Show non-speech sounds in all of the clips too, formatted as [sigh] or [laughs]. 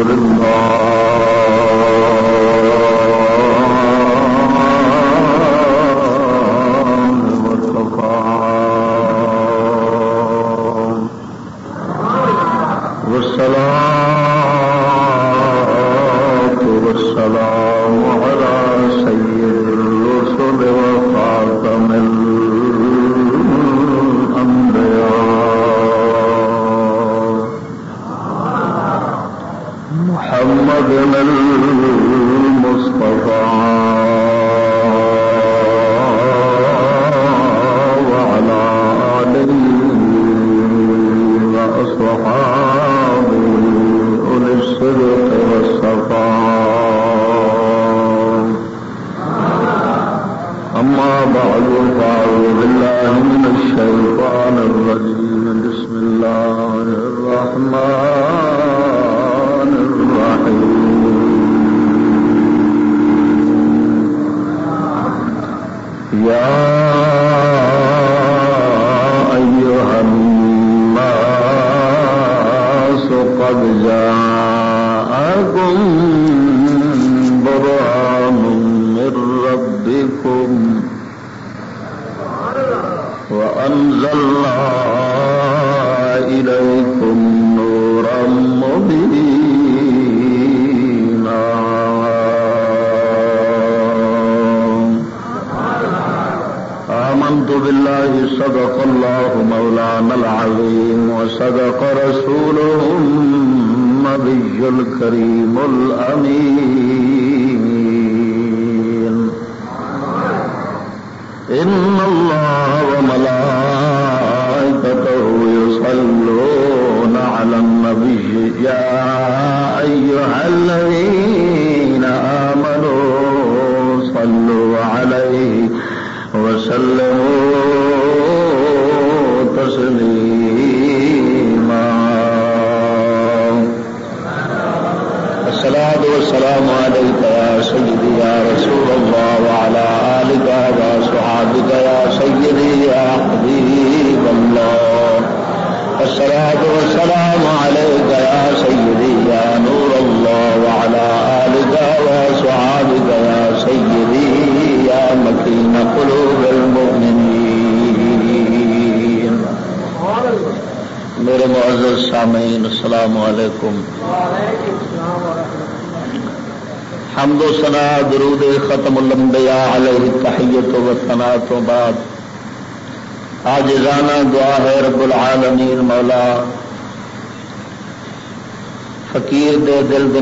اور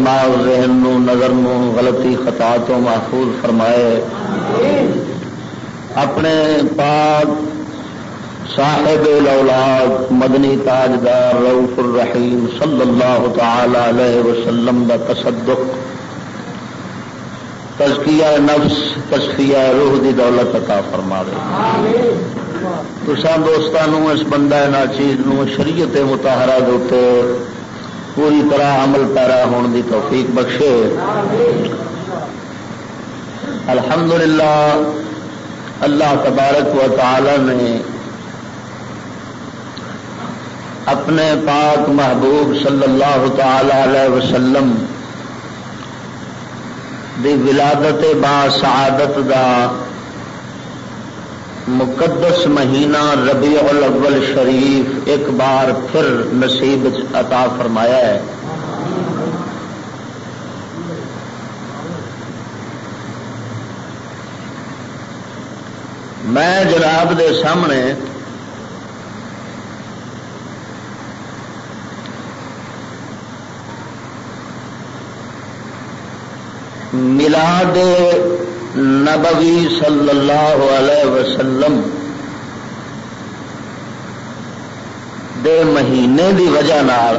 فرمایا ذہن نو نظر نو غلطی، خطا تو محفوظ فرمائے۔ اپنے پاک صاحب الاولاد، مدنی تاجدار روف الرحیم صلی اللہ تعالی علیہ وسلم کا تصدق، تزکیہ نفس تسکیہ روح دی دولت عطا فرما دے۔ تسا دوستانوں اس بندہ نا چیز شریعت متحرہ دے پوری طرح عمل پیرا ہونے دی توفیق بخشے۔ الحمدللہ، اللہ تبارک و تعالی نے اپنے پاک محبوب صلی اللہ تعالی علیہ وسلم دی ولادت با سعادت دا مقدس مہینہ ربیع الاول شریف ایک بار پھر نصیب عطا فرمایا ہے۔ میں جناب دے سامنے ملاد نبوی صلی اللہ علیہ وسلم دے مہینے دی وجہ نال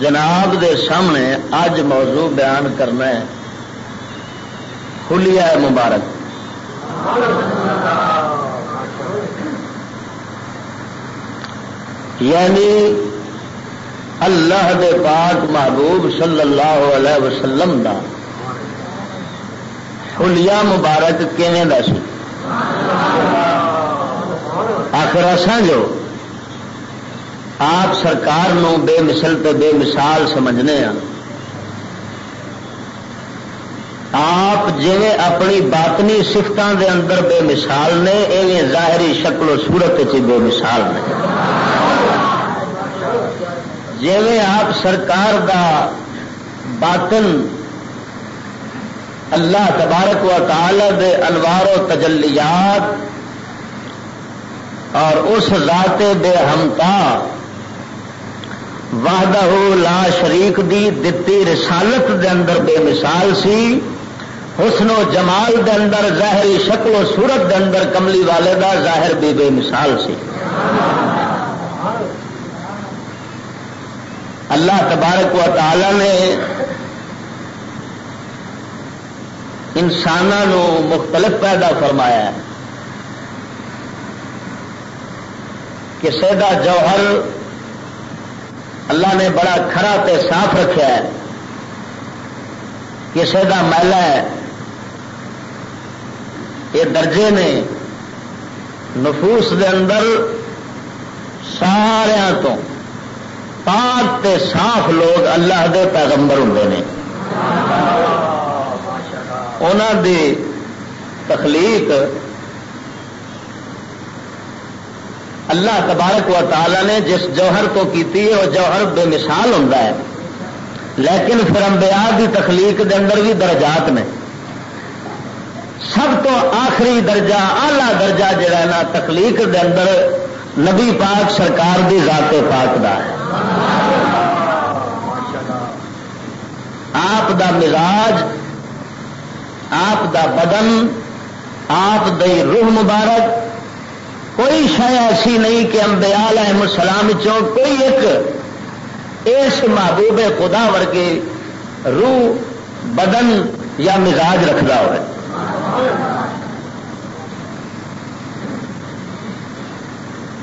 جناب دے سامنے اج موضوع بیان کرنا ہے۔ کھلیا ہے مبارک۔ یعنی اللہ دے پاک محبوب صلی اللہ علیہ وسلم دا۔ خلیا مبارک کیون کا سی؟ آخر جو آپ سرکار نو بے مثل تے بے مثال سمجھنے ہیں آپ جی اپنی باطنی سفتوں دے اندر بے مثال نے، ایویں ظاہری شکل و صورت بے مثال نے۔ جی آپ سرکار دا باطن اللہ تبارک و تعالی دے انوار و تجلیات اور اس ذات بے ہمتا وحدہ لا شریک دی دتی رسالت دے اندر بے مثال سی، حسن و جمال دے اندر ظاہری شکل و صورت دے اندر کملی والے دا ظاہر بھی بے مثال سی۔ اللہ تبارک و تعالی نے انسانوں مختلف پیدا فرمایا ہے کہ سیدا جوہر اللہ نے بڑا کھرا تے صاف رکھا ہے کسی کا میلا ہے، یہ درجے نے نفوس دے اندر سارا تو پاک تے صاف لوگ اللہ دے پیغمبر ہوں نے۔ انہوں دی تخلیق اللہ تبارک و تعالی نے جس جوہر کو کیتی ہے وہ جوہر بے مثال ہوں لیکن پھر انبیاء کی تخلیق دے اندر بھی درجات نے۔ سب تو آخری درجہ آلہ درجہ جڑا نا، تخلیق دے اندر نبی پاک سرکار دی ذات پاک دا ہے۔ آپ دا مزاج، آپ دا بدن، آپ دی روح مبارک، کوئی شہ ایسی نہیں کہ انبیاء علیہ السلام چوں کوئی ایک اس محبوب خدا ورگے روح، بدن یا مزاج رکھتا ہو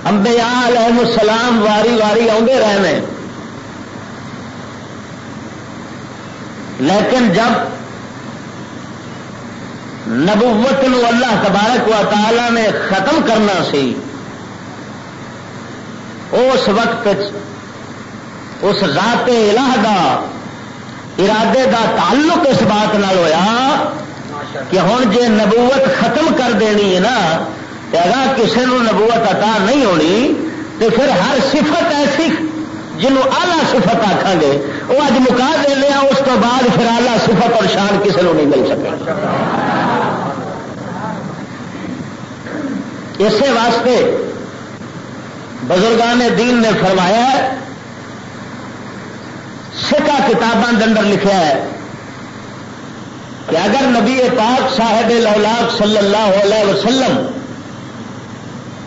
امبیا علیہ السلام واری واری آدھے رہے لیکن جب نبوت نو اللہ تبارک و تعالی نے ختم کرنا سی، اس وقت اس ذات الہ دا ارادے دا تعلق اس بات نال ہویا کہ ہوں جے نبوت ختم کر دینی ہے نا اگر کسی نو نبوت عطا نہیں ہونی، تو پھر ہر صفت ایسی جنوں آلہ صفت آخان گے، وہ اج مکا دے لیا اس تو بعد پھر آلہ صفت اور شان کسی کو نہیں مل سکے۔ اسی واسطے بزرگان دین نے فرمایا سکا کتاباں اندر لکھا ہے کہ اگر نبی پاک صاحب لولاک صلی اللہ علیہ وسلم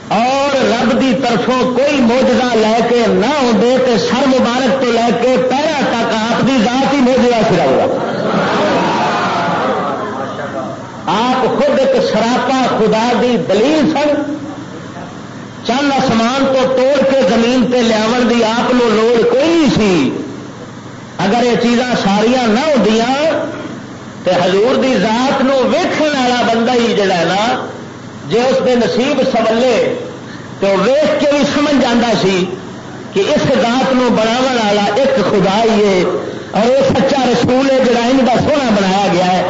اور رب دی طرفوں کوئی موجودہ لے کے نہ ہوتے تو سر مبارک تو لے کے پیرا تک آپ کی ذات ہی موجودہ پھرا آپ خود ایک سراپا خدا دی دلیل سن۔ چند آسمان تو توڑ کے زمین پہ لیا دی آپ لوڑ کوئی نہیں سی۔ اگر یہ چیزاں ساریا نہ ہو تو ہزور کی ذات ویخن والا بندہ ہی جڑا نا جی اس کے نصیب سبلے تو ویخ کے بھی سمجھ جاتا سی کہ اس ذات بناو والا ایک خدا ہی ہے اور یہ سچا رسول ہے جڑا ان کا سونا بنایا گیا ہے۔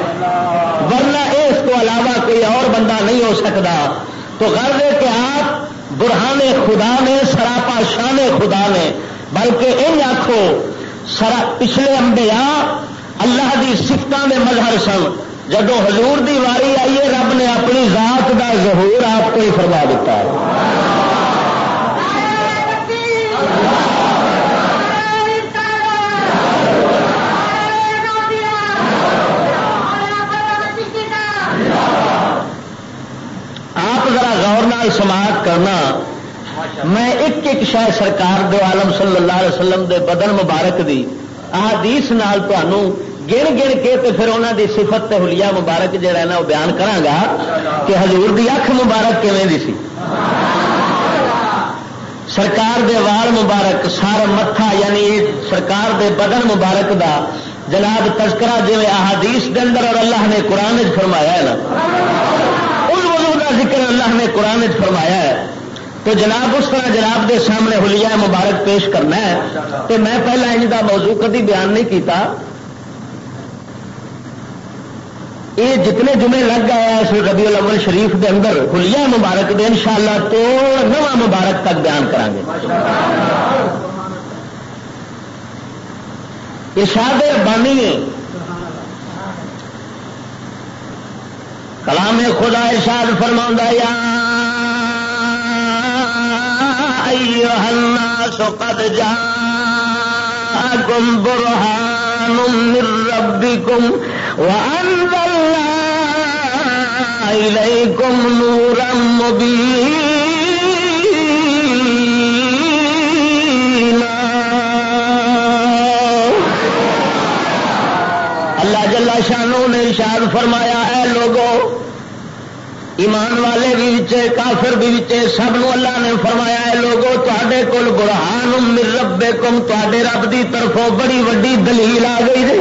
ورنہ اس کو علاوہ کوئی اور بندہ نہیں ہو سکتا۔ تو غرض ہے کہ آپ برہان خدا نے، سراپا شان خدا نے، بلکہ ان آخو سرا پچھلے انبیاء اللہ دی سفتوں میں مظہر سن۔ جدو حضور دی واری آئیے رب نے اپنی ذات دا ظہور آپ کو ہی فرما دیتا ہے۔ آپ ذرا غور نال سماعت کرنا۔ میں ایک ایک شاید سرکار دو عالم صلی اللہ علیہ وسلم دے بدن مبارک دی آدیس نال تمہوں گن گن کے تے پھر انہوں دی صفت تے حلیہ مبارک جہا نا، وہ بیان کرا کہ حضور دی اکھ مبارک کیویں دی سی؟ سرکار دے وال مبارک سار متھا یعنی سرکار دے بدن مبارک دا جناب تذکرہ جی احادیث دے اندر اور اللہ نے قرآن فرمایا ہے نا۔ ان وضو کا ذکر اللہ نے قرآن فرمایا ہے۔ تو جناب، اس طرح جناب دے سامنے ہولیا مبارک پیش کرنا ہے۔ تو میں پہلے ان کا موضوع کدی بیان نہیں کیتا۔ یہ جتنے جمعے لگ گئے اس ربی الاول شریف دے اندر ہولیا مبارک دے انشاءاللہ تو نواں مبارک تک بیان کریں گے۔ ارشاد ربانی کلام خدا ارشاد فرما یا الناس قد جاءكم برهان من ربكم وأنزلنا إليكم نورا مبينا اللہ جل شانوں نے ارشاد فرمایا، اے لوگوں ایمان والے بھی وچے کافر بھی وچے سب نو اللہ نے فرمایا ہے لوگوں تے کول برہان مر ربے کم تے رب کی طرفوں بڑی وڈی دلیل آ گئی جی۔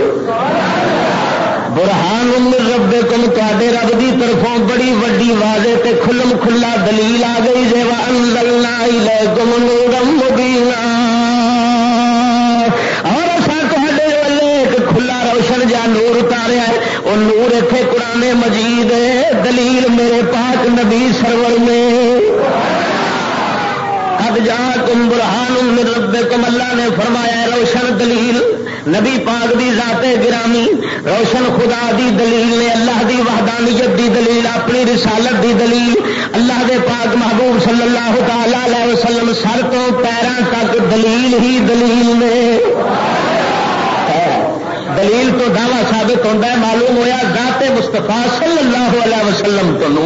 برہان مر ربے کم تے رب کی طرفوں بڑی وڈی واضح تے کھلم کھلا دلیل آ گئی جی۔ انزلنا الیکم نورم مبینا اور اصل تے ایک کھلا روشن جا نور اتاریا ہے وہ نور اتنے قرآن مجید دلیل میرے پاک نبی سرور میں۔ اب جا تم برہان رب کم اللہ نے فرمایا روشن دلیل۔ نبی پاک دی ذات گرامی، روشن خدا دی دلیل نے اللہ دی وحدانیت دی دلیل، اپنی رسالت دی دلیل۔ اللہ دے پاک محبوب صلی اللہ تعالی علیہ وسلم سر تو پیروں تک دلیل ہی دلیل نے۔ دلیل تو دعوی ثابت ہوتا ہے، معلوم ہوا ذات مستفا صلی اللہ علیہ وسلم تو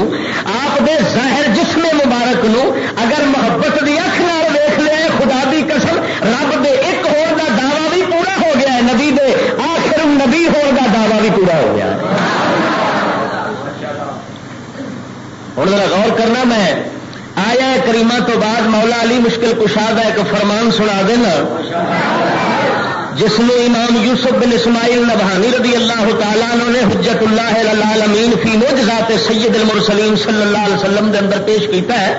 آپ دے ظاہر جسم مبارک نو اگر محبت کی اکھ نال ویخ لیا خدا دی قسم، رب دے ایک ہور دا دعوی بھی پورا ہو گیا ہے، نبی دے آخر نبی ہور دا دعوی بھی پورا ہو گیا ہوں ذرا غور کرنا میں آیا کریمہ تو بعد مولا علی مشکل کشاد ایک فرمان سنا دینا۔ جس میں امام یوسف بن اسماعیل نبہانی رضی اللہ تعالیٰ نے حجت اللہ العالمین فی موجزات سید المرسلین صلی اللہ علیہ وسلم دے اندر پیش کیتا ہے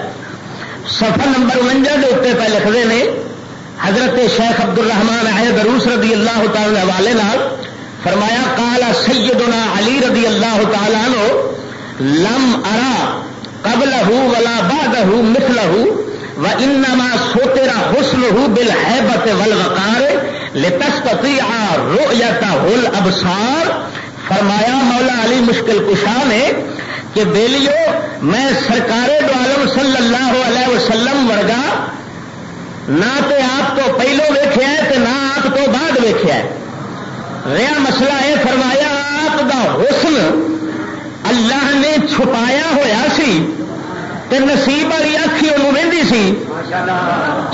سفر نمبر انجا کے اتنے پہ لکھتے ہیں حضرت شیخ عبد الرحمان عید روس رضی اللہ تعالی حوالے نال فرمایا کالا سیدنا علی رضی اللہ تعالیٰ نو لم ارا قبل ولا بعد مثل و انما سوترا حسن ہو بل ہے ول وکار وقار رؤیت ہل ابسار فرمایا مولا علی مشکل کشا نے کہ بیلیو، میں سرکار دو عالم صلی اللہ علیہ وسلم ورگا نہ تے آپ تو پہلو ویخیا ہے نہ آپ تو بعد ویخیا ہے۔ رہا مسئلہ ہے، فرمایا آپ دا حسن اللہ نے چھپایا ہوا سی۔ تے نصیب والی اکھی انہوں وہی سی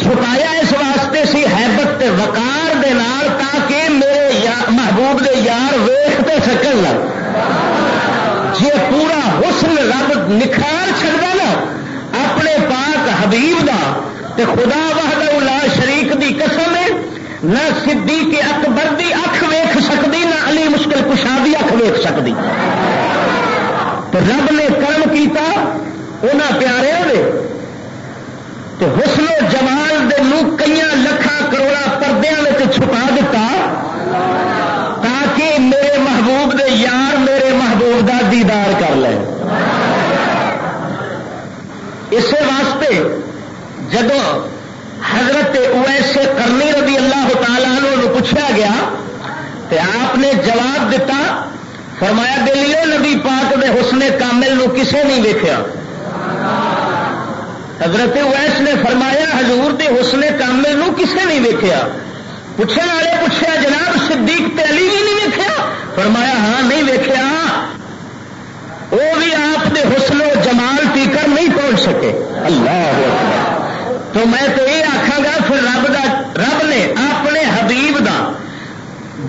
چھپایا اس واسطے سی حیبت تے وقار دے نال تاکہ میرے یا محبوب دے یار ویختے سکن جی پورا حسن رب نکھار چڑھتا نا اپنے پاک حبیب دا تے خدا وحدہ لا شریک دی قسم ہے نہ سدھی کے اکبر دی اکھ ویخ سکتی نہ علی مشکل کشا دی اکھ ویخ سکتی رب نے کرم کیتا انہوں پیارے ہوئے تو حسن و جمال دے لوگ کئی لکھان کروڑا پردے چھپا دیتا تاکہ میرے محبوب دے یار میرے محبوب دا دیدار کر لیں اس واسطے جب حضرت اویسے کرنی رضی اللہ تعالیٰ پوچھا گیا تو آپ نے جواب دیتا فرمایا دلیو نبی پاک دے حسن کامل نو کسے نہیں دیکھا حضرت ویس نے فرمایا، حضور دے حسن کامل نو کسے نہیں ویکیا پوچھنے والے پوچھا جناب صدیق تے علی بھی نہیں ویکیا فرمایا ہاں نہیں ویکیا وہ بھی آپ دے حسن و جمال تیکر نہیں پہنچ سکے۔ اللہ تو میں تو یہ آخا گا پھر رب دا، رب نے اپنے حبیب دا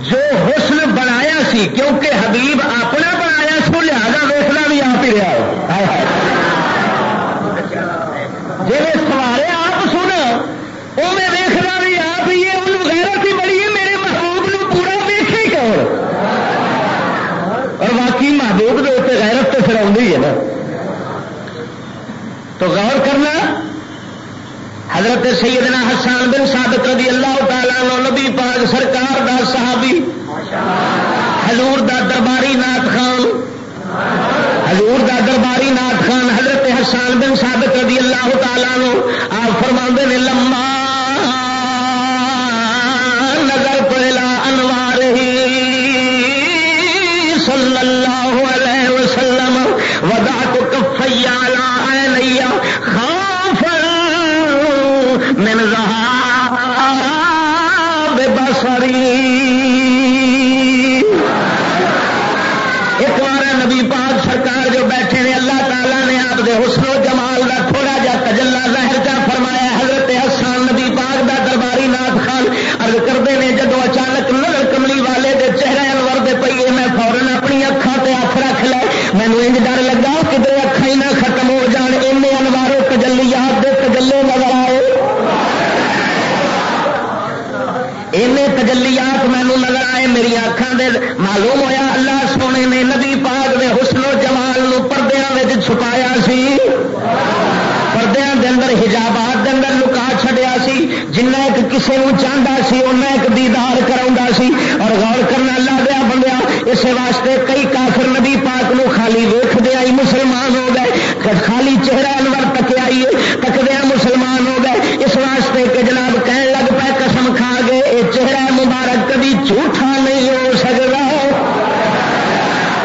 جو حسن بنایا سی، کیونکہ حبیب اپنا بنایا سو لہذا ویسنا بھی آپ ہی رہا جی سوارے آپ سن وہ میں دیکھنا بھی آپ ہی انہوں غیرت ہی بڑی ہے، میرے محبوب نو پورا ویسے کون اور باقی محبوب کے اتنے غیرت تو پھر آئی ہے نا۔ تو غور کرنا، حضرت سیدنا حسان بن ثابت رضی اللہ تعالیٰ نو نبی پاک سرکار دا صحابی، حضور دا درباری نات خان۔ حضور دا درباری نات خان حضرت حسان بن ثابت رضی اللہ تعالیٰ آپ فرما نے، لما جنہ ایک کسے نو چاہتا سی، انہیں ایک دیدار کرا سی۔ اور غور کرنا اللہ دیا بندیا اس واسطے کئی کافر نبی پاک نو خالی ویخ دیا ہی مسلمان ہو گئے۔ خالی چہرہ انور تک آئیے تکدیا مسلمان ہو گئے۔ اس واسطے کہ جناب کہن لگ پہ قسم کھا گئے یہ چہرہ مبارک کبھی جھوٹا نہیں ہو سکتا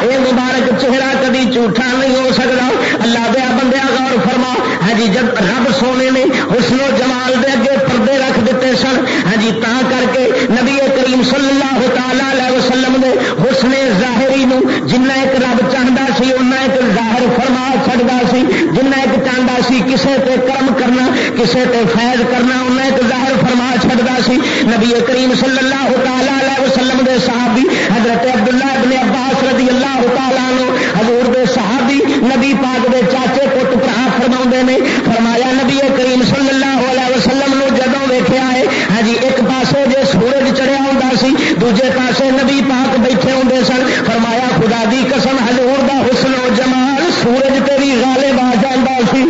یہ مبارک چہرہ کبھی جھوٹا نہیں ہو سکتا اللہ دیا بندیا غور فرما۔ ہاں جی جب رب سونے نے حسن و جمال دے اگے پردے رکھ دیتے سن ہاں جی تا کر کے نبی کریم صلی اللہ تعالی علیہ وسلم نے حسن ظاہری نو جنہ ایک رب چاہتا سی انہیں ایک ظاہر فرما چڑھتا سی۔ جنہ ایک چاہتا سی، کسے تے کرم کرنا، کسے تے فیض کرنا انہیں ایک ظاہر فرما چڑھتا سی۔ نبی کریم صلی اللہ تعالی علیہ وسلم دے صحابی، حضرت عبداللہ ابن عباس رضی اللہ تعالیٰ نو حضور دے صحابی، نبی پاک دے چاچے پت برا فرما نے۔ فرمایا، نبی کریم صلی اللہ علیہ وسلم نو جدو ویخیا ہے ہاں جی ایک پاسے جے سورج چڑھیا ہوں سی، دوجے پاسے نبی پاک بیٹھے ہوں سن۔ فرمایا خدا دی قسم حضور دا حسن و جمال سورج تے بھی غالب آ جاتا سی۔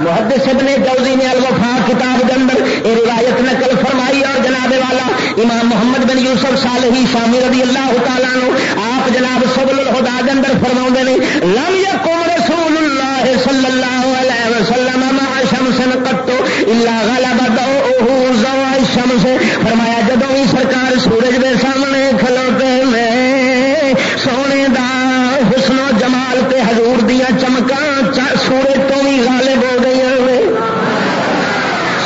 محدث ابن جوزی نے الوفا کتاب کے اندر یہ روایت نقل فرمائی اور جناب والا امام محمد بن یوسف صالحی شامی رضی اللہ تعالیٰ نو آپ جناب سبل الہدا کے اندر فرما نے، لم یکم رسول اللہ صلی اللہ علیہ وسلم مع شمس قطو الا غلب دو شمس۔ فرمایا جدو بھی سرکار سورج کے سامنے کھلوتے میں سونے دا حسن و جمال تے حضور دیا چمکاں سورج تو بھی غالب ہو گئی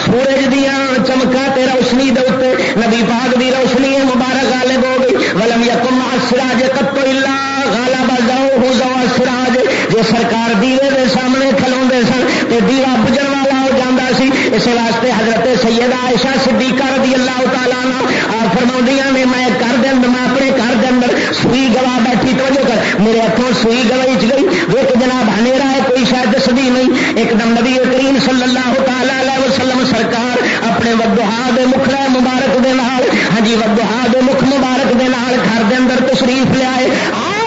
سورج دیا چمکا تے روشنی دے نبی پاک دی روشنی مبارک غالب ہو گئی۔ ولم یکم سراج کتو الا غالب جاؤ زوا سراج جو سرکار دیوے دے سامنے کھلوندے سن تے دیوا بجن والا ہو جاندہ سی، اس واسطے حضرت سیدہ عائشہ صدیقہ رضی اللہ تعالیٰ عنہ فرماؤں نے، میں گھر دے میں اپنے گھر دے اندر سوئی کی توجہ کر۔ میرے ہاتھوں سوئی گوائی چ گئی۔ ایک جناب، ہنیرا ہے، کوئی شاید دسدی نہیں۔ ایک دم نبی کریم صلی اللہ تعالی علیہ وسلم سرکار اپنے ودوہا دے مکھڑا مبارک دے نال ہاں جی ودوہا دے مکھ مبارک دے نال گھر دے اندر تشریف لیا آئے۔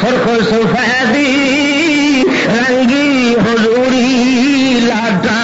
سرخ سفیدی رنگی حضوری لاٹا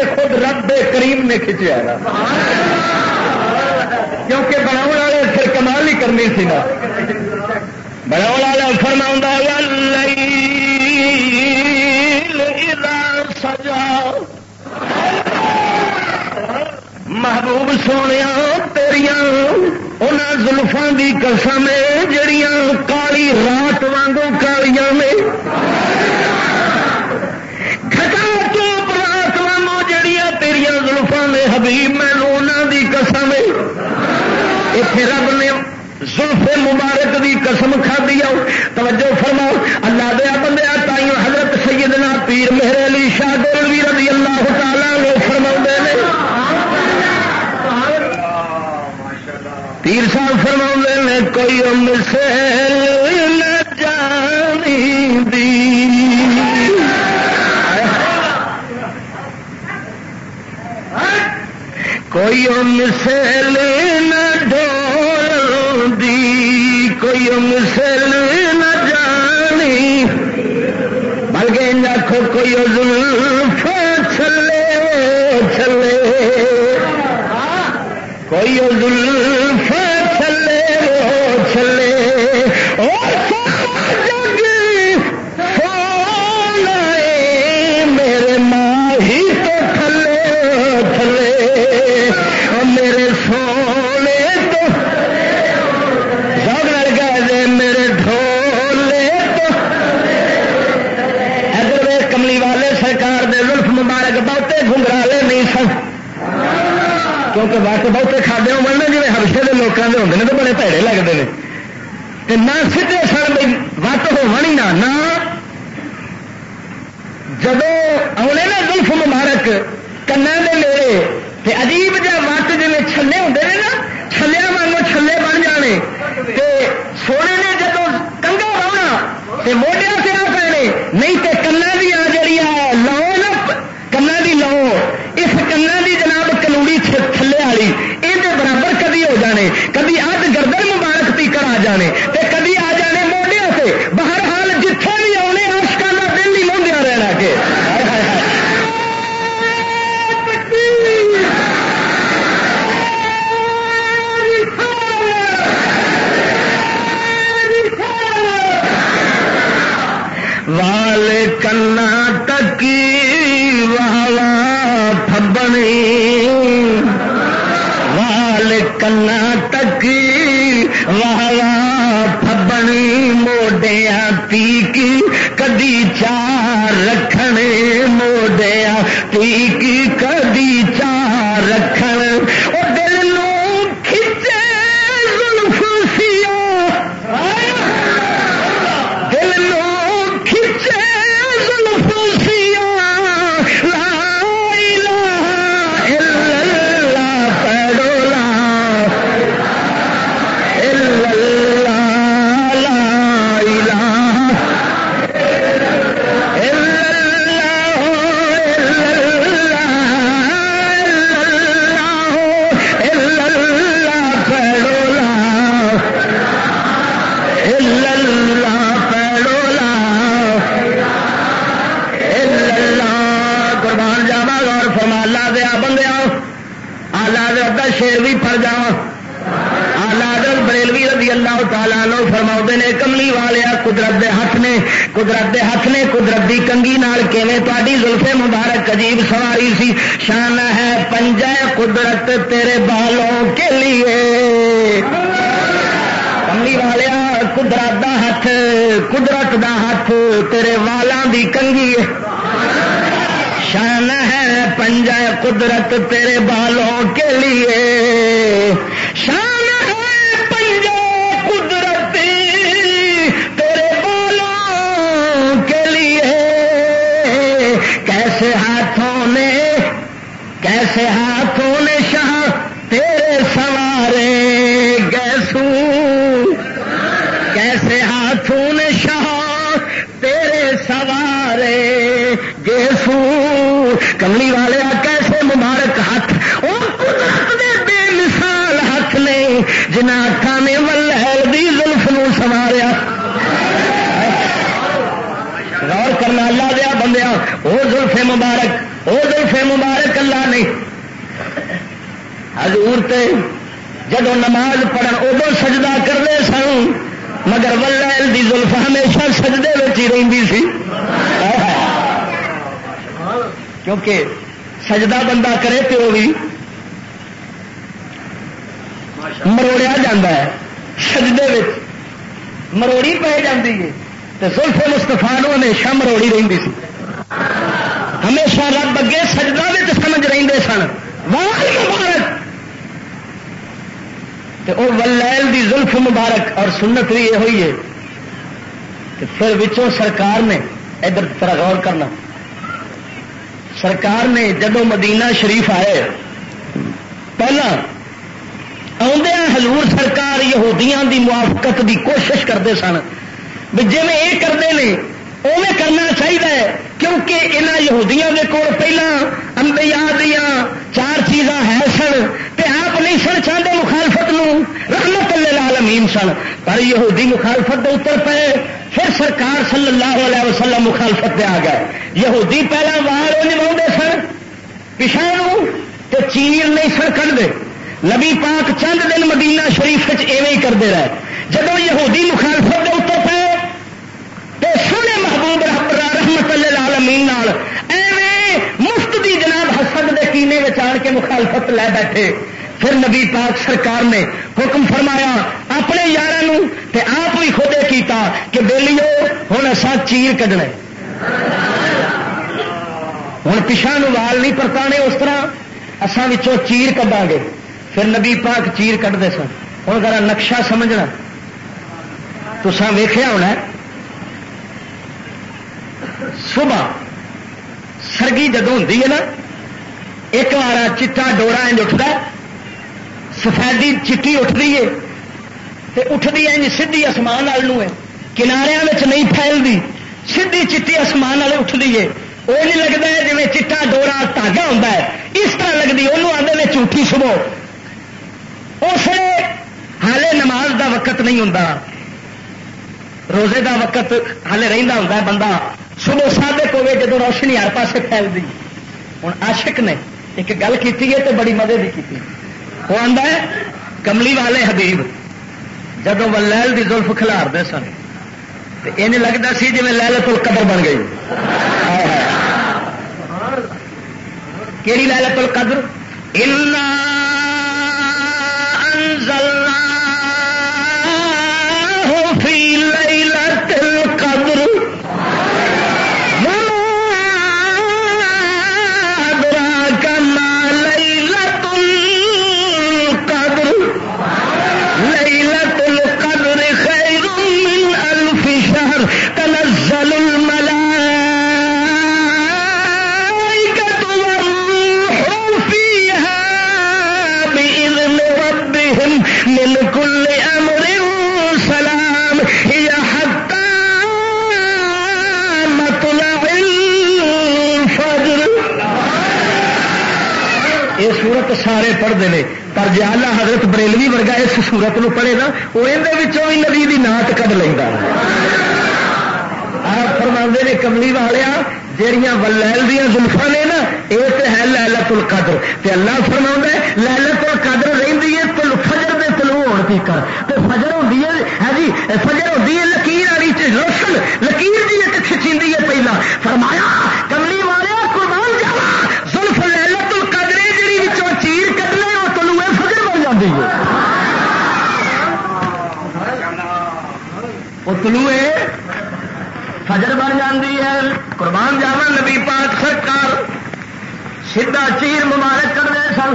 تے خود رب کریم نے کھچیا نا۔ کیونکہ بناؤ والے پھر کمال ہی کرنی سی نا۔ بناؤ والا فرما سجا محبوب سونے تیریا ان زلفان کی قسم جڑیاں کالی رات وانگوں کالیاں میں۔ بھی مینو انہوں کی قسم اتنے رب نے زلف مبارک دی قسم کھادی آؤ توجہ فرماؤ۔ اللہ دیا بندیا تائیوں حضرت سیدنا پیر مہر علی شاہ گولوی رضی اللہ تعالیٰ نے فرما نے۔ پیر صاحب فرما نے، کوئی ام سے جانی دی۔ کوئی مسل نہ کوئی مسل نہ جانی۔ بلکہ آخو کوئی زلف چلے چلے کوئی زلف کیونکہ واقع بہتے کھانے ہو جی ہرشے کے لوگوں کے ہوتے ہیں تو بڑے پیڑے لگتے ہیں نہ سیدھے سر بھائی وت ہو نہ سجدہ بندہ کرے تو وہ بھی مروڑیا جا ہے، سجدے مروڑی پی جاتی ہے۔ تو زلف مستفا ہمیشہ مروڑی رہی سی۔ ہمیشہ رب اگے سجدہ سمجھ رہے سن۔ مبارک! وہ ولیل دی زلف مبارک اور سنت بھی یہ ہوئی ہے۔ کہ پھر وچوں سرکار نے ادھر طرح غور کرنا۔ سرکار نے جدو مدینہ شریف آئے، پہلا آدھے حضور سرکار یہودیاں دی موافقت دی کوشش کرتے سن۔ بھی جی میں یہ کرتے ہیں اوے کرنا چاہیے کیونکہ یہاں یہودیاں دے کول پہلا دیا چار چیزاں ہے سن، تے آپ نہیں سن چاہتے مخالفت نو۔ رحمت العالمین سن۔ پر یہودی مخالفت دے اتر پے۔ پھر سرکار صلی اللہ علیہ وسلم مخالفت پہ آ گئے۔ یہودی پہلا وار نبھا سن۔ پچھا تے چیر نہیں سن کھڑتے نبی پاک چند دن مدینہ شریف ایویں ہی کرتے رہے۔ جب یہودی مخالفت دے اتر پے تو سونے محبوب رحمت العالمین ایویں مفت دی جناب حسد دے کینے آن کے مخالفت لے بیٹھے۔ پھر نبی پاک سرکار نے حکم فرمایا اپنے یار آپ بھی خودے کیتا کہ بےلیو ہوں اصا چیر کڈنا ہوں پچھا وال نہیں پرتانے، اس طرح اسان چیر کڈا گے۔ پھر نبی پاک چیر کٹتے سن۔ ہوں ذرا نقشہ سمجھنا۔ تو ویخیا ہونا صبح سرگی جدو ہوں نا، ایک بار چٹا ڈورا اٹھتا سفیدی چٹی اٹھتی ہے اٹھتی ہے یعنی سیدھی آسمان والوں ہے۔ کناریا نہیں پھیلتی سیدھی چٹی آسمان والے اٹھتی ہے۔ وہ نہیں لگتا ہے جی چٹا ڈورا تاگا ہوتا ہے۔ اس طرح لگتی وہ آدھے جھوٹھی سبو۔ اس حالے نماز دا وقت نہیں ہوں روزے دا وقت ہالے رہتا ہوں بندہ۔ صبح سادے کوے جدو روشنی ہر پاسے پھیلتی ہوں عاشق نے ایک گل کی ہے تو بڑی مزے کی کی وہ آتا ہے، کملی والے حبیب جدو ولیل کی زلف کھلارتے سن تو یہ لگتا سی جی لہلت القدر بن گئی۔ کہڑی لہلت القدر؟ قدر پڑھتے ہیں. پر جی آلہ حضرت بریلوی ورگا اس سورت نو پڑھے نا، وہ اندر نبی کی نات کد لینا آپ فرما نے کملی والیا جہیا ولیل دیا زلفا نے نا یہ تو ہے لہلت القدر. تے اللہ فرما لہلت القدر رہی ہے تل فجر دے تلو ہونے کی کر. تو فجر ہوتی ہے ہے جی فجر ہوتی ہے، لکیر والی روشن لکیر جی ایک کھچی ہے پہلا. فرمایا، کملی والے قربان جاوا زلف لہلت القدر جی چیر کدنے وہ تلو فجر بن ہے وہ فجر بن جاتی ہے، قربان جاوا نبی پاک سرکار۔ سیدا چیر مبارک کر رہے سن۔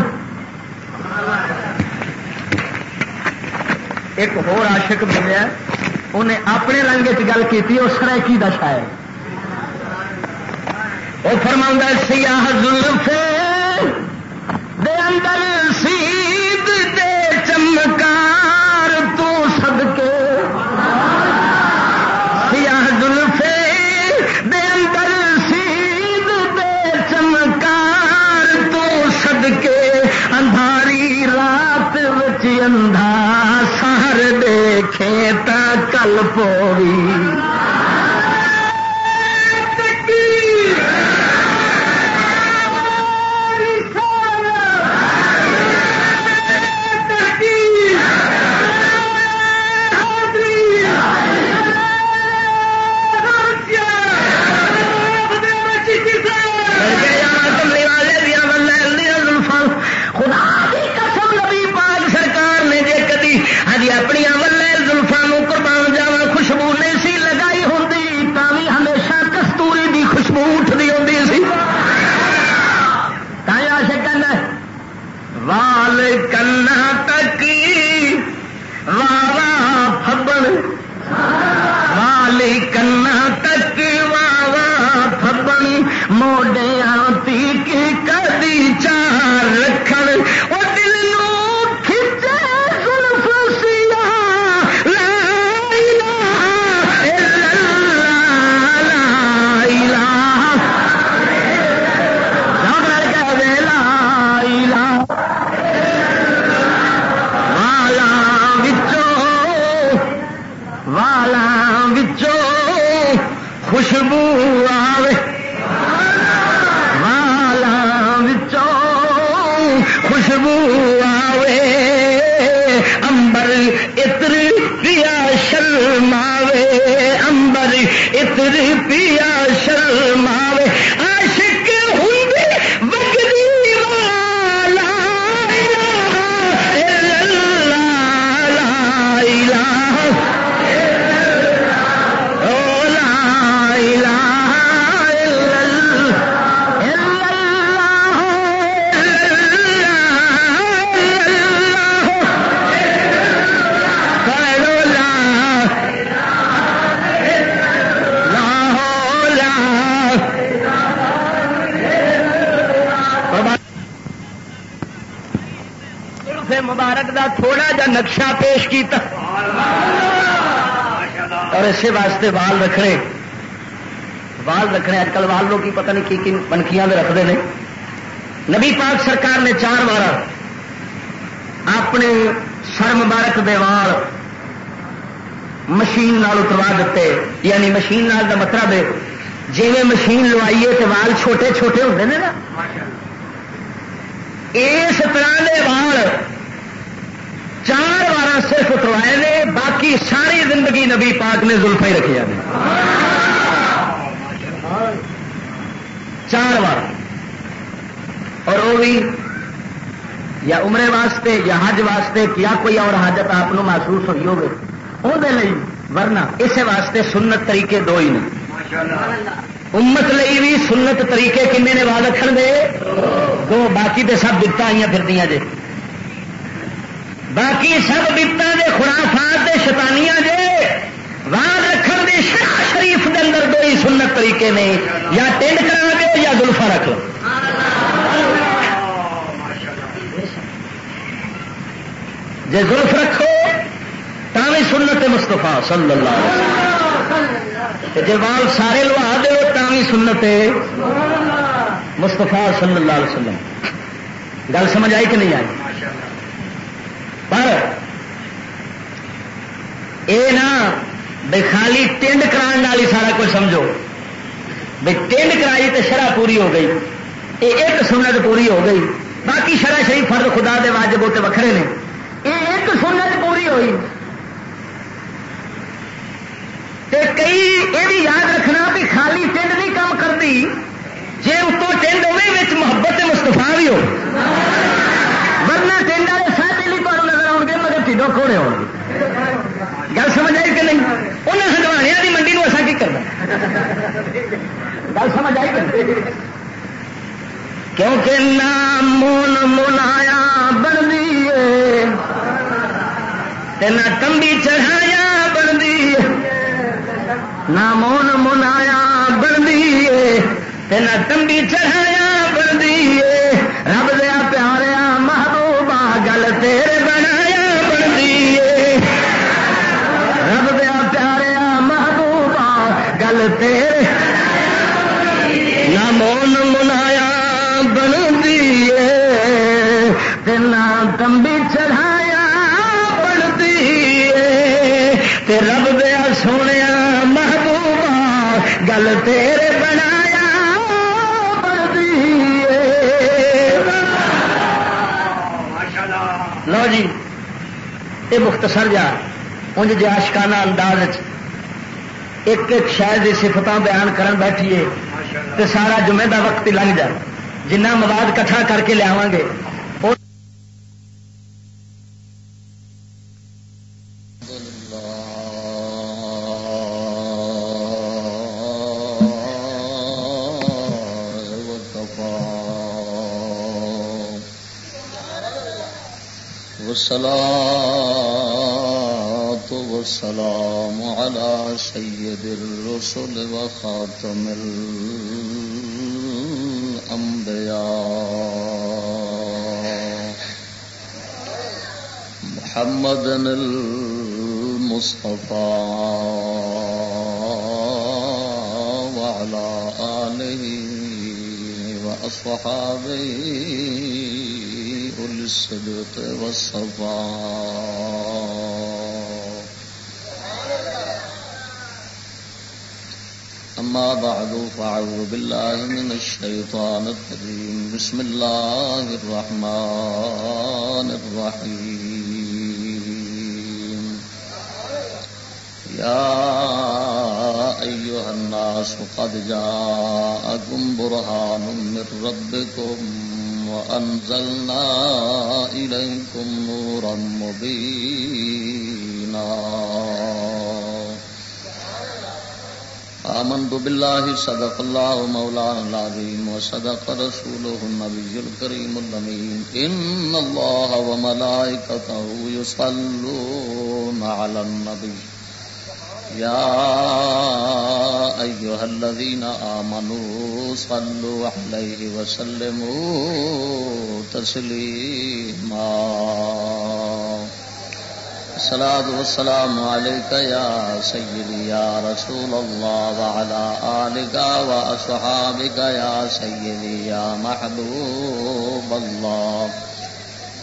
ایک عاشق ملیا انہیں اپنے رنگ چل کی اس سرائکی دشا ہے۔ وہ فرما سیاح زلفے دے اندر کل واسطے وال رکھنے۔ وال رکھنے اج کل وال لوگ پتہ نہیں کی پنکھیاں رکھتے ہیں نبی پاک سرکار نے چار بار اپنے سر مبارک دے وال مشین نال اتروا دیتے۔ یعنی مشین نال کا مطلب ہے جی مشین لوائیے تو وال چھوٹے چھوٹے ہوتے ہیں نا طرح کے وال چار بار صرف اتروائے نے باقی ساری زندگی نبی پاک نے زلفا ہی رکھے چار بار اور وہ بھی یا عمرے واسطے یا حج واسطے یا کوئی اور حاجت آپ محسوس ہوئی ہوگی وہ ورنہ اسے واسطے سنت طریقے دو ہی نہیں۔ امت لئی بھی سنت طریقے کنے نے واد رکھ دے۔ دو باقی تو سب دتا آئی پھر جی باقی سب بتوں کے خرافات شتانیاں جے رکھن دے شاہ شریف کے اندر دو ہی سنت طریقے نے یا ٹینڈ کرا دو یا گلفا رکھ لو۔ جی زلف رکھو بھی سنت مستفا صلی اللہ علیہ جی وال سارے لوا دو بھی سنت مستفا صلی اللہ علیہ وسلم۔ گل سمجھ آئی کہ نہیں آئی پر یہ نا بے خالی ٹنڈ کران والی سارا کچھ سمجھو۔ بے ٹنڈ کرائی تو شرح پوری ہو گئی۔ یہ ایک سنت پوری ہو گئی۔ باقی شرح شریف فرد خدا دے واجب ہوتے وکھرے نے۔ یہ ایک سنت پوری ہوئی۔ تے کئی یہ بھی یاد رکھنا بھی خالی ٹنڈ نہیں کام کرتی۔ جی اتوں ٹنڈ ہوئے محبت مستفا بھی ہو۔ ورنہ ٹنڈ والے سہ پہلی پر نظر آؤ گے مگر ٹھڈو کھوڑے ہو گل سمجھ آئی کہ نہیں انہیں ہنڈوانے کی منڈی میں اصا کی کرنا گل سمجھ آئی کیونکہ نام مون منایا بنتی نہ کمبی چڑھایا بنتی نہ مون منایا بنتی نہ کمبی چڑھایا نہ کمبی چڑھایا بنتی رب دیا سونے محبوبہ گل تیرے بنایا لو جی یہ مختصر جا انج جی آشکانہ انداز ایک ایک شاید کی سفت بیان کرن بیٹھیے تو سارا جمعے کا وقت ہی لنگ جائے۔ جنہ مواد کٹھا کر کے لیا گے والسلام على سيد الرسل وخاتم الأنبياء. محمد المصطفى. وعلى آله وأصحابه الصدق والصفاء أما بعد فأعوذ بالله من الشيطان الرجيم بسم الله الرحمن الرحيم يا أيها الناس قد جاءكم برهان من ربكم وأنزلنا إليكم نورا مبينا آمنت بالله صدق الله مولانا العظيم وصدق رسوله النبي الكريم الأمين إن الله وملائكته يصلون على النبي يا أيها الذين آمنوا صلوا عليه وسلموا تسليما الصلاة والسلام عليك يا سيدي يا رسول الله وعلى آلك وأصحابك يا سيدي يا محبوب الله.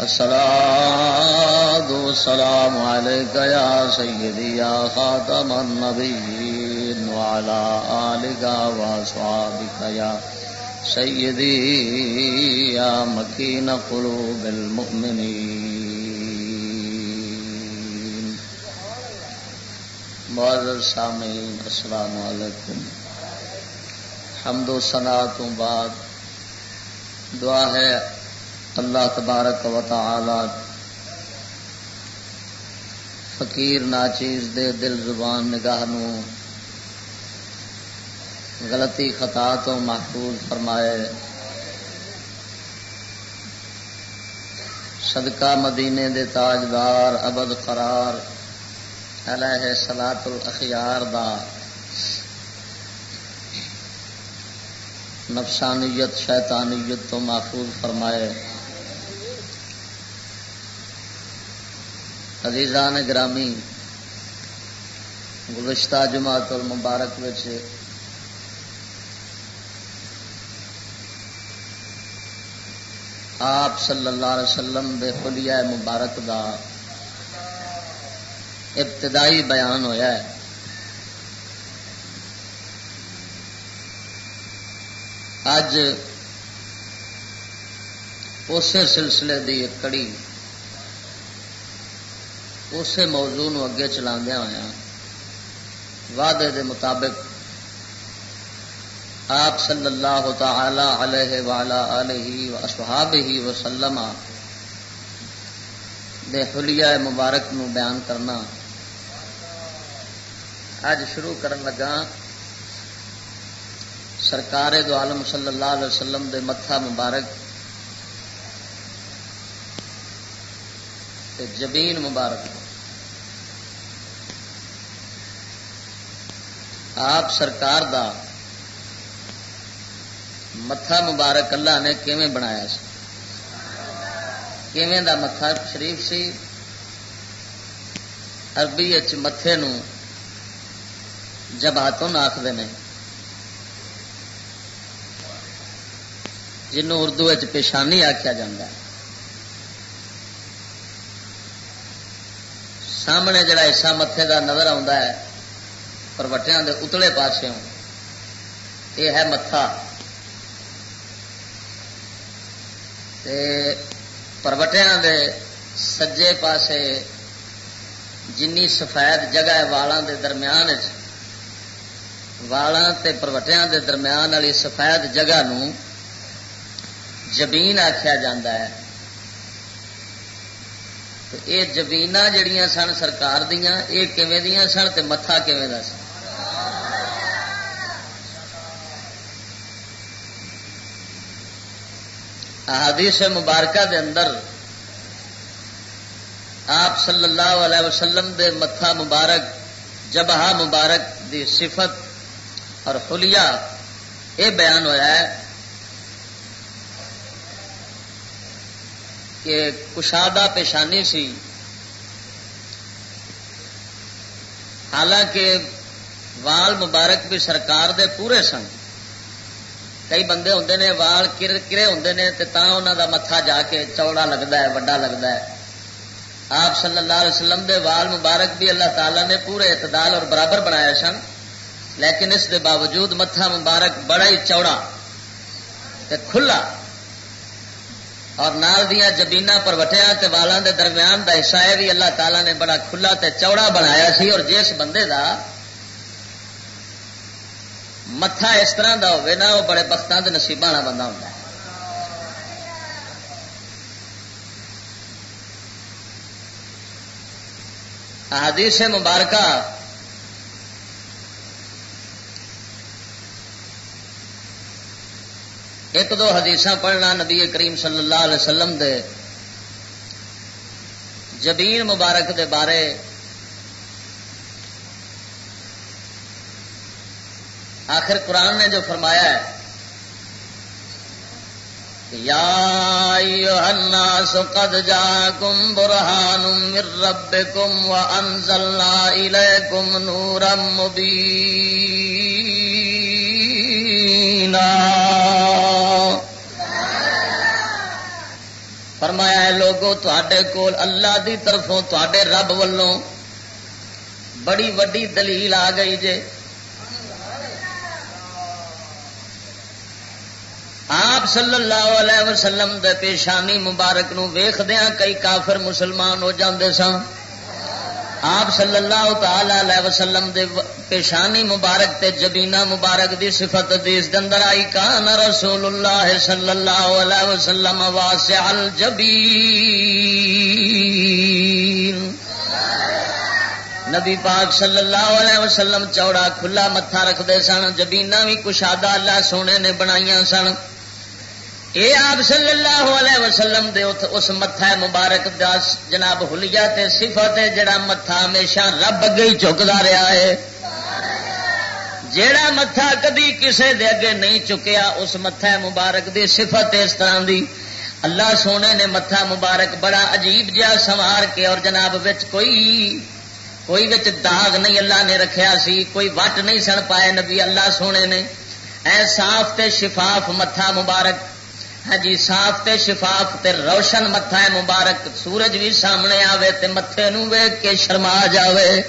الصلاة والسلام عليك يا سيدي يا خاتم النبيين وعلى آلك وأصحابك يا سيدي يا مكين قلوب المؤمنين. معزز سامعين السلام علیکم۔ حمد و ثنا تو بعد۔ دعا ہے اللہ تبارک و تعالی۔ فقیر، ناچیز، دے دل زبان نگاہ نو غلطی، خطا تو محفوظ فرمائے۔ صدقہ مدینے دے تاجدار، ابد قرار۔ علیہ سلاط الاخیار دا نفسانیت، شیطانیت تو محفوظ فرمائے۔ عزیزان گرامی، گزشتہ جماعت المبارک آپ صلی اللہ علیہ وسلم دے خلیہ مبارک دا ابتدائی بیان ہویا ہے۔ اج اسی سلسلے دی ایک کڑی اسی موضوع نو اگے چلا ہوا وعدے دے مطابق آپ صلی اللہ تعالی علیہ وعلا علیہ وصحابہ وسلم دے حلیہ مبارک نو بیان کرنا۔ اج شروع کرن لگا سرکار دو عالم صلی اللہ علیہ وسلم دے متھا مبارک تے جبین مبارک آپ سرکار دا متھا مبارک اللہ نے کیویں بنایا سی کیویں دا متھا شریف سی عربی متے جب ہاتھوں آخر جنوں اردو پیشانی آخیا جا سامنے جڑا حصہ متے کا نظر آتا ہے پروٹیا کے اتلے پاسوں یہ ہے متھا۔ پروٹیا دے سجے پاسے جنی سفید جگہ ہے والوں دے درمیان والاں تے پروٹیا دے درمیان والی سفید جگہ نو جبین آخیا جا یہ جبین جڑیاں سن سرکار دیا یہ کیویں دیا سن تے متھا کیویں دا سن احادیث مبارکہ دے اندر آپ صلی اللہ علیہ وسلم دے متھا مبارک جبہا مبارک دی صفت اور حلیہ یہ بیان ہوا ہے کہ کشادہ پیشانی سی۔ حالانکہ وال مبارک بھی سرکار دے پورے سن۔ کئی بندے ہوں نے وال کرے ہوں نے انہوں دا متھا جا کے چوڑا لگتا ہے، وڈا لگتا ہے۔ آپ صلی اللہ علیہ وسلم دے وال مبارک بھی اللہ تعالیٰ نے پورے اعتدال اور برابر بنایا سن۔ لیکن اس دے باوجود متھا مبارک بڑا ہی چوڑا تے کھلا اور نال دیا جبینا پروٹیا والوں دے درمیان دا حصہ ہے بھی اللہ تعالیٰ نے بڑا کھلا تے چوڑا بنایا سی اور جس بندے دا متھا اس طرح کا ہوا وہ بڑے بختوں کے نصیب والا بندہ ہوتا ہے۔ حدیث مبارکہ ایک دو حدیث پڑھنا نبی کریم صلی اللہ علیہ وسلم دے جبین مبارک دے بارے آخر قرآن نے جو فرمایا ہے یا الناس قد جاکم برہان من ربکم وانزلنا الیکم نورا مبینا ہے لوگوں تے کول اللہ دی طرفوں تے رب والوں بڑی وڈی دلیل آ گئی جے۔ آپ صلی اللہ علیہ وسلم دے پیشانی مبارک نو ویخدیا کئی کافر مسلمان ہو جاندے سن۔ آپ صلی اللہ تعالی علیہ وسلم دے پیشانی مبارک تے جبینا مبارک دی صفت دیس دندر آئی، کان رسول اللہ صلی اللہ علیہ وسلم واسع الجبین. نبی پاک صلی اللہ علیہ وسلم چوڑا کھلا متھا رکھتے سن جبینا بھی کشادہ اللہ سونے نے بنائی سن۔ یہ آپ صلی اللہ علیہ وسلم دے اس متھا مبارک دس جناب ہلیا تے صفت ہے جڑا متھا ہمیشہ رب اگے ہی چکتا رہا ہے۔ جیڑا متھا کدی کسے دے اگے نہیں چکیا، اس متھا مبارک دی صفت اس طرح دی۔ اللہ سونے نے متھا مبارک بڑا عجیب جہا سوار کے اور جناب وچ کوئی کوئی وچ داغ نہیں اللہ نے رکھیا سی، کوئی وٹ نہیں سن پائے نبی اللہ سونے نے۔ اے صاف تے شفاف متھا مبارک ہاں جی صاف تے شفاف تے روشن متھا ہے مبارک سورج بھی سامنے آوے تے متے ویگ کے شرما جاوے۔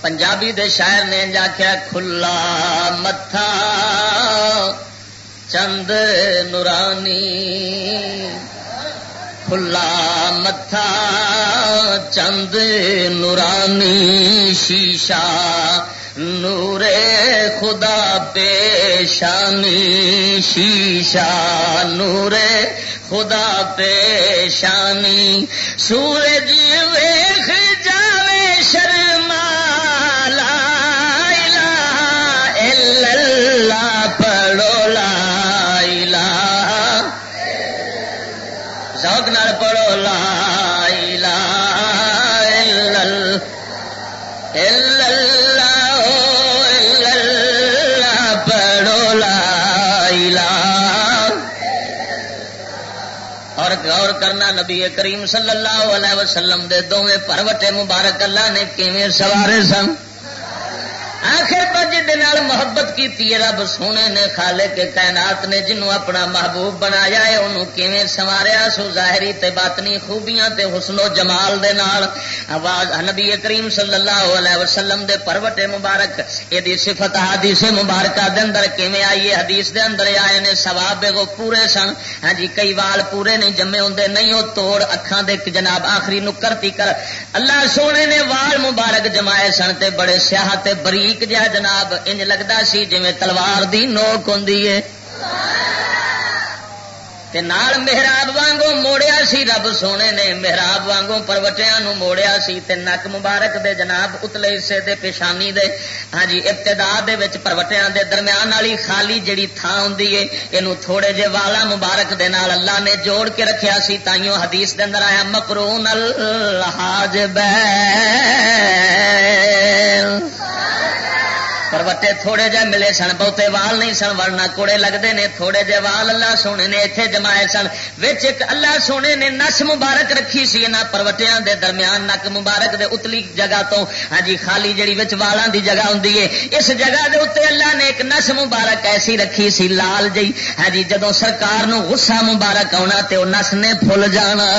پنجابی دے شاعر نے جا کے کھلا متھا، چند نورانی۔ کھلا متھا، چند نورانی، شیشہ۔ نور خدا پیشانی شیشہ نور خدا پیشانی سورج ویخ نبی کریم صلی اللہ علیہ وسلم دے دوویں پروٹے مبارک اللہ نے کیویں سوارے سن؟ آخر پر جی محبت کی رب سونے نے خالے کے کائنات نے جنوں اپنا محبوب بنایا ہے، انہوں کیویں سواریا سو ظاہری تے باطنی خوبیاں تے حسن و جمال دے نال۔ آواز نبی کریم صلی اللہ علیہ وسلم دے پروٹے مبارک یہ صفت حدیث مبارکہ دے اندر کیویں آئی ہے؟ حدیث دے اندر آئے نے ثواب وہ پورے سن۔ ہاں جی کئی وال پورے نہیں، جمے ہوندے نہیں وہ توڑ اکھاں دے جناب آخری نکر تیکر اللہ سونے نے وال مبارک جمائے سن تے بڑے سیاہ تے بریک جا جناب انج لگتا سی جی تلوار دی نوک ہوں تے نال محراب وانگو موڑیا سی، رب سونے نے محراب وانگو پروٹیا موڑیا سی تے نک مبارک دے جناب اتلے حصے دے پیشانی دے۔ ہاں جی ابتدا دے وچ پروٹیا دے درمیان والی خالی جڑی تھان ہوں یہ تھوڑے جے والا مبارک دے نال اللہ نے جوڑ کے رکھیا سی تائیوں حدیث دے اندر آیا مکرون الحاج بے پروٹے تھوڑے جہ ملے سن، بہتے وال نہیں سن ورنا کوڑے لگتے ہیں تھوڑے جہ وال اللہ سونے نے اتنے جمائے سن۔ ایک اللہ سونے نے نس مبارک رکھی سی یہاں پروٹیا دے درمیان، نک مبارک دے اتلی جگہ تو۔ ہاں جی خالی جڑی والاں دی جگہ ہوں اس جگہ دے اتنے اللہ نے ایک نس مبارک ایسی رکھی سی، لال جی ہاں جی جدو سرکار نو غصہ مبارک آنا تو نس نے فل جانا۔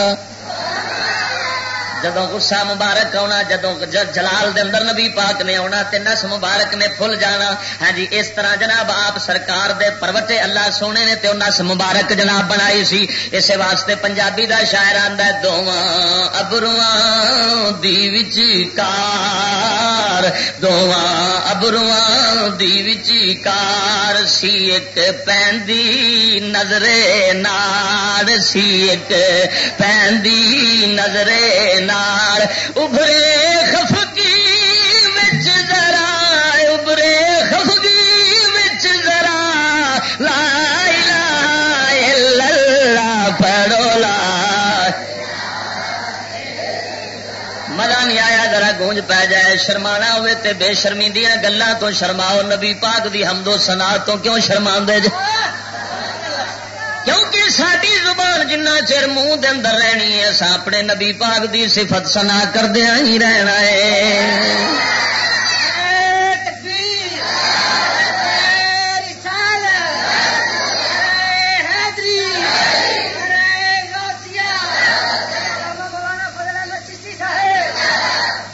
جدو غصہ مبارک آنا جدو جلال دے اندر نبی پاک نے آنا تے نس مبارک نے پھل جانا۔ ہاں جی اس طرح جناب آپ سرکار دے پروٹے اللہ سونے نے تے نس مبارک جناب بنائی سی۔ اس واسطے پنجابی دا شاعر آندا دواں ابرواں دی وچ کار دواں ابرواں دی وچ کار۔ سی ایک پیندی نظرے ناڑ، سی ایک پیندی نظرے نار ابرے خفگی وچ ذرا ابرے خفگی وچ ذرا۔ لا الہ الا اللہ، پڑھو لا مزہ نہیں آیا، ذرا گونج پی جائے، شرمانا ہوئے تے بے شرمی دیا گلوں تو شرماؤ، نبی پاک دی حمد و سنا تو کیوں شرما دے جائے کیونکہ ساری زبان جنہ چر منہ دے اندر رہنی ہے سا اپنے نبی پاک دی صفت سنا کردیا ہاں ہی رہنا ہے۔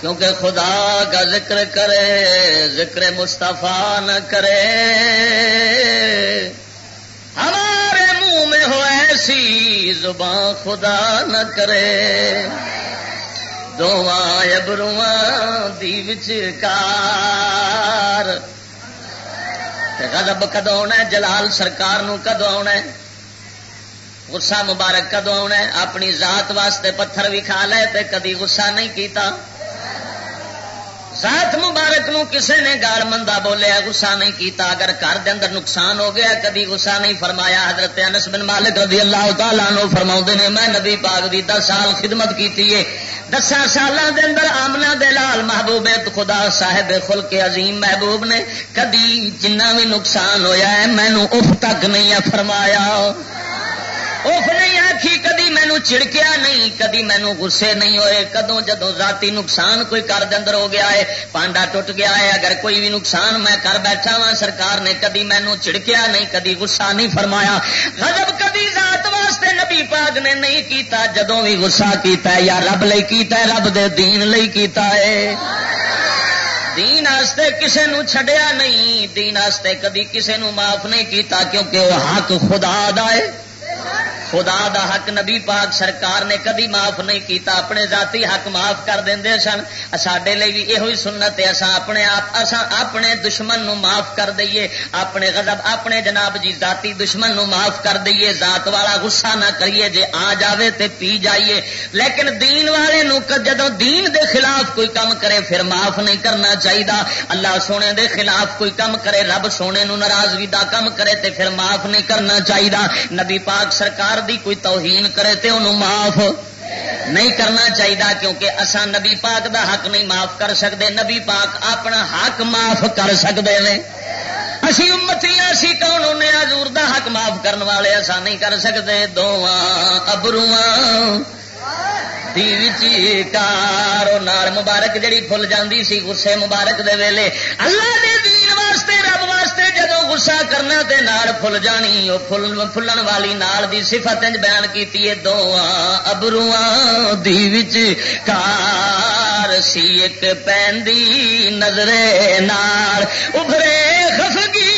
کیونکہ خدا کا ذکر کرے، ذکر مصطفیٰ نہ کرے۔ ہمارے ہو ایسی زبان خدا نہ کرے۔ دواں ابرواں دیوچ کار غضب کدو آنا جلال سرکار نو کدو آنا غصہ مبارک کدو آنا اپنی ذات واسطے پتھر بھی کھا لے تے کدی غصہ نہیں کیتا۔ ذات مبارک نو کسے نے گال مندا بولیا گسا نہیں کیتا، اگر گھر دے اندر نقصان ہو گیا کدی گسا نہیں فرمایا، حضرت انس بن مالک رضی اللہ تعالیٰ نو فرما نے، میں نبی پاک دی دس سال خدمت کی دس سال دے اندر آمنا دے لال محبوب خدا صاحب خل کے عظیم محبوب نے کدی جنہ بھی نقصان ہویا ہے مینو اف تک نہیں فرمایا۔ اف نہیں آخی کدی مینو چڑکیا نہیں، کدی مینو گسے نہیں ہوئے کدو جدو ذاتی نقصان کوئی کر اندر ہو گیا ہے، پانڈا ٹوٹ گیا ہے، اگر کوئی بھی نقصان میں کر بیٹھا وا سرکار نے کدی مینو چڑکیا نہیں، کدی گسا نہیں فرمایا. غضب کدی ذات واسطے نبی پاک نے نہیں کیتا جدو بھی گسا کیتا ہے، یا رب لئی کیتا ہے، رب دے دین لئی کیتا ہے۔ دین آستے کسے نو چھڈیا نہیں، دین آستے کدی کسے نو معاف نہیں کیتا، کیونکہ وہ حق خدا دا ہے۔ Thank you. خدا دا حق نبی پاک سرکار نے کدی معاف نہیں کیتا، اپنے ذاتی حق معاف کر دیں سن۔ سڈے لی بھی یہ سنت ہے اصا اپنے آپ اسا اپنے دشمن نو معاف کر دئیے۔ اپنے غضب، اپنے جناب جی ذاتی دشمن نو معاف کر دئیے۔ ذات والا غصہ نہ کریے، جے آ جاوے تے پی جائیے۔ لیکن دین والے نو جدو دین دے خلاف کوئی کام کرے، پھر معاف نہیں کرنا چاہیے اللہ سونے دے خلاف کوئی کام کرے، رب سونے نو ناراضگی دا کام کرے تے پھر معاف نہیں کرنا چاہیے نبی پاک سرکار دی کوئی توہین کرے تے انہوں معاف نہیں کرنا چاہیے کیونکہ اسا نبی پاک دا حق نہیں معاف کر سکتے نبی پاک اپنا حق معاف کر سکتے ہیں اسی امتی اسی کون انہیں حضور دا حق معاف کرنے والے ایسا نہیں کر سکتے دونوں ابرواں کار نار مبارک جڑی فل جاندی سی، غصے مبارک دے ویلے۔ اللہ دے دین واسطے، رب واسطے جدو غصہ کرنا تے نار فل جانی وہ فل فلن والی نال دی صفت بیان کیتی ہے دو ابرواں دی کار سی۔ ایک پہندی نظرے نار ابھرے خفگی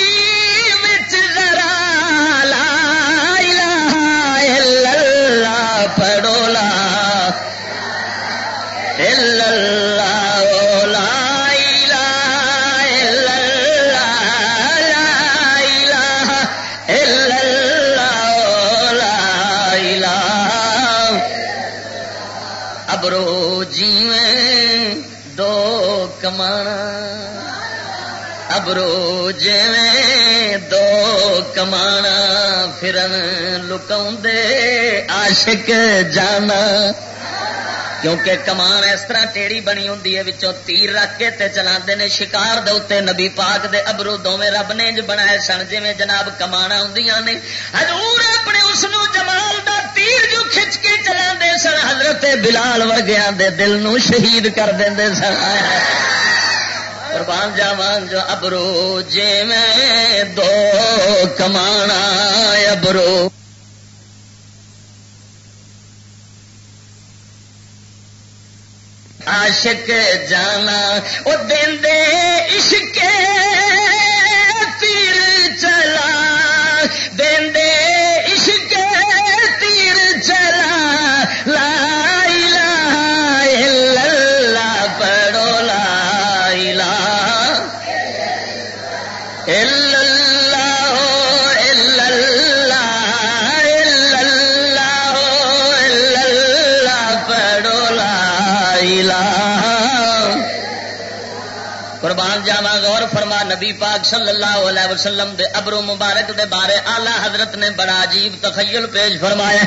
کما ابرو جی دو کمانا فرن لکاؤ عاشق جانا کیونکہ کمان اس طرح ٹیڑی بنی ہوں تیر رکھ کے تے چلا نے شکار دے نبی پاک دے ابرو دونوں رب نے بنا سن جی جناب کمانا ہوں نے۔ حضور اپنے اس جمال دا تیر جو کھچ کے چلا سن، حضرت بلال ورگیا دے دل نو شہید کر دیں سن۔ قربان جاوان جو ابرو جی میں دو کمانا ابرو۔ عاشق جانا وہ دین دے عشق تیر چلا۔ دین دے عشق تیر چلا۔ لا نبی پاک صلی اللہ علیہ وسلم دے ابرو مبارک دے بارے آلہ حضرت نے بڑا عجیب تخیل پیش فرمایا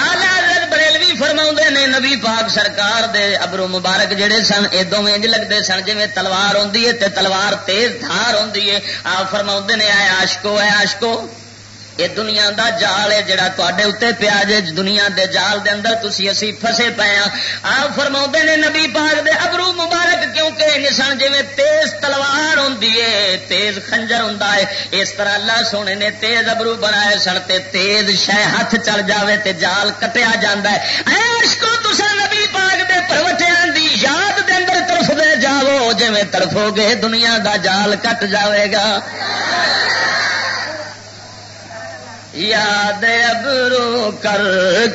آلہ حضرت بریلوی فرما نے نبی پاک سرکار دے ابرو مبارک جڑے سن ادو انج لگتے سن جی تلوار آتی ہے تلوار تیز دھار آتی ہے۔ آ فرما نے، آئے آشکو ہے آشکو یہ دنیا دا جال ہے جڑا تے اتنے پیا جے، دنیا دے جال دے اندر تسی اسی فسے پے ہاں۔ آپ فرما نے نبی پاک دے ابرو مبارک کیونکہ نشان جی تیز تلوار ہوں تیز خنجر ہوں اس طرح اللہ سونے نے تیز ابرو بنائے سن تے تیز شہ ہاتھ چل جاوے تے جال کٹیا جا کو تسا نبی پاک دے پروٹیا دی یاد دے اندر طرف دے جاؤ جی تڑفو گے دنیا دا جال کٹ جاوے گا۔ یاد ابرو کر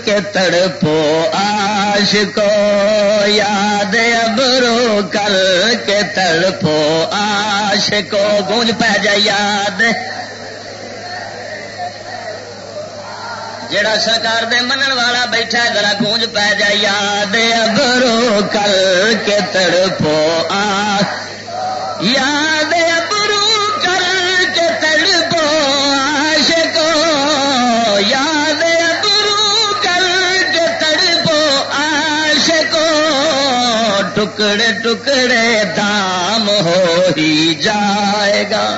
کے تڑپو آش کو یاد ابرو کر کے تڑپو آش کو گونج پہ جا یاد۔ جڑا سرکار دے منن والا بیٹھا ذرا گونج پہ جا یاد ابرو کر کے تڑپو آش یاد ٹکڑے ٹکڑے دام ہو ہی جائے گا۔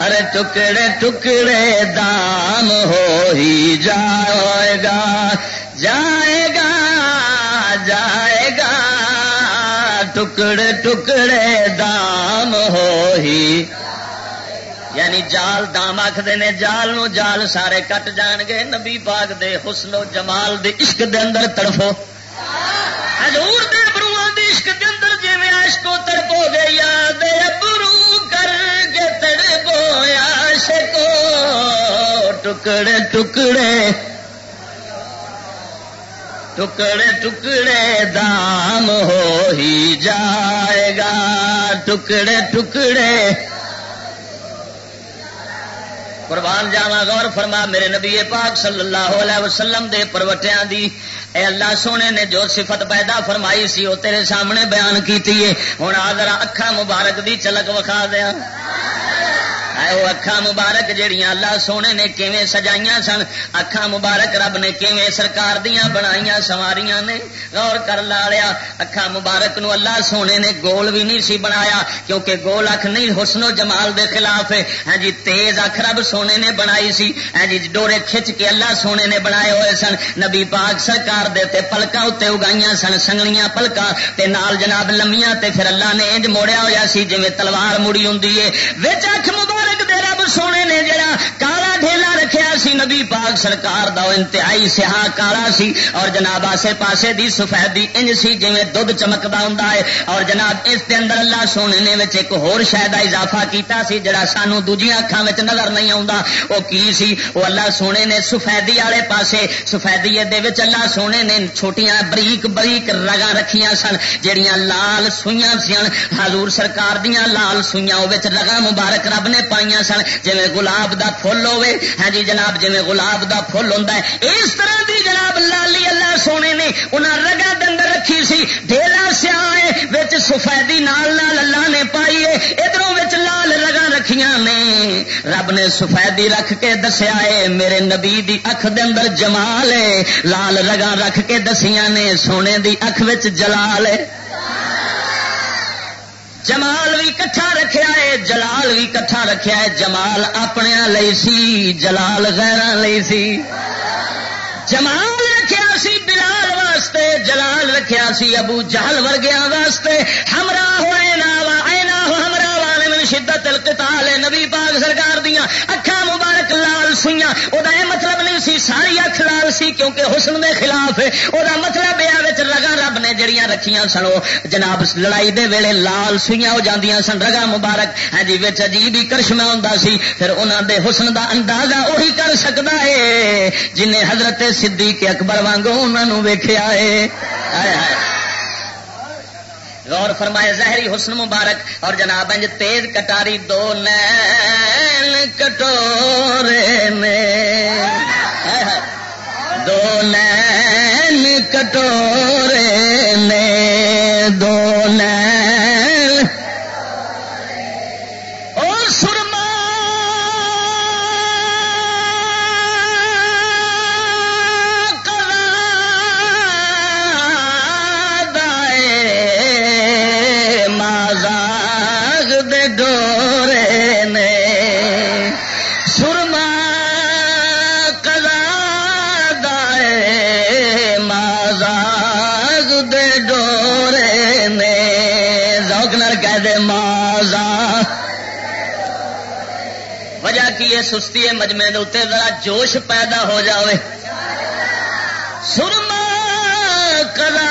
ارے ٹکڑے ٹکڑے دام ہو ہی جائے گا۔ جائے گا جائے گا۔ ٹکڑے ٹکڑے دام ہو ہی۔ یعنی جال دام آخر نے، جال نو جال سارے کٹ جان گے۔ نبی باغ دے حسن و جمال دے عشق دے اندر تڑفو۔ حضور دے جی میں تڑپو گے یاد کر کے تڑپو عشقو ٹکڑے ٹکڑے۔ ٹکڑے ٹکڑے، دام ہو ہی جائے گا۔ ٹکڑے ٹکڑے۔ قربان جاوا غور فرما، میرے نبی پاک صلی اللہ علیہ وسلم دے پروٹیا دی اے اللہ سونے نے جو صفت پیدا فرمائی سی وہ تیرے سامنے بیان کی ہوں آ اکھا مبارک دی چلک وکھا دیا۔ وہ اکھا مبارک جہیا اللہ سونے نے کیویں سجائیاں سن اکھا مبارک رب نے کیویں سرکار دیا بنائی سواریاں نے۔ غور کر لا لیا اکھا مبارک نو اللہ سونے نے گول بھی نہیں سی بنایا، کیونکہ گول اکھ نہیں، حسن و جمال دے خلاف ہے۔ ہاں جی تیز اکھ رب سونے نے بنائی سی۔ ہاں جی ڈورے کھچ کے اللہ سونے نے بنائے ہوئے سن۔ نبی پاک سرکار دے تے پلکا اتنے اگائیاں سن، سنگلیاں پلکا۔ تے نال جناب لمیاں تے پھر اللہ نے انج موڑیا ہوا سی جی تلوار مڑی ہوں اکھ مبارک مبارک دے رب سونے نے جڑا کالا ڈھیلا رکھیا سی، نبی پاک سرکار دا انتہائی سیاہ کالا سی اور جناب آسے پاسے دی سفیدی انج سی جی دھد چمکتا ہوں اور جناب اس کے اندر اللہ سونے نے ایک ہور شاید اضافہ کیتا سی جڑا سانو دوجیاں اکھان نظر نہیں آتا وہ کی سی؟ وہ اللہ سونے نے سفیدی والے پاسے سفیدی اللہ سونے نے چھوٹیاں بریک بریک رگا رکھیاں سن جہیا لال سوئیاں سن حضور سرکار دیا لال سوئیاں رگا مبارک رب نے پائیاں سن جی گلاب دا فل ہوے ہاں جی جناب جی گلاب دا فل ہوں اس طرح دی جناب لالی اللہ سونے نے انہیں رگا دندر رکھی سی۔ ڈیلا سیا سفیدی نال نال اللہ نے پائی ہے۔ ادھر لال رگا رکھیاں نے۔ رب نے سفیدی رکھ کے دسیا ہے، میرے نبی دی اکھ دے اندر جمال ہے۔ لال رگا رکھ کے دسیاں نے، سونے دی اکھ جلال ہے۔ جمال بھی کٹھا رکھا ہے، جلال بھی کٹھا رکھا ہے، جمال اپنے سی، جلال غیر سی۔ جمال رکھا سی بلال واسطے، جلال رکھا سی ابو جہل ورگیا واسطے۔ ہمراہ ہوئے شدت ہے نبی پاک سرکار دیا اکھا مبارک لال سوئیاں وہ مطلب نہیں سی، ساری اکھ لال سی کیونکہ حسن دے خلاف ہے۔ وہ مطلب یہ رگا رب نے جڑیاں رکھیاں سن جناب لڑائی دے ویلے لال سوئیاں ہو جاندیاں سن۔ رگا مبارک ہاں جی بچ عجیب ہی کرشمہ ہوں سی۔ پھر انہوں دے حسن دا اندازہ وہی کر سکتا ہے جنہیں حضرت صدیق اکبر وانگو انہوں نے ویخیا ہے غور فرمائے ظاہری حسن مبارک اور جناب انج تیز کٹاری دو نین کٹورے میں۔ دو نین کٹورے میں، دو سستی ہے مجمے اتنے ذرا جوش پیدا ہو جائے سرما کلا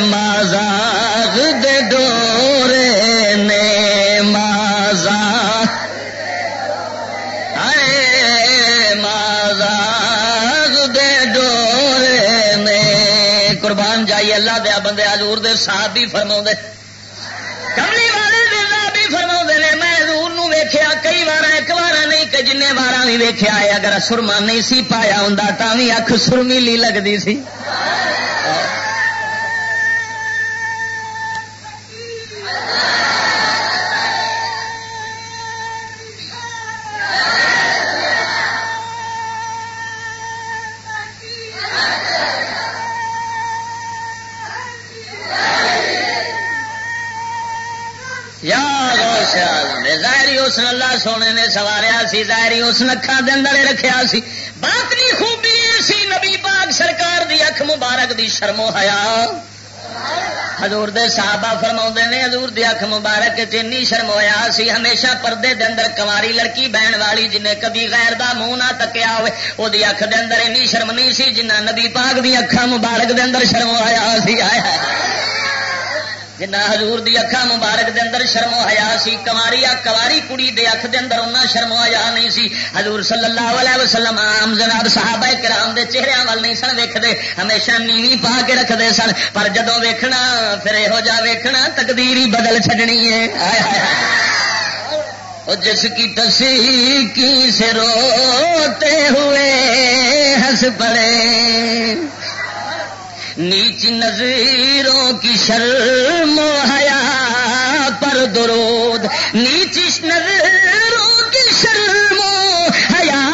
مازاغ دے ڈورے نے مازا مازاغ دے ڈورے نے۔ قربان جائیے، اللہ دیا بندے آجور دے صاحب بھی فرما کملی ویخیا کئی بار ایک بار نہیں کہ جن بار بھی ویخیا ہے، اگر سرما نہیں سی پایا ہوں تو بھی اکھ سرمیلی لگتی سی۔ حسن اللہ سونے نے سواریا سی ظاہری اس نکھا دے اندر رکھیا سی۔ باطنی خوبی سی، نبی پاک سرکار دی اکھ مبارک دی شرم و حیا۔ حضور دے صحابہ فرما نے، حضور دی اکھ مبارک چنی شرمویا سی، ہمیشہ پردے دے اندر کنواری لڑکی بہن والی جنہیں کبھی غیر دا منہ نہ تکیا ہوئے وہ دی اکھ دے اندر اینی شرم نہیں سی جنہ نبی پاک دی اکھاں مبارک دے اندر شرم آیا سی۔ آیا جنا حضور دی اکھا مبارک دے اندر شرم و حیا سی، کماری آ کواری کڑی دے اکھ دے اندر انہاں شرم و حیا نہیں سی۔ حضور صلی اللہ علیہ وسلم عام جناب صحابہ کرام دے چہرے وال نہیں سن ویکھدے، ہمیشہ نیوی پا کے رکھدے سن۔ پر جدوں ویکھنا، پھر یہو جا ویکھنا تقدیر ہی بدل چھڈنی ہے۔ ہائے ہائے جس کی تصویر کی سے روتے ہوئے ہنس پڑے۔ نیچ نظیروں کی شرم و حیا پر درود، نیچ نظروں کی شرم و حیا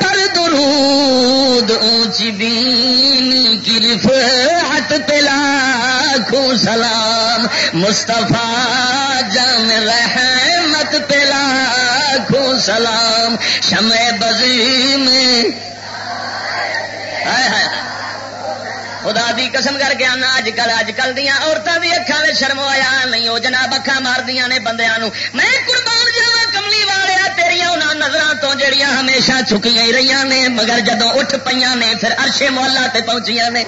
پر درود۔ اونچی بینی کی رفعت پہ لاکھوں سلام، مصطفیٰ جان رحمت پہ لاکھوں سلام، شمع بزی میں۔ خدا دی قسم کر کے آنا اج کل اج کل دیا عورتوں کی اکھان میں شرم آیا نہیں وہ جناب اکھا مار دیا نے بندیا میں قربان جا کملی والے تیریا انہوں نظر تو جڑیاں ہمیشہ چکیاں رہی نے، مگر جدو اٹھ پہ نے پھر ارشے محلہ تے پہنچیاں نے۔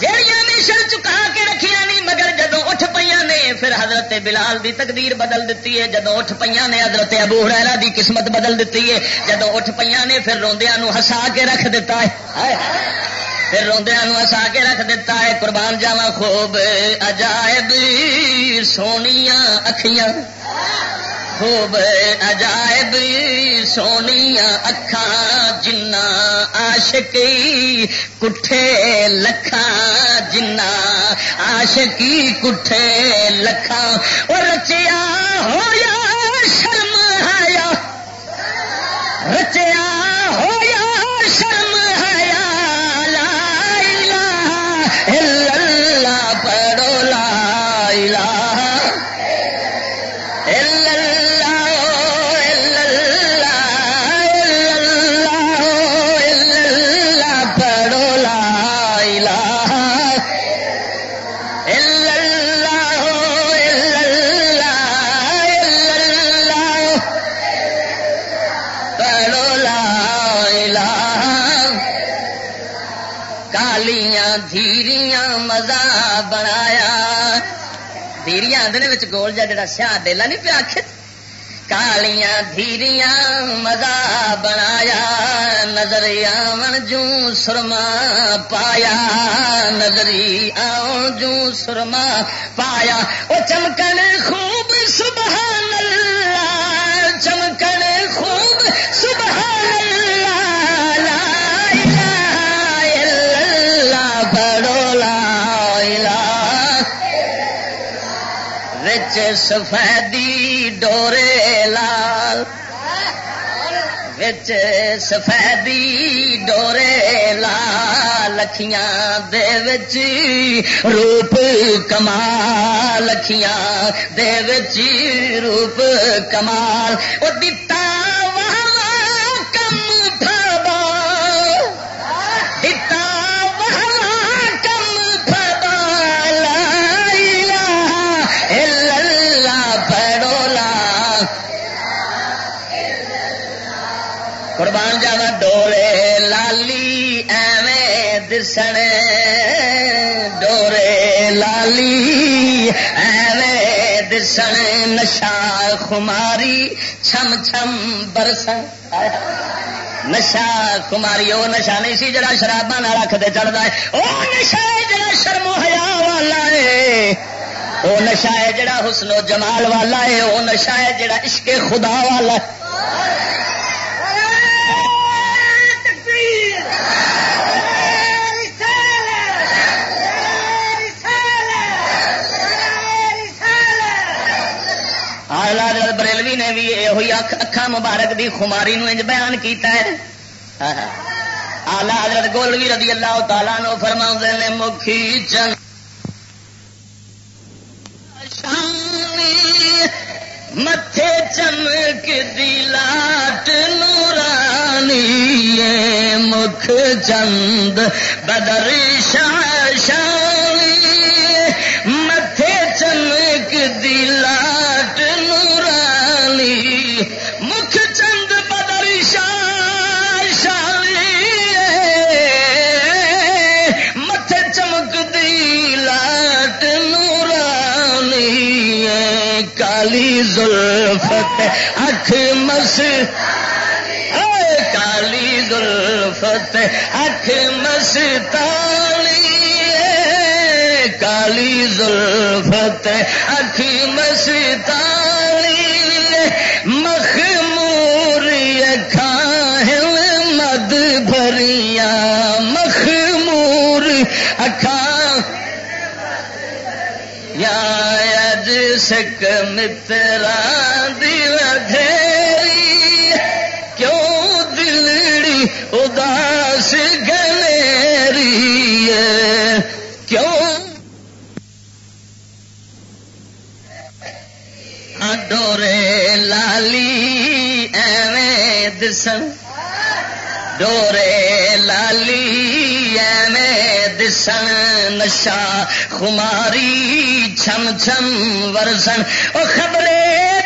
جڑیاں ہمیشہ چکا کے رکھیا نہیں مگر جدو اٹھ نے پھر حضرت بلال دی تقدیر بدل دیتی ہے جدو اٹھ پہ نے حضرت ابو ہریرا دی قسمت بدل دیتی ہے جدو اٹھ پہ نے پھر روندیا ہسا کے رکھ دیتا ہے۔ پھر روندیا ہسا کے رکھ دیتا ہے۔ قربان جاوا خوب عجائب، سونیاں اکھیاں۔ خوب عجائب، سونیا اکھا جنا آشکی کٹھے لکھاں جنا آشکی کٹھے لکھاں۔ اور رچیا ہویا شرم آیا۔ رچیا دھیریاں مزہ بنایا۔ دھیریاں آدھے گول جا جڑا سیاہ ڈیلا نہیں پیا آخ کالیاں دھیریاں مزہ بنایا۔ نظری آن جوں سرما پایا۔ نظری آن جوں سرما پایا۔ وہ چمکن خوب سبحان اللہ۔ چمکن خوب وچ سفیدی ڈورے لال، وچ سفیدی ڈورے لال لکھیاں دے وچ روپ کمال لکھیاں دے وچ روپ کمال۔ او قربان جاوا ڈورے لالی ایویں دسن ڈورے لالی ایویں دسن نشا خماری چھم چھم برسن نشا کماری وہ نشا نہیں سی جڑا شرابا نہ رکھتے چڑھتا ہے وہ نشا ہے جڑا شرم حیا والا ہے وہ نشا ہے جڑا حسن و جمال والا ہے وہ نشا ہے جڑا عشق خدا والا ہے بریلوی نے بھی یہ اکھا مبارک دی خماری نو انج بیان کیتا ہے۔ آلہ حضرت گولوی رضی اللہ تعالیٰ نو فرما نے، مکھی چن متے چمک دلاٹ نورانی مکھ چند بدر شاہ شانی متے چمک لاٹ کالی زلفت اکھ مس کالی زلفت اکھ مستانی کالی زلفت اکھ مستانی مخمور اکھا مد بھریا اج سک مترا ودھیری کیوں دلڑی اداس گلیری کیوں؟ ہاں ڈورے لالی ایویں دسن۔ ڈورے لالی میں دسن نشا خماری چھم چھم ورسن او خبریں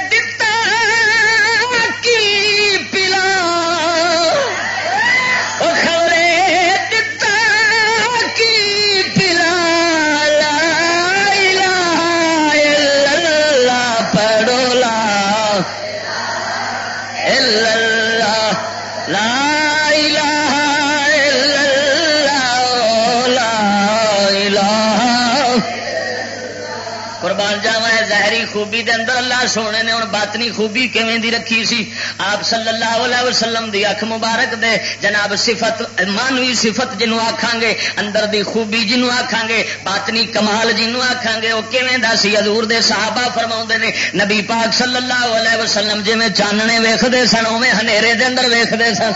خوبی دے اندر اللہ سونے نے ہن باطنی خوبی کیویں دی رکھی سی؟ آپ صلی اللہ علیہ وسلم دی اکھ مبارک دے، جناب صفت، مانوی صفت جنوں آکھاں گے، اندر دی خوبی جنوں آکھاں گے، باطنی کمال جنوں آکھاں گے، او کیویں دا سی؟ حضور دے صحابہ فرماوندے نے، نبی پاک صلی اللہ علیہ وسلم جویں چاننے ویکھدے سن، اوویں ہنیرے دے اندر ویکھدے سن۔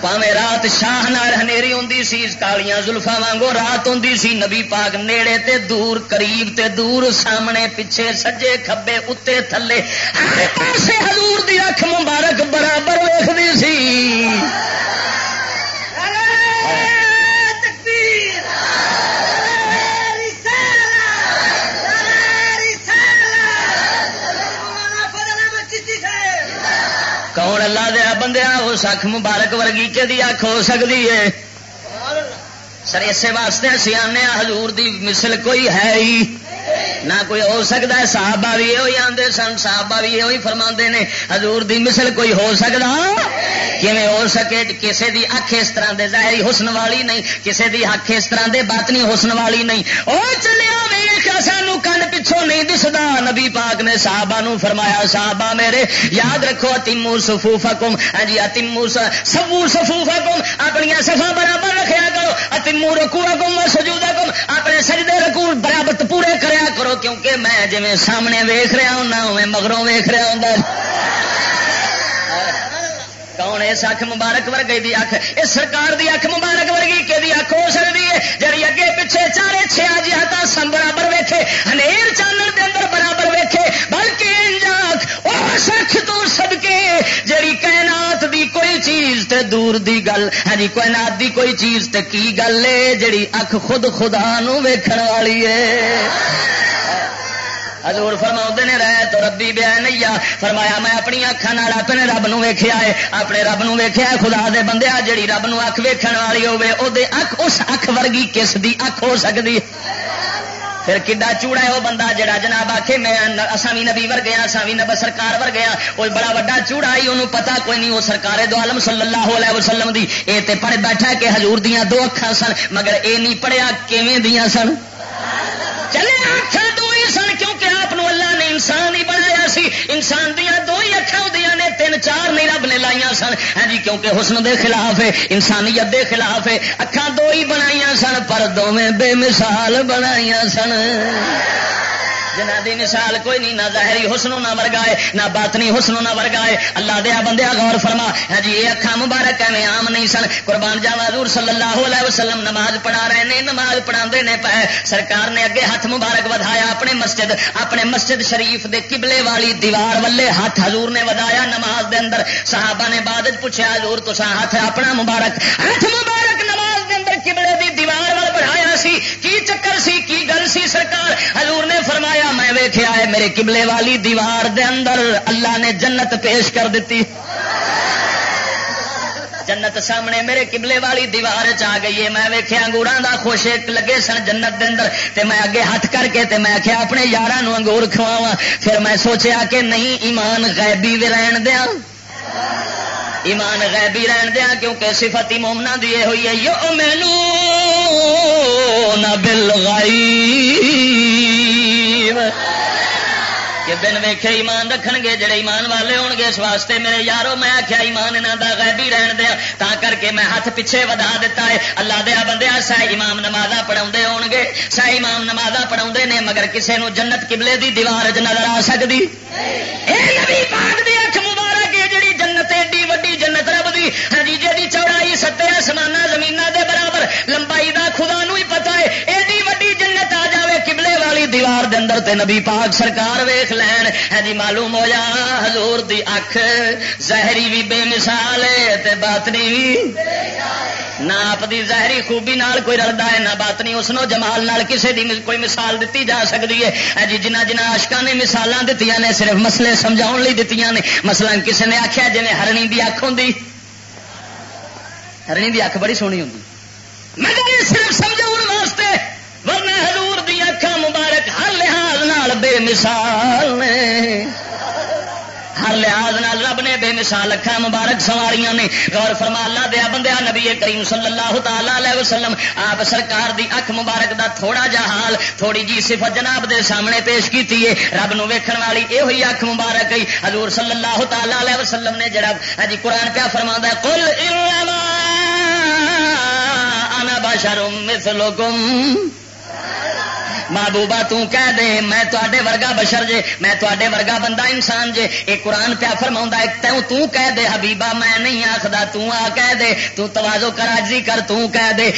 پاویں رات شاہ نال ہنیری ہوندی سی، کالیاں زلفا وانگو رات ہوندی سی، نبی پاک نیڑے تے دور، قریب تے دور، سامنے پیچھے سجے کھبے اتے تھلے۔ ہر پاسے حضور دی اکھ مبارک برابر ویکھدی سی۔ کون اللہ دیا بندیا اس اکھ مبارک ورگی دی اکھ ہو سکتی ہے؟ سر اسے واسطے سیانے حضور دی مثل کوئی ہے ہی؟ نہ کوئی ہو سکتا ہے، صحابہ بھی یہ آدھے سن، صحابہ بھی یہ فرما نے۔ حضور دی مثل کوئی ہو سکتا کیویں ہو سکے؟ کسے دی اکھ اس طرح دے ظاہری حسن والی نہیں، کسے دی اکھ اس طرح دے باطنی حسن والی نہیں۔ او چلیا ویخ سانو کنڈ پچھوں نہیں دسدا۔ نبی پاک نے صحابہ نو فرمایا، صحابہ میرے، یاد رکھو اتمو صفوفکم۔ ہاں جی اتمو سبو صفوفکم۔ اپنی صفا برابر رکھیا کرو۔ اتمو رکوعکم و سجودکم اپنے سجدے رکوع برابر پورے کریا کرو، کیونکہ میں جویں سامنے ویخ رہا ہوں مگروں ویخ رہا ہوں۔ کون اس اکھ مبارک ورگی دی اکھ؟ اس سرکار دی اکھ مبارک ورگی کہ دی اکھ ہو سکتی ہے؟ جی اگے پیچھے چارے چھیا جہاں سم برابر ویکھے۔ ہنیر چانن دے اندر برابر ویکھے، بلکہ انجاک اس اکھ تو صدقے جڑی کائنات چیز تے دور دی گل۔ ہاں جی کائنات دی کوئی چیز تے کی گل ہے؟ جڑی اکھ خود خدا نو ویکھن والی ہے۔ حضور فرما نے رہ تو ربی بیا نہیں فرمایا، میں اپنی اکھان اپنے رب نو ویخیا ہے۔ اپنے رب نو ویخیا خدا دے بندے۔ جیڑی رب نو اکھ ویکھن والی ہوے او دے اکھ، اس اکھ ورگی کس دی اکھ ہو سکتی ہے؟ پھر کڈا چوڑا ہے وہ بندہ جڑا جناب آخے میں اصا بھی نبی ور گیا اصا بھی نب سرکار ور گیا وہ بڑا وڈا چوڑا آئی انہوں پتا کوئی نہیں، وہ سرکار دو عالم صلی اللہ علیہ وسلم دی۔ اے تے پڑھ بیٹھا کہ حضور دیاں دو اکھاں سن، مگر اے نہیں پڑھیا کیویں دیاں سن؟ چلے اکھاں دو ہی سن، کیونکہ آپ اللہ انسان ہی بنایا سی۔ انسان دیا دو ہی اکھا ہوں نے، تین چار نہیں رب نے لائیا سن۔ ہاں جی کیونکہ حسن دے خلاف ہے، انسانیت دے خلاف ہے۔ اکھا دو ہی بنائی سن، پر دونیں بے مثال بنائی سن۔ جنہ دی مثال کوئی نہیں، نہ ظاہری حسن نہ ورگا ہے نہ باطنی حسن نہ ورگا ہے اللہ دیا بندیا، غور فرما۔ ہاں جی یہ اکھا مبارک ہے عام نہیں سن۔ قربان جاوا حضور صلی اللہ علیہ وسلم نماز پڑھا رہے نے، نماز پڑھا نے پے سرکار نے اگے ہاتھ مبارک ودایا اپنے مسجد اپنے مسجد شریف دے قبلے والی دیوار والے ہاتھ حضور نے ودایا نماز دے اندر۔ صحابہ نے بعد پوچھا حضور تو ہاتھ اپنا مبارک، ہاتھ مبارک نماز دے اندر قبلے دی دیوار وال بڑھایا سی؟ کی چکر سی؟ کی گل سی سرکار؟ حضور نے فرمایا میں ویخیا ہے میرے قبلے والی دیوار دے اندر اللہ نے جنت پیش کر دیتی۔ جنت سامنے میرے قبلے والی دیوار چ گئی ہے۔ میں ویخیا انگورا کا خوش لگے سن جنت دے اندر تے میں اگے ہاتھ کر کے تے میں آخیا اپنے یار انگور کھواوا پھر میں سوچیا کہ نہیں، ایمان غیبی بھی رہن دیا ایمان غیبی رہن دیا کیونکہ صفت مومنا دیے ہوئی ہے یو مینو نہ بل کہ بن ویخے ایمان رکھ گے جڑے ایمان والے ہون گے اس واسطے میرے یارو، میں آخیا ایمان یہاں کا غیبی رہن دیا، تا کر کے میں ہاتھ پیچھے ودا دیتا ہے۔ اللہ دیا بندیا سہ امام نماز پڑھا ہو گے سہ امام نماز پڑھا نے، مگر کسی نو جنت قبلے دی دیوار چ نظر آ سکتی مبارک جڑی جنت ایڈی وڈی جنت رب دی۔ ہاں جی جی چوڑائی ستے آسمان زمین دے برابر، لمبائی دا خدا نو ہی پتا ہے، ایڈی والی دیوار دے اندر تے نبی پاک سرکار ویخ لین۔ ہے جی معلوم ہو جا حضور دی اکھ زہری بھی بے مثال ہے تے باطنی بھی نہ آپ دی زہری خوبی نال کوئی رلدا ہے، نہ باطنی اس نو جمال نال کسے دی کوئی مثال دتی جا سکتی ہے۔ ہاں جی جنہ جنہ عاشقاں نے مثالاں دتیاں نے، صرف مسئلے سمجھاؤن لئی دتیاں نے۔ مثلا کسے نے آکھیا جویں ہرنی دی اکھ ہوندی۔ ہرنی دی اکھ بڑی سونی ہوندی۔ مگر صرف سمجھاؤن واسطے، ورنہ حضور دی مبارک ہر لحاظ نال بے مثال نے ہر لحاظ نال رب نے بے مثال اکھا مبارک سواریاں نے غور فرما اللہ دیا بندیا نبی کریم صلی اللہ تعالی علیہ وسلم آپ سرکار دی اکھ مبارک دا تھوڑا جا حال تھوڑی جی صفت جناب دے سامنے پیش کیتی ہے رب نو ویکھن والی اے ہوئی اکھ مبارک ہے حضور صلی اللہ تعالی علیہ وسلم نے جڑا ہجی قرآن پیا فرماوندا ہے قل انما انا بشر مثلکم محبوبہ تو کہہ دے، میں تے ورگا بشر جے، میں تے ورگا بندہ انسان جے۔ یہ قرآن پیا فرما توں تو کہہ دے حبیبہ، میں نہیں آخر تو آ کہہ دے۔ تو توازو کر آجی کر تو کہہ دے۔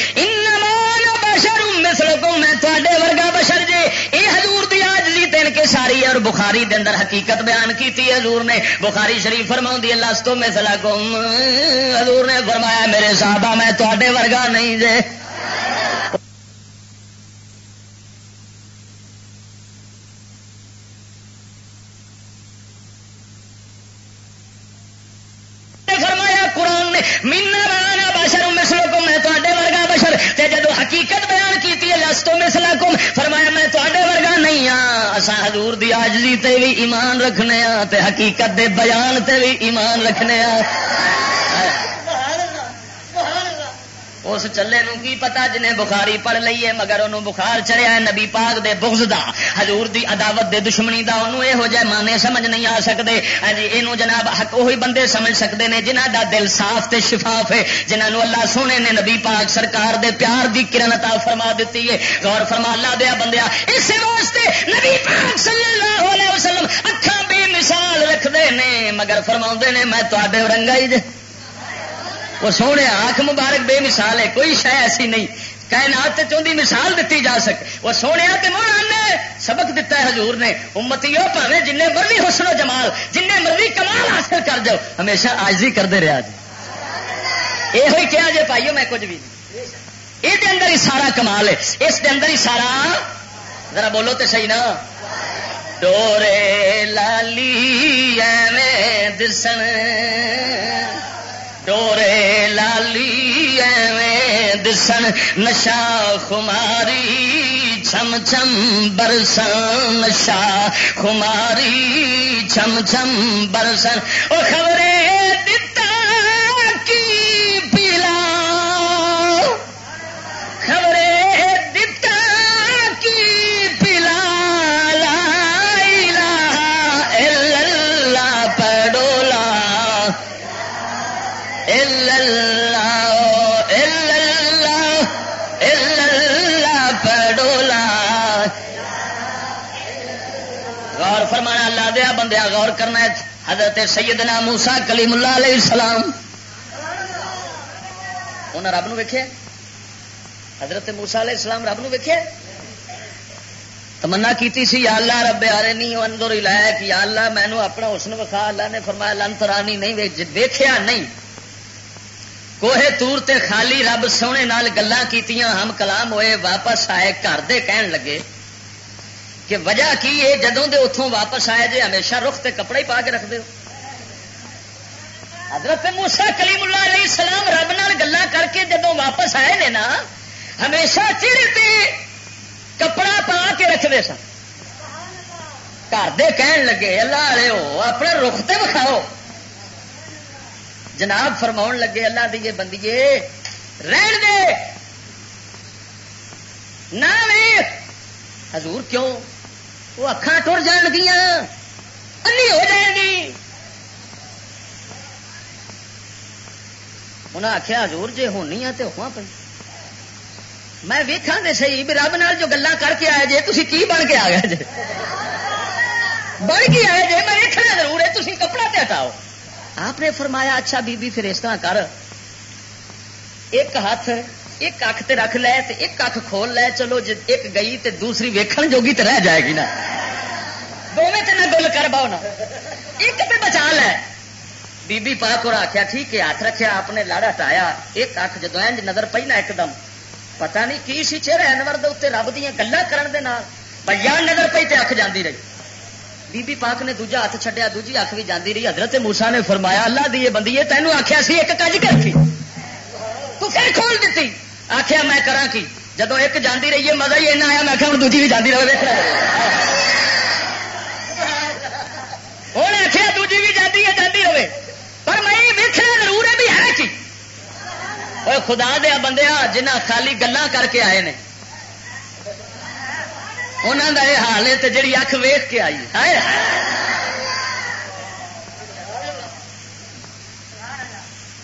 بشر مثل مسلکم میں تے ورگا بشر جے۔ اے حضور دی آجزی تین کے ساری، اور بخاری دے اندر حقیقت بیان کی حضور نے۔ بخاری شریف فرما اللہ تو مثل مسلکم حضور نے فرمایا، میرے صحابہ، میں تے ورگا نہیں جے۔ مینا رانا بشر مسلو کو میں تے ورگا بشر، تے جدو حقیقت بیان کی ہے لستو مسلا کم فرمایا میں تے ورگا نہیں ہاں اصل حضور دی آجزی تے بھی ایمان رکھنے ہاں تے حقیقت دے بیان تے بھی ایمان رکھنے ہاں۔ اس چلے نو کی پتا جنہیں بخاری پڑھ لیے مگر انہوں بخار چڑیا نبی پاک دے بغض دا، حضور دی عداوت دے دشمنی دا، انہوں اے ہو جائے مانے سمجھ نہیں آ سکتے ہاں جی یہ جناب حق وہی بندے سمجھ سکتے ہیں جنہ دا دل صاف تے شفاف ہے جنہوں اللہ سونے نے نبی پاک سرکار دے پیار دی کرن عطا فرما دیتی ہے۔ غور فرما، اللہ دیا بندیا اس واسطے نبی پاک صلی اللہ علیہ وسلم اکھا بے مثال رکھتے ہیں مگر فرما نے، میں تے رنگا ہی جے وہ سونے آنکھ مبارک بے مثال ہے، کوئی شہ ایسی نہیں۔ کائنات چاہتی مثال دیتی جا سکے۔ وہ سونے نے سبق دیتا ہے حضور نے۔ امتی پاوے جن مرضی حسن و جمال جن مرضی کمال حاصل کر جاؤ۔ ہمیشہ آجزی کرتے رہا جی۔ یہ کیا جی پائیو میں کچھ بھی یہ اندر ہی سارا کمال ہے۔ اس کے اندر ہی سارا ذرا بولو تو صحیح نا۔ ڈورے لالی ایویں دسن۔ ڈورے لالی ایویں دسن نشا خماری، چھم چھم برسن نشا خماری، چھم چھم برسن۔ او خبریں دتا دیا بندیا غور کرنا ہے، حضرت سیدنا موسا کلیم اللہ علیہ السلام۔ انہیں رب نو ویکھے حضرت موسا علیہ السلام رب نو ویکھے تمنا کیتی سی، یا اللہ رب آرے نہیں اندر ہی کہ یا اللہ مینو اپنا حسن وکھا، اللہ نے فرمایا، لن ترانی، نہیں ویخیا نہیں۔ کوہے تور تے خالی رب سونے نال گلا کیتیاں، ہم کلام ہوئے، واپس آئے، گھر دے کہن لگے۔ کہ وجہ کی ہے؟ جدوں دے اتوں واپس آئے جے، ہمیشہ رخ تے کپڑے ہی پا کے رکھ دو حضرت موسا کلیم اللہ علیہ السلام رب نال گلا کر کے جدوں واپس آئے نے نا، ہمیشہ چہرے تے کپڑا پا کے رکھتے سن۔ گھر دے کہن لگے، اللہ والے ہو اپنے رخ تے بکھاؤ جناب فرما لگے، اللہ دیے بندیے، رہن دے۔ نہ حضور کیوں؟ وہ اکھان ٹر جان گیا انی ہو جائے گی۔ انہیں آخیا حضور جی ہونی ہے تو ہوا پہ میں ویکھا دے سی بھی رب نال جو گلا کر کے آئے جی تھی کی بن کے آ گئے جی بن کے آئے جی میں ویکنا ضرور ہے تھی کپڑا تے ہٹاؤ۔ آپ نے فرمایا اچھا بی بی، پھر اس طرح کر۔ ایک ہاتھ ایک اکھ تے رکھ لے تے ایک اکھ کھول لے، چلو جی ایک گئی تے دوسری ویکھن جوگی تے رہ جائے گی نا۔ دونوں تے نہ گل کر باؤ نا۔ ایک تے بچا لے۔ بی بی پاک اور آخیا ٹھیک ہے، ہاتھ رکھیا، آپ نے لاڑا ٹایا۔ ایک اکھ جدو نظر پی نا ایک دم پتا نہیں کی سی چہرہ انور دے رب دیا گلا کرن دے نال۔ بیا نظر پی تے اکھ جاندی رہی۔ بی بی پاک نے دوجا ہاتھ چھڈیا، دوجی اکھ بھی جاندی رہی۔ حضرت موسا نے فرمایا، اللہ دی بندی تینوں آخیا سی، ایک کج کر تو پھر کھول دیتی۔ آخیا میں کرا کی؟ جدو ایک جاندی رہی ہے، مزہ ہی ایسا آیا، میں آخیا ہوں دوجی بھی جاندی رہے۔ ہوں آخیا دوجی بھی جاتی ہے جاتی رہے۔ پر میں ویچنا ضرور ہے بھی ہے کی؟ وہ خدا دیا بندیا جنہ خالی گلا کر کے آئے نے۔ انہوں کا یہ حال ہے تو جی اکھ ویخ کے آئی ہے۔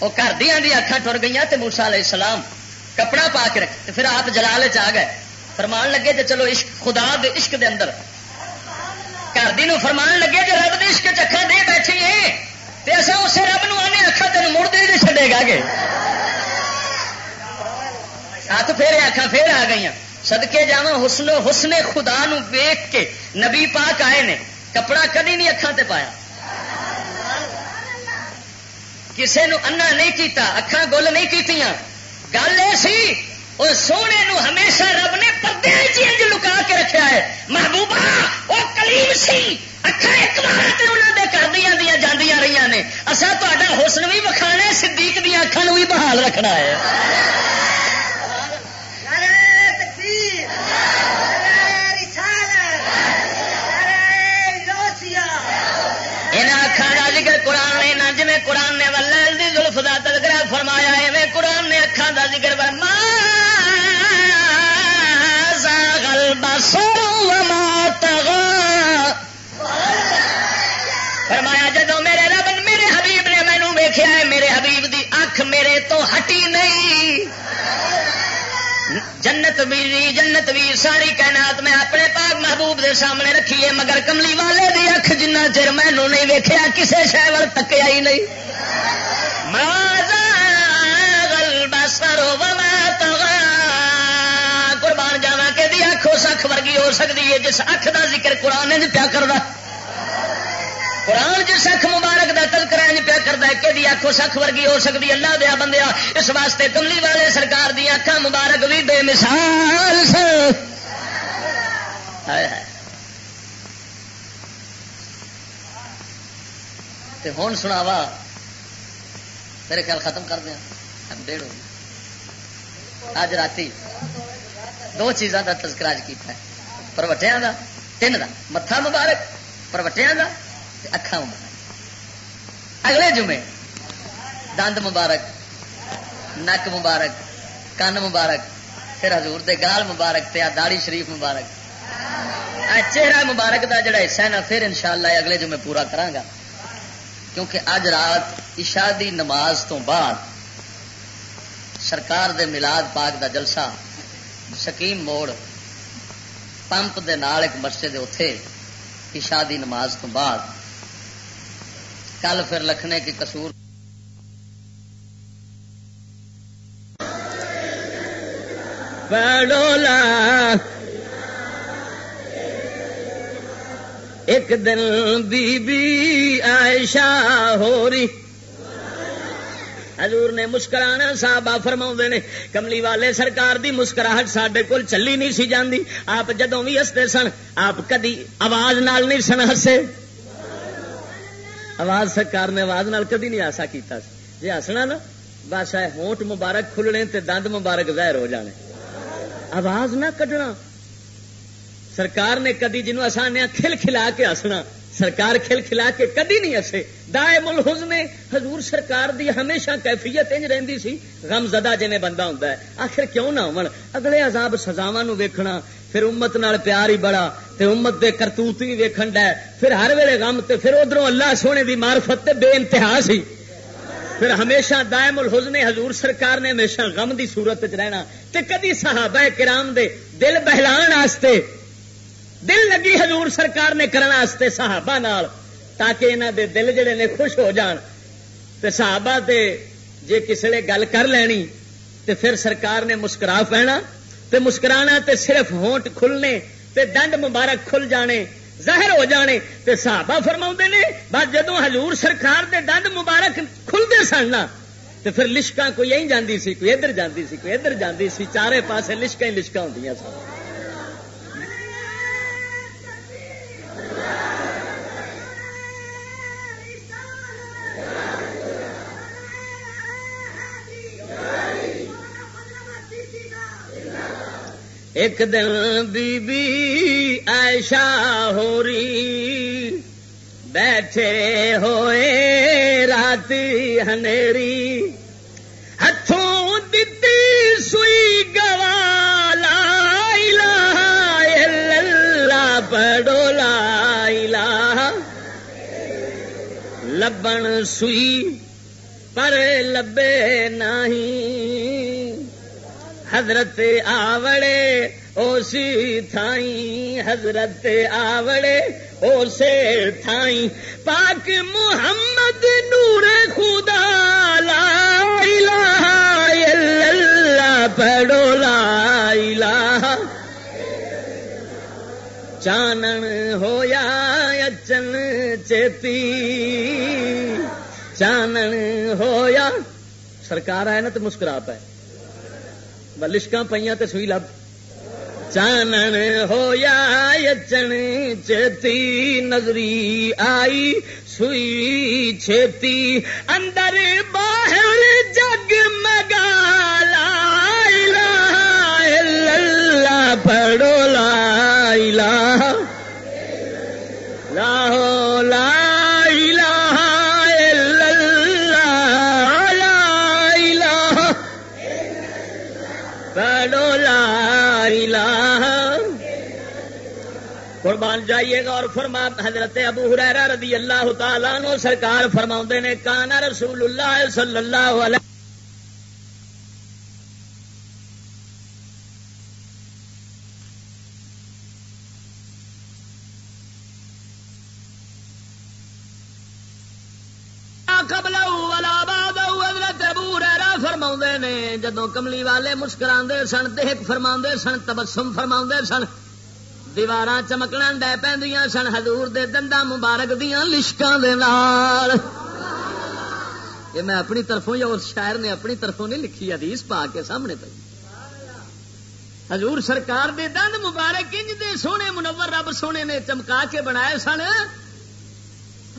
وہ گھر دیا اکھان ٹر گئی تو موسا علیہ السلام کپڑا پا کے رکھ پھر آپ جلال آ گئے۔ فرمان لگے جی چلو عشق، خدا دے عشق دے اندر۔ گھر دی فرمان لگے جی رب عشق چکھا دے بیٹھی ہے۔ تو اصا اسے رب نو آنے اکھا تین مڑ دے چڈے گا گے ہاتھ پھیرے اکھا پھر آ گئی سدکے جا حسن حسن خدا نو ویخ کے نبی پاک آئے نے۔ کپڑا کدی نہیں اکھان تے پایا۔ کسے نو انا نہیں کیتا اکھان گل نہیں کی گل یہ سی اور سونے نو ہمیشہ رب نے پردے چیز لکا کے رکھا ہے۔ محبوبہ وہ کلیم سی۔ اکھا ایک بار انہوں نے کر دیا دیا رہی نے۔ اصا تا حسن بھی وکھانا صدیق دیا اکھان بھی بحال رکھنا ہے۔ تو ہٹی نہیں۔ جنت بھی جنت بھی ساری کائنات میں اپنے پاک محبوب دے سامنے رکھی ہے، مگر کملی والے دی اکھ جنہ چر مینو نہیں ویکیا کسی شہر تکیا ہی نہیں۔ قربان جانا کہ اکھ اس اکھ ورگی ہو سکتی ہے، جس اکھ کا ذکر قرآن پیا کرتا قرآن جس اکھ مبارک کا تذکرہ پیا کرتا ہے، کہ اکھ اس اکھ ورگی ہو سکتی اللہ دیا بندیا اس واسطے کملی والے سرکار دیا اکھان مبارک بھی بے مثال ہوں سناوا، میرے خیال ختم کر دیا۔ ڈیڑھ اج رات دو چیزوں کا تذکرہ کیا پروٹیا کا تین کا متھا مبارک پروٹیا کا اکھا مبارک اگلے جمعے، دند مبارک، نک مبارک، کن مبارک، پھر حضور دے گال مبارک تے داڑی شریف مبارک۔ چہرہ مبارک دا جڑا حصہ ہے نا، پھر انشاءاللہ اگلے جمعے پورا گا۔ کیونکہ اج رات عشاء دی نماز تو بعد سرکار دے ملاد پاک دا جلسہ سکیم موڑ پمپ دے نال ایک مسجد اتے عشاء دی نماز تو بعد کل پھر لکھنے کی قصور پڑولا ایک دن بی بی عائشہ ہو رہی۔ حضور نے مسکرانا صاحب فرما نے، کملی والے سرکار دی مسکراہٹ سڈے کول چلی نہیں سی جاندی۔ آپ جدوں بھی ہستے سن، آپ کدی آواز نال نہیں سن ہسے۔ آواز سرکار نے آواز نال کدی نہیں آسا کیتا سی۔ جی ہسنا نا بس ہے ہونٹ مبارک کھلنے تے دند مبارک ظاہر ہو جانے۔ آواز نہ کڈنا۔ سرکار نے کدی جنوب آسان کھل کھلا کے ہسنا سرکار کھل کھلا کے کدی نہیں ہسے دائے ملحز نے حضور سرکار دی ہمیشہ کیفیت انج رہندی سی۔ غم زدہ جنے بندہ ہوندا ہے۔ آخر کیوں نہ ہون اگلے عذاب سزاواں نو ویکھنا۔ پھر امت نال پیار ہی بڑا۔ تے امت دے کرتوت بھی ویکھن دا پھر ہر ویلے غم تے پھر ادھروں اللہ سونے دی معرفت تے بے انتہا سی۔ پھر ہمیشہ دائم الحزن حضور سرکار نے ہمیشہ غم دی صورت چ رہنا۔ تے کدی صحابہ کرام دے دل بہلان واسطے دل لگی حضور سرکار نے کرنے صحابہ نال تاکہ انہوں دے دل جڑے نے خوش ہو جان۔ تے صحابہ تے جے کسی نے گل کر لینی، تے پھر سرکار نے مسکرا پینا تے مسکرانا تے صرف ہونٹ کھلنے۔ تے ڈنڈ مبارک کھل جانے، ظاہر ہو جانے۔ تے صحابہ فرما نے، بس جدو حضور سرکار دے ڈنڈ مبارک کھلتے سن تے پھر لشکا کوئی یہی جاندی سی، کوئی ادھر جاندی سی، کوئی ادھر جاندی سی، چارے پاسے لشکا ہی لشکا ہوں سن۔ ایک دن بی بی ایشا ہو رہی بیٹھے ہوئے رات ہنیری ہاتھوں دتی سوئی گوالا پڑو لا لبن سوئی، پر لبے نہیں۔ حضرت آوڑے، او سی تھائی حضرت آوڑے، او سے تھائی پاک محمد نور خدا، لا الہ الا اللہ پڑھو، لا الہ۔ چانن ہویا اچن چیتی۔ چانن ہویا، سرکار آئے نا تو مسکرا پائے لشکا پہ سوئی لب چانن ہو یا چیتی نظری آئی سوئی چھتی اندر باہر جگ مگالا پڑو لا لاہو قربان جائیے گا اور فرما حضرت ابو حریرہ رضی اللہ تعالیٰ نو سرکار فرما نے کانا رسول اللہ صلی اللہ علیہ فرما نے جدو کملی والے مسکرا سن دیکھ فرما سن، تبسم فرما سن دیوار چمکنا ڈے پہ سن ہزور دے دندا مبارک دیا لشکاں یہ میں اپنی طرفوں یا اس شاعر نے اپنی طرفوں نہیں لکھی، حدیث پا کے سامنے پہ حضور سرکار دے دند مبارک انج دے سونے منور رب سونے نے چمکا کے بنائے سن۔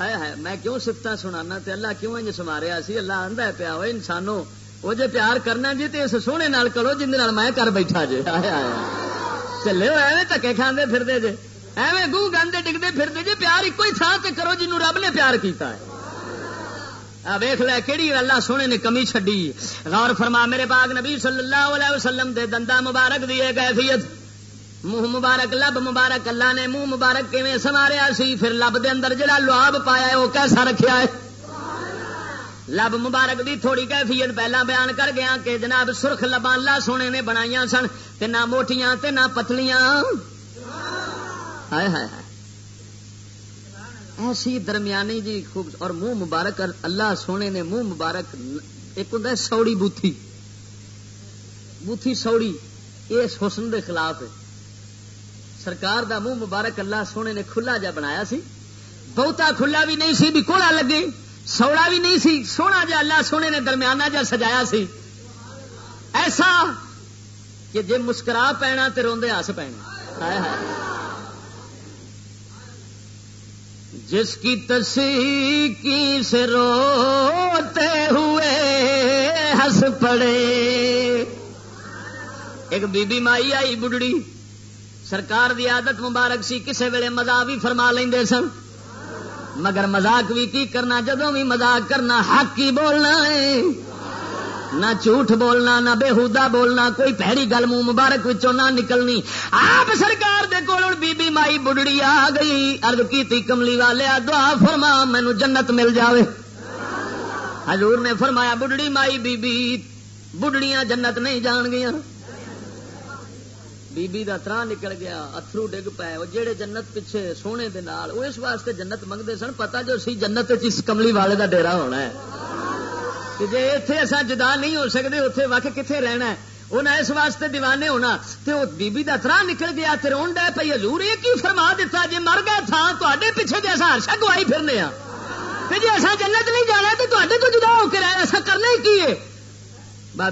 ہے ہے میں کیوں سفت سنانا؟ تے اللہ کیوں انج سماریا سی؟ اللہ آندا پیا وہ انسانوں، وہ جے پیار کرنا جی تے اس سونے نال کرو، جن میں کر بیٹھا جی آیا آیا چلے ہو ایویں دکے کھانے پھرتے جے ایویں گو گاندے ڈگتے پھرتے جے پیار ایک ہی تھان سے کرو جنوں رب نے پیار کیتا ہے ویخ لے کہڑی اللہ سونے نے کمی چڈی غور فرما میرے باغ نبی صلی اللہ علیہ وسلم دے دندا مبارک دی کیفیت منہ مبارک لب مبارک اللہ نے منہ مبارک کیویں سواریا سی پھر لب دے اندر جڑا لواب پایا ہے وہ کیسا رکھیا ہے لب مبارک دی تھوڑی کیفیت پہلا بیان کر گیا کہ جناب سرخ لبان اللہ سونے نے بنائی سن، تے نہ موٹیاں تے نہ پتلیاں۔ ہائے ہائے ایسی درمیانی جی خوب، اور منہ مبارک، اللہ سونے نے منہ مبارک، ایک ہوں سوڑی بوتھی۔ بوتھی سوڑی، اس حسن دے خلاف۔ ہے سرکار دا منہ مبارک، اللہ سونے نے کھلا جا بنایا سی۔ بہتا کھلا بھی نہیں سی، بھی کوڑا لگے سوڑا بھی نہیں سی، سونا جا اللہ سونے نے درمیانہ جا سجایا سی۔ ایسا کہ جے مسکرا پینا تو روندے ہس پینا جس کی تصویر سے روتے ہوئے ہنس پڑے۔ ایک بی بی مائی آئی بڑھڑی سرکار دی عادت مبارک سی، کسے ویلے مزاق بھی فرما لیں سن۔ مگر مزاق بھی کی کرنا جدو بھی مزاق کرنا، حق کی بولنا ہے۔ نہ جھوٹ بولنا، نہ بےحدا بولنا، کوئی پیڑی گل منہ مبارک نہ نکلنی۔ آپ سرکار دے کول بی بی مائی بڑھڑی آ گئی۔ ارد کی کملی والے دعا فرما مینو جنت مل جاوے۔ حضور نے فرمایا بڑھڑی مائی بی بی بڑھڑیاں جنت نہیں جان گیا بی بی دا ترا نکل گیا اترو ڈگ پائے، وہ جہے جنت پیچھے سونے دے نال، وہ اس واسطے جنت منگتے سن پتا جو سی جنت کملی والے دا ڈیرا ہونا ہے۔ کہ جی اتے اصا جدا نہیں ہو سکتے اتنے وقت کتنے رہنا ہے؟ انہیں اس واسطے دیوانے ہونا تو وہ بیبی کا ترا نکل گیا تو رون ڈے پی ہزور یہ کی فرما دیتا جی مر گیا تھا تے پیچھے جی ہرشا گوائی پھرنے ہاں۔ جی اصا جنت نہیں جانا تو تے تو جدا ہو کے رہے ایسا کرنا ہی کی ہے؟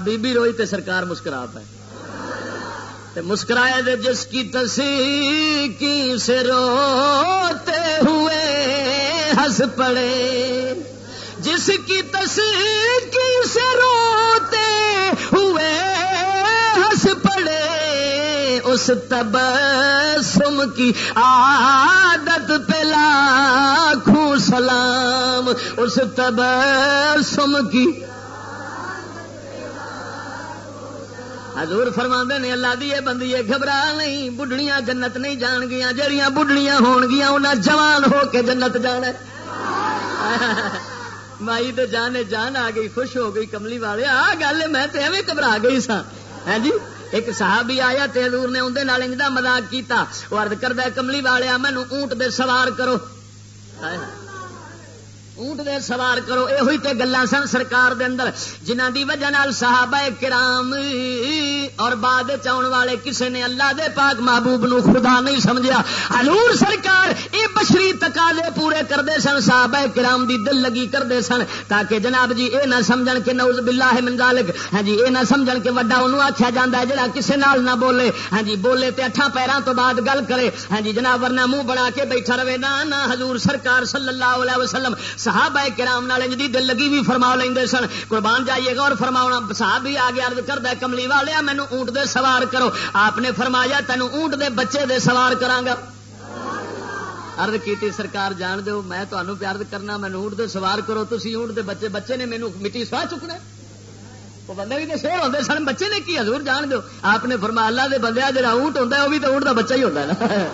بی بی روئی تے سرکار مسکرا پائے مسکرائے دے جس کی تصویر کی سے روتے ہوئے ہنس پڑے۔ جس کی تصویر کی سے روتے ہوئے ہنس پڑے۔ اس تب سم کی عادت پہ لاکھوں سلام۔ اس تب سم کی حضور فرما نے اللہ دی بندی گھبرا نہیں بڑھڑیاں جنت نہیں جان گیا جہیا بڑھڑیاں ہون گیا انہیں جوان ہو کے جنت جانا [laughs] مائی تو جانے جان آ گئی، خوش ہو گئی، کملی والے، آ گل میں ایویں گھبرا گئی سا ہے ہاں جی؟ ایک صحابی آیا، تے حضور نے اندر انج کا مزاق کیا وہ ارد کردہ کملی والے مینو اونٹ دے سوار کرو۔ اونٹ دے سوار کرو یہ ہوئی تے گلا سن سرکار دے اندر۔ جنہ دی وجہ نال صحابہ کرام اور بعد چاؤن والے کسے نے اللہ دے پاک محبوب نو خدا نہیں سمجھیا۔ حضور سرکار اے بشری تقاضے پورے کردے سن، صحابہ کرام دی دل لگی کردے سن۔ تاکہ جناب جی اے نہ سمجھن کہ نعوذ باللہ من ذالک ہاں جی اے نہ سمجھن کہ وڈا اونوں آکھیا جاندا ہے جڑا کسے نال نہ بولے۔ ہاں جی بولے تے اٹھا پیراں تو بعد گل کرے۔ ہاں جی جناب، ورنہ منہ بنا کے بیٹھا رہے، نہ نہ، حضور سرکار صلی اللہ علیہ وسلم صحابہ کرام نال دی دل لگی بھی فرما لیں سن۔ قربان جائیے گا اور فرما صاحب بھی آ گیا کرتا کملی والے مینو اونٹ دے سوار کرو۔ آپ نے فرمایا تینوں اونٹ دے بچے دے سوار کرانگا ارد کی سرکار جان دو میں تمہیں پیار کرنا مینو اونٹ دے سوار کرو۔ تھی اونٹ دے بچے بچے نے مینو مٹی سوا چکنا وہ بندے بھی تو شیر ہوتے سن، بچے نے کی؟ حضور جان دو آپ نے فرما اللہ دے بندے جا اونٹ ہوتا ہے، وہ بھی تو اونٹ کا بچہ ہی ہوتا ہے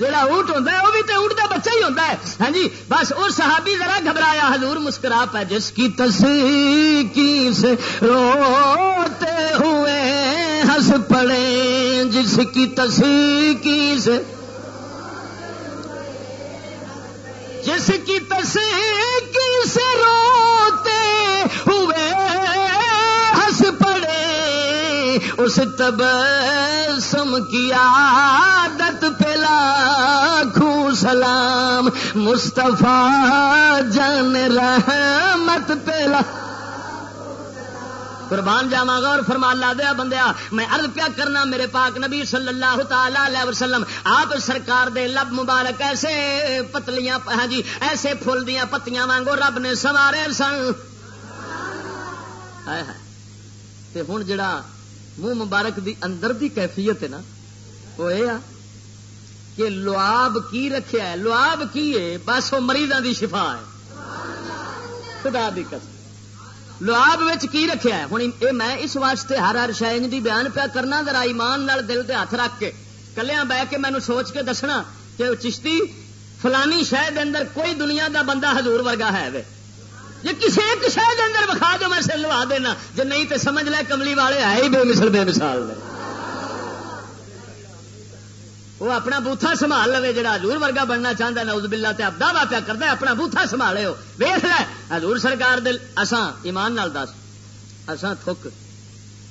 جہاں اونٹ ہوتا ہے وہ بھی تو اونٹ کا بچہ ہی ہوتا ہے۔ ہاں جی بس وہ صحابی ذرا گھبرایا، حضور مسکرا پہ جس کی تصویر سے روتے ہوئے، ہنس پڑے، جس کی تصویر سے جس کی تصویر سے روتے ہوئے اس تب سم کی عادت پلا لاکھوں سلام، مصطفیٰ جان رحمت پہلا قربان جاوا گا اور فرما لا دیا بندیا، میں عرض پیا کرنا، میرے پاک نبی صلی اللہ تعالی علیہ وسلم، آپ سرکار دے لب مبارک، ایسے پتلیاں ہاں جی ایسے فل دیا پتیاں وانگو رب نے سوارے سن۔ ہوں جڑا منہ مبارک دی اندر دی کیفیت ہے نا، وہ یہ کہ لواب کی رکھیا ہے لواب کی ہے، بس وہ مریضوں کی شفا ہے۔ خدا دی قسم۔ لواب کی رکھیا ہے؟ ہوں میں اس واسطے ہر ہر شاید دی بیان پیا کرنا، ذرا ایمان نال دل دے ہاتھ رکھ کے۔ کلیا بہ کے مینو سوچ کے دسنا کہ چشتی فلانی شہر اندر کوئی دنیا دا بندہ حضور ورگا ہے۔ وے جی کسی ایک شہر اندر بکھا دو، میں سے لوا دینا۔ جی نہیں تو سمجھ لے کملی والے ہے ہی بے مثل بے مثال وہ اپنا بوتھا سنبھال لو جا ہزور ورگا بننا چاہتا ہے اس بلا ابدا وا پیا کرتا اپنا بوتھا سنبھالے ہو۔ ویخ لے ہزور سرکار دل اساں ایمان نال دس۔ اساں تھک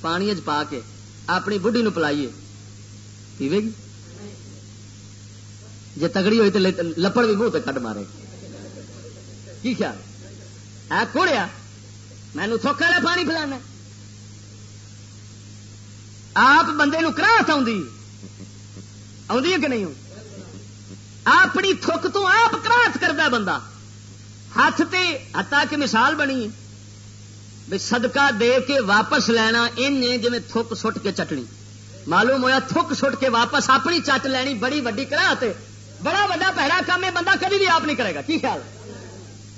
پانی چ پا کے اپنی بڑھی نو پلائیے۔ پیوے گی؟ جی تگڑی ہوئی تو لپڑ بھی منہ کٹ مارے۔ کی خیال؟ کوڑیا؟ مینو تھوک والا پانی پلانا۔ آپ بندے نو کراہت کہ نہیں اپنی تھک تو آپ کراہت کرتا بندہ۔ ہاتھ تے ہتا کہ مثال بنی۔ بھی صدقہ دے کے واپس لینا ان جی تھک سٹ کے چٹنی۔ معلوم ہوا تھک سٹ کے واپس اپنی چٹ لینی بڑی وڈی کراہت بڑا وا پہلا کام یہ بندہ کبھی بھی آپ نہیں کرے گا۔ کی خیال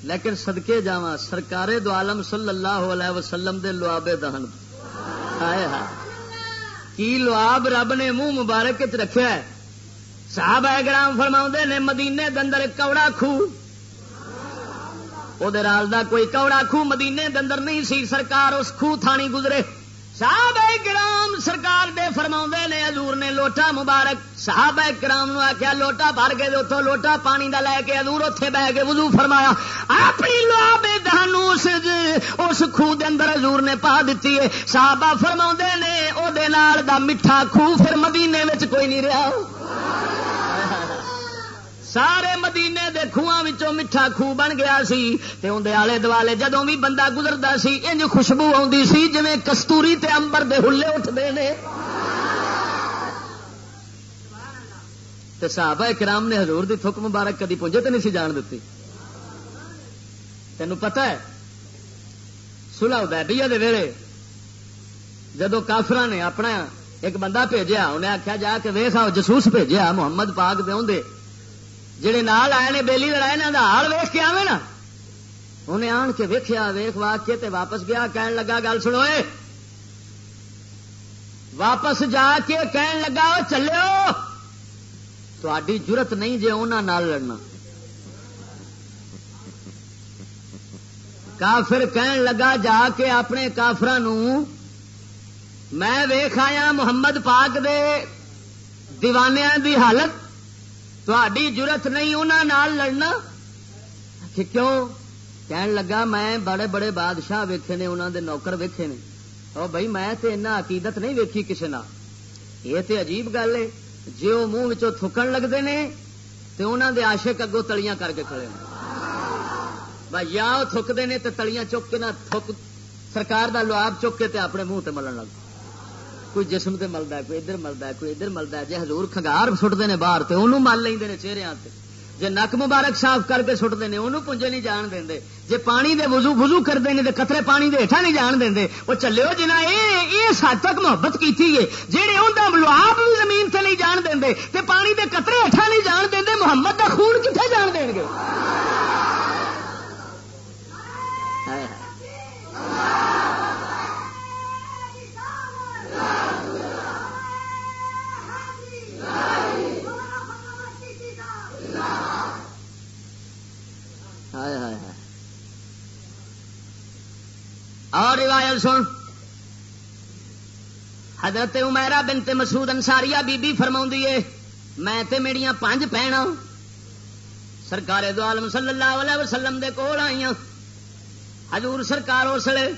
لیکن سدکے جاوا سرکار دو عالم صلی اللہ علیہ وسلم دے لوابے دہن آئے ہائے کی لواب رب نے منہ مبارک رکھا ہے؟ صاحب ہے گرام فرما نے مدینے دندر کوڑا خو دا کوئی کوڑا خو مدینے دندر نہیں سی، سرکار اس خو تھانی گزرے۔ صاحب گرام سرکار دے فرما نے ادور نے لوٹا مبارک۔ صاحب کرام نو آخیا لوٹا بھر کے اتوں لوٹا پانی دا لے کے ادور اتے بہ کے وضو فرمایا۔ اپنی لو بے دان اس خو دے اندر ادور نے پا دیتی ہے۔ صحابہ فرما نے، او دے نال دا میٹھا خو پھر مدینے میں کوئی نہیں رہا سارے مدینے دے خواہ میٹھا خو بن گیا سی تے اندر آلے دوالے جدوں بھی بندہ گزرتا سی، انج خوشبو آتی سی جی کستوری تے امبر دے ہلے اٹھتے ہیں صحابہ کرام نے حضور دی تھک مبارک کدی پونجے تو نہیں سی جان دیتی تینوں پتہ ہے سلح ادیبیا دے ویلے جدو کافر نے اپنا ایک بندہ بھیجا انہیں آخیا جا کے ویخ آؤ، جسوس بھیجا محمد پاک دے آدھے جہے نال آئے نے بےلی لڑائے یہاں کا حال ویخ کے آئے نا۔ انہیں آن کے ویکیا ویخ واگ کے تے واپس گیا، کہن لگا گل سنو واپس جا کے کہن لگا چلو تھی ضرورت نہیں جی انہوں لڑنا۔ کافر کہن لگا، جا کے اپنے کافر میں ویخ آیا، محمد پاک دے دیوانیاں دی حالت۔ تھی ضرورت نہیں انہوں لڑنا کیوں کہن لگا میں بڑے بڑے بادشاہ ویکھے نے انہوں دے نوکر ویکھے نے اور بھائی میں تے عقیدت نہیں ویکھی کسی نہ یہ تے عجیب گل ہے جی وہ منہ تھکن لگتے ہیں تو انہوں دے عاشق اگوں تلیاں کر کے کھڑے بھائی یا تھکتے ہیں تو تلیاں چک کے نہ تھک سرکار دا لواب چک کے تے اپنے منہ تے ملن لگ کوئی جسم تے ملتا ہے، کوئی ادھر ملتا ہے، کوئی ادھر ملتا ہے۔ جی ہزور خنگار سٹتے ہیں باہر تو انہوں مل لیں چہرے جی نک مبارک صاف کر کے سٹتے ہیں انہوں پونجے نہیں جان دیں جی پانی دے وضو وضو کرتے ہیں قطرے پانی دے ہٹا نہیں جان دیں وہ چلے جنا اس حد تک محبت کی جہے انہیں لواب بھی زمین سے نہیں جان دیں تے پانی دے قطرے ہٹا نہیں جان دیں محمد دا خون کتنے جان دیں گے اور روایت سن۔ حضرت عمیرہ بنت مسعود انساریہ بی بی فرما میں تے میڑیاں پانچ پہنا ہاں، سرکار دو عالم صلی اللہ علیہ وسلم دے کول آئی ہاں۔ حضور سرکار اس لیے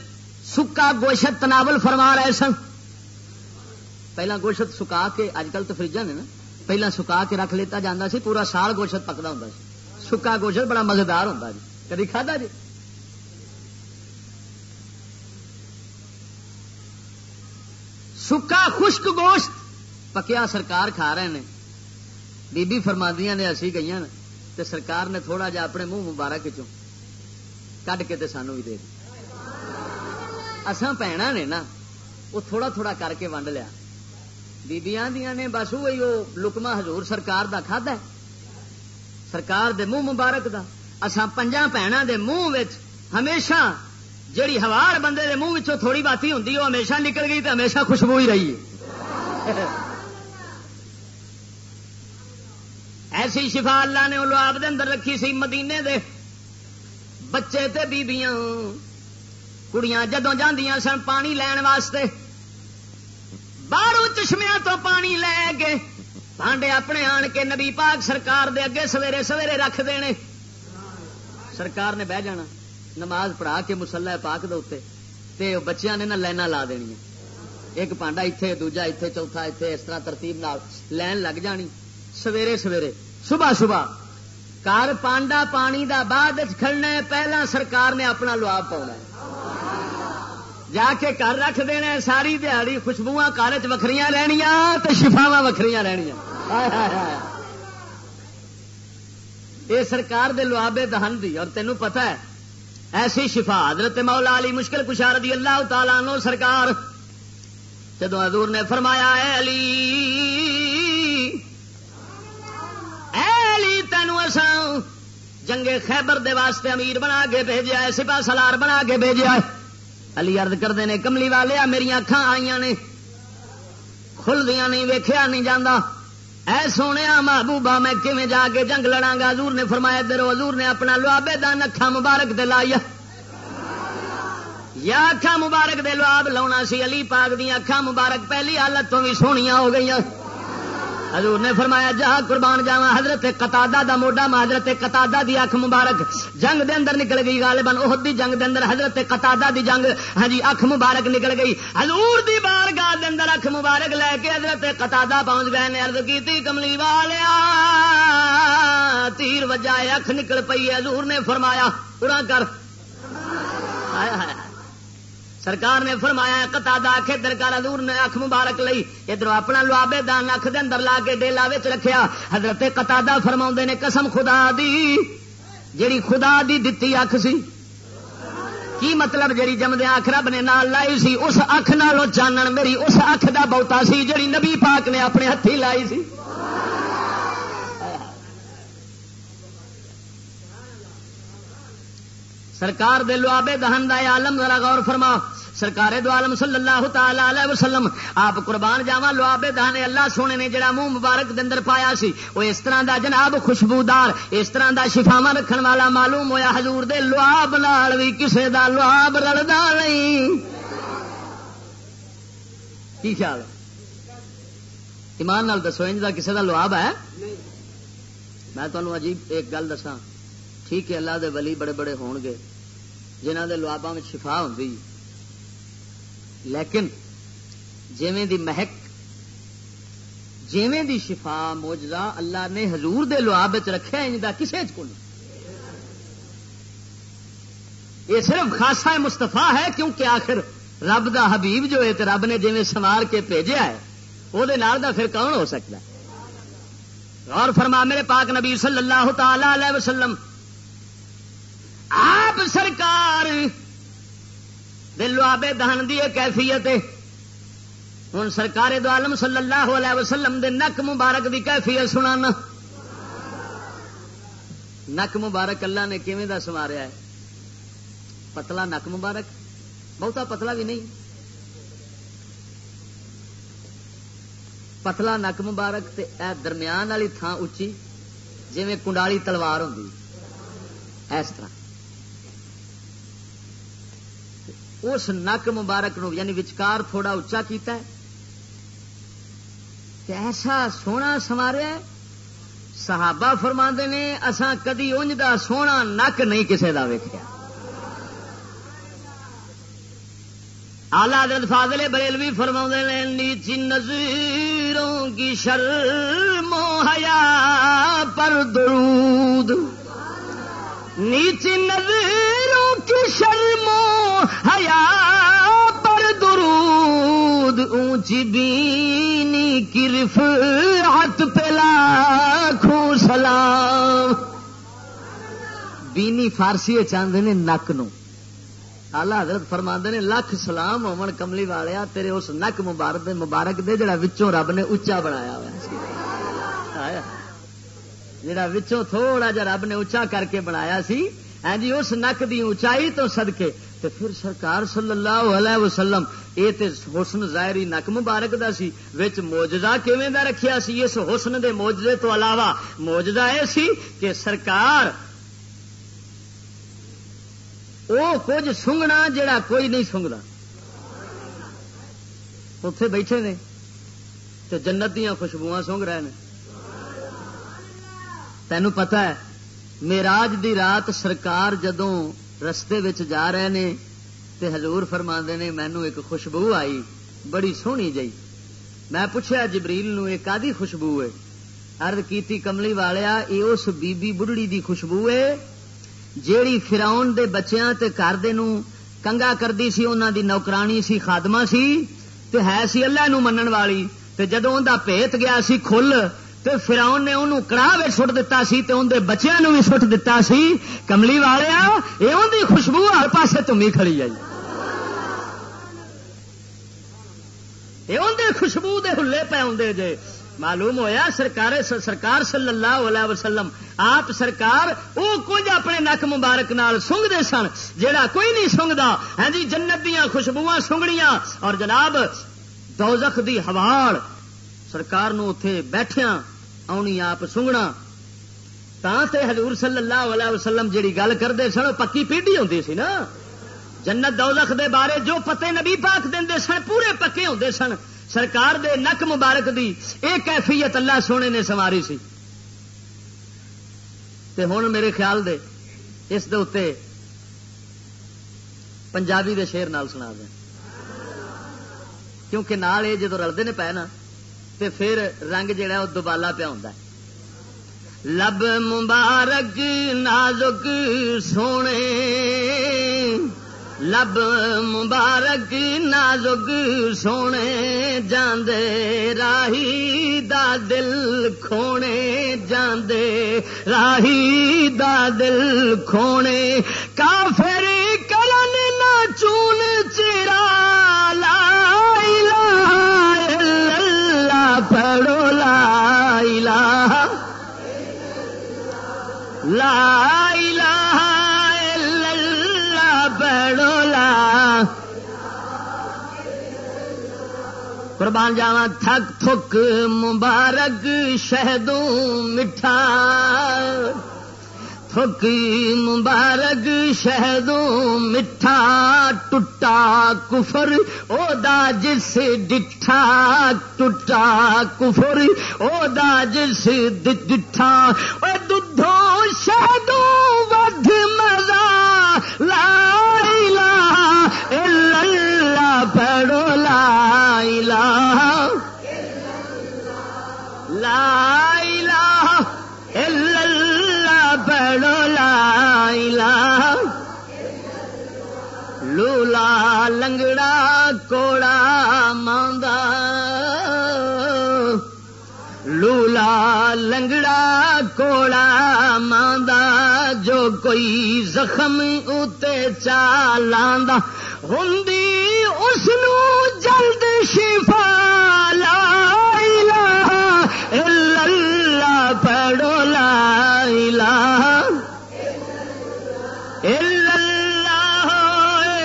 سکا گوشت تناول فرما رہے سن۔ پہلا گوشت سکا کے اج کل تو فریجا نے نا، پہلا سکا کے رکھ لیتا جاتا سی، پورا سال گوشت پکتا ہوں سکا گوشت بڑا مزیدار ہوں جی۔ کدی کھا جی؟ سکا خشک گوشت۔ پکیا سرکار کھا رہے ہیں بی بی فرمادیاں نے اسی گئی تے سرکار نے تھوڑا جا اپنے منہ مبارک چوں کڈ کے تے سانو بھی دے دی۔ اساں پینا نے نا وہ تھوڑا تھوڑا کر کے ونڈ لیا۔ بیبیاں دیا نے، بس وہی وہ لکما حضور سرکار دا کھادا ہے۔ سرکار دے منہ مبارک دا۔ اساں پنجا پینا دے منہ ہمیشہ جیڑی ہوار بندے دے منہ تھوڑی باتی ہوں وہ ہمیشہ نکل گئی تو ہمیشہ خوشبو ہی رہی ہے۔ [laughs] ایسی شفا اللہ نے آپ دے اندر رکھی سی مدینے دے۔ بچے تے بیبیاں، کڑیاں جدوں جاندیاں سن پانی لین واسطے۔ باہروں چشمیا تو پانی لے کے بانڈے اپنے آن کے نبی پاک سرکار دے اگے سویرے سویرے رکھ دینے۔ سرکار نے بہ جانا، نماز پڑھا کے مسلا پاک دے بچیاں نے نہ لائن لا دنیا ایک پانڈا اتے دوجا اتے چوتھا اتے اس طرح ترتیب نال لائن لگ جانی۔ سویرے سویرے، صبح صبح۔ کار پانڈا پانی دا بعد کھڑنا پہلا سرکار نے اپنا لواب پاؤنا جا کے گھر رکھ دینا ساری دیہڑی خوشبو کار چ وکری رہنیا تو شفاوا وکری رہنیا یہ سرکار دے لوابے دہن دی، اور تینوں پتا ہے، ایسی شفا حضرت مولا علی مشکل کشار دی اللہ تعالیٰ نو سرکار جدو حضور نے فرمایا، اے علی اے علی تینو اساں جنگے خیبر دے واسطے امیر بنا کے بھیجا ہے سپا سلار بنا کے بھیجا ہے علی ارد کرتے ہیں کملی والے میری اکھان آئی نے کھلدیاں نہیں ویخیا نہیں جانا اے سونے محبوبہ، میں کیویں جا کے جنگ لڑا گا؟ حضور نے فرمایا درو حضور نے اپنا لوابے دان اکھا مبارک دے لایا یا اکھا مبارک دے لواب لاؤنا سی، علی پاک دیا اکھا مبارک، پہلی حالت تو بھی سونیاں ہو گئی حضور نے فرمایا جا قربان جاوا حضرت قطع دا موڈا حضرت قطع دی اکھ مبارک، جنگ دے اندر نکل گئی غالباً، احد دی جنگ دے اندر حضرت قطع دی جنگ ہاں جی اکھ مبارک نکل گئی۔ حضور دی بارگاہ دے اندر اکھ مبارک لے کے حضرت قطع پہنچ گئے نے، عرض کیتی، کملی والیا، تیر وجائے اکھ نکل پئی حضور نے فرمایا، پورا کر۔ ہائے ہائے۔ سرکار نے فرمایا کتا آخے درکار ادور نے اکھ مبارک لئی۔ ادھر اپنا لوابے دان اکھ دے اندر لا کے ڈیلا رکھیا۔ حضرت کتا فرما نے، قسم خدا دی، جیڑی خدا دی دتی اکھ سی۔ کی مطلب جیڑی جمدے اکھ رب نے نال لائی سی، اس اکھ نالوں چانن میری، اس اکھ دا بہتا سی جیڑی نبی پاک نے اپنے ہاتھی لائی سی۔ سرکار دے لوابے دہن دا عالم ذرا غور فرما سرکار دو عالم صلی اللہ تعالی علیہ وسلم آپ قربان جاوا لوابے دہن اللہ سونے نے جڑا منہ مبارک دے اندر پایا سی وہ اس طرح دا جناب خوشبودار اس طرح دا شفاوا رکھن والا معلوم ہویا۔ حضور دے لواب نال بھی کسے دا لواب رلدا نہیں۔ کی خیال ایمان نال دسو انج دا کسے دا لواب ہے؟ میں تمہیں عجیب ایک گل دساں۔ ٹھیک ہے، اللہ دے ولی بڑے بڑے ہون گے جنہ دے لوابا میں شفا ہوں لیکن جیویں دی مہک، جیویں دی شفا موجزہ اللہ نے حضور دے لواب رکھا ان کا کسے کو یہ صرف خاصا مستفا ہے، کیونکہ آخر رب دا حبیب جو ہے رب نے جی سوار کے بھیجا ہے، وہ پھر کون ہو سکتا اور فرما، میرے پاک نبی صلی اللہ تعالی علیہ وسلم آپ سرکار دلو آبے دہن دی کیفیت ہوں سرکار دو عالم صلی اللہ علیہ وسلم دے نک مبارک دی کیفیت سنانا۔ نک مبارک اللہ نے کیویں دا سواریا ہے؟ پتلا نک مبارک؟ بہتا پتلا بھی نہیں۔ پتلا نک مبارک تے اے درمیان والی تھان اچھی جی کنڈالی تلوار ہوں اس طرح۔ اس نک مبارک نو یعنی وچکار تھوڑا اچا کیتا ہے۔ ایسا سونا سواریا صحابہ فرما نے، اساں کدی انج دا سونا نک نہیں کسے دا ویکیا آلہ حضرت فاضل بریلوی فرما نے نیچی نظیروں کی شرم و حیا پر درود۔ نیچی نظیروں کی شرم حیا پر درود، اونچی بینی کی رفعت پلا کھو سلام۔ بینی فارسی چاہتے نے نک نو۔ آلہ حضرت فرما نے لکھ سلام ہومن کملی والیا تیرے اس نک مبارک دے مبارک دے، جڑا وچوں رب نے اچا بنایا ہوا جڑا وچوں تھوڑا جا رب نے اچا کر کے بنایا سی ہاں جی اس نک دی اونچائی تو سدکے تو پھر سرکار صلی اللہ علیہ وسلم یہ تے حسن ظاہری نک مبارک دا سی، وچ موجزہ کیویں دا رکھیا سی؟ اس حسن دے موجزے تو علاوہ موجزہ اے سی کہ سرکار او کچھ سنگنا جڑا کوئی نہیں سنگتا اتے بیٹھے نے تو جنت دیا خوشبو سونگ رہے ہیں تینوں پتا ہے، میراج دی رات سرکار جدوں رستے جا رہے نے، تے حضور فرما نے مینو ایک خوشبو آئی، بڑی سونی جی میں پوچھا جبریل نو ایک آدھی خوشبو ہے؟ ارد کیتی، کملی والیا یہ اس بی بی بڑھڑی دی خوشبو ہے، جیڑی فراؤن دے بچیاں تے گھر دے نو کنگا کردی سی، انہاں دی نوکرانی سی، خادمہ سی، تے ہے سی اللہ نو منن والی۔ تے جدوں اوندا پیت گیا سی، کھل تے فراؤن نے انہوں کڑا وچ سٹ دتا سی تے اون بچیاں نو بھی سٹ دتا سی۔ کملی والیا اے اون خوشبو ہر پاسے تمی کھڑی آئی۔ اے اون خوشبو دے ہلے پے اوندے جے۔ معلوم ہویا سرکار سرکار صلی اللہ علیہ وسلم، آپ سرکار وہ کچھ اپنے نک مبارک نال سنگتے سن جہاں کوئی نہیں سنگتا ہاں جی جنت دیا خوشبو سنگنیاں۔ اور جناب، دوزخ دی ہواڑ سرکار نو اتے بیٹھیا آنی آپ سنگنا۔ تا تے حضور صلی اللہ علیہ وسلم جیڑی گل کرتے سن پکی پیڈی ہوتی سی نا۔ جنت دوزخ دے بارے جو پتے نبی پاک دے سن، پورے پکے ہوتے سن۔ سرکار دے نک مبارک دی ایک کیفیت اللہ سونے نے سواری سی۔ تے ہوں میرے خیال دے، اس دے اتے پنجابی دے شیر نال سنا دیں کیونکہ نال یہ جدو رلتے نے پے نا تے پھر رنگ جہا وہ دوبالا پیا ہوں لب مبارک جی نازک سونے، لب مبارک جی نازک سونے، جاندے راہی دا دل کھونے، جاندے راہی دا دل کھونے۔ کافر کرن نہ چون چرا الہ لا۔ قربان جاوا تھک تھک مبارک شہدوں مٹھا۔ تھک مبارک شہدوں مٹھا ٹوٹا کفر، او دا جس ڈٹھا ٹوٹا کفر، او دا جس ڈٹھا، او دھو شہدوں ودھ مزہ، لا الہ الا اللہ پڑھو، لا الہ لا پڑھو لا الہ لولا لنگڑا کوڑا ماندا لولا لنگڑا کوڑا ماندا جو کوئی زخم اتے چالاندہ ہوں اس جلد شفا لا الہ الا پڑھو لا الہ الا اللہ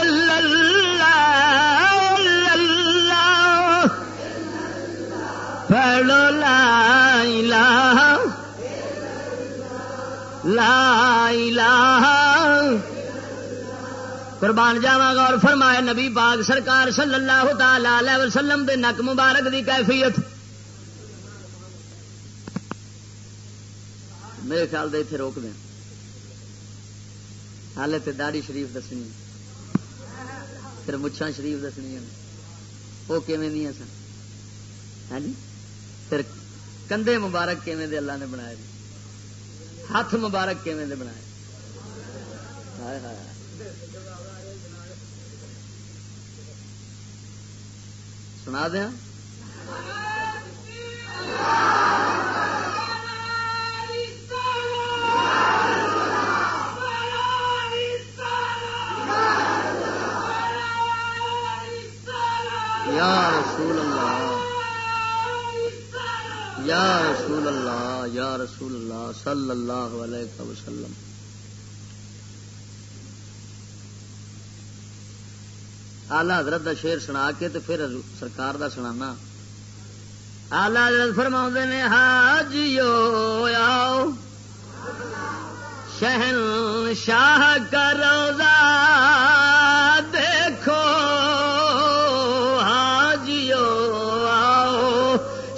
الا اللہ الا اللہ، پڑھو لا الہ لا الہ قربان جاوا گا اور فرمایا نبی باغ سرکار صلی اللہ تعالی علیہ وسلم دے نک مبارک دی کیفیت۔ میرے خیال دے اتنے روک دیں۔ حالے تے داڑی شریف دسنی پھر مچھا شریف دسنی وہ کیویں دیا سن؟ ہاں جی؟ پھر کندھے مبارک کیویں دے اللہ نے بنائے ہاتھ مبارک کیویں دے بنائے؟ ہائے ہائے۔ سنا دیا؟ یا رسول اللہ، یا رسول اللہ، یا رسول اللہ صلی اللہ علیہ وسلم۔ آلہ حضرت دا شیر سنا کے تو پھر سرکار دا سنانا۔ آلہ حضرت فرما نے حاجیو آؤ۔ شہن شاہ کا روزہ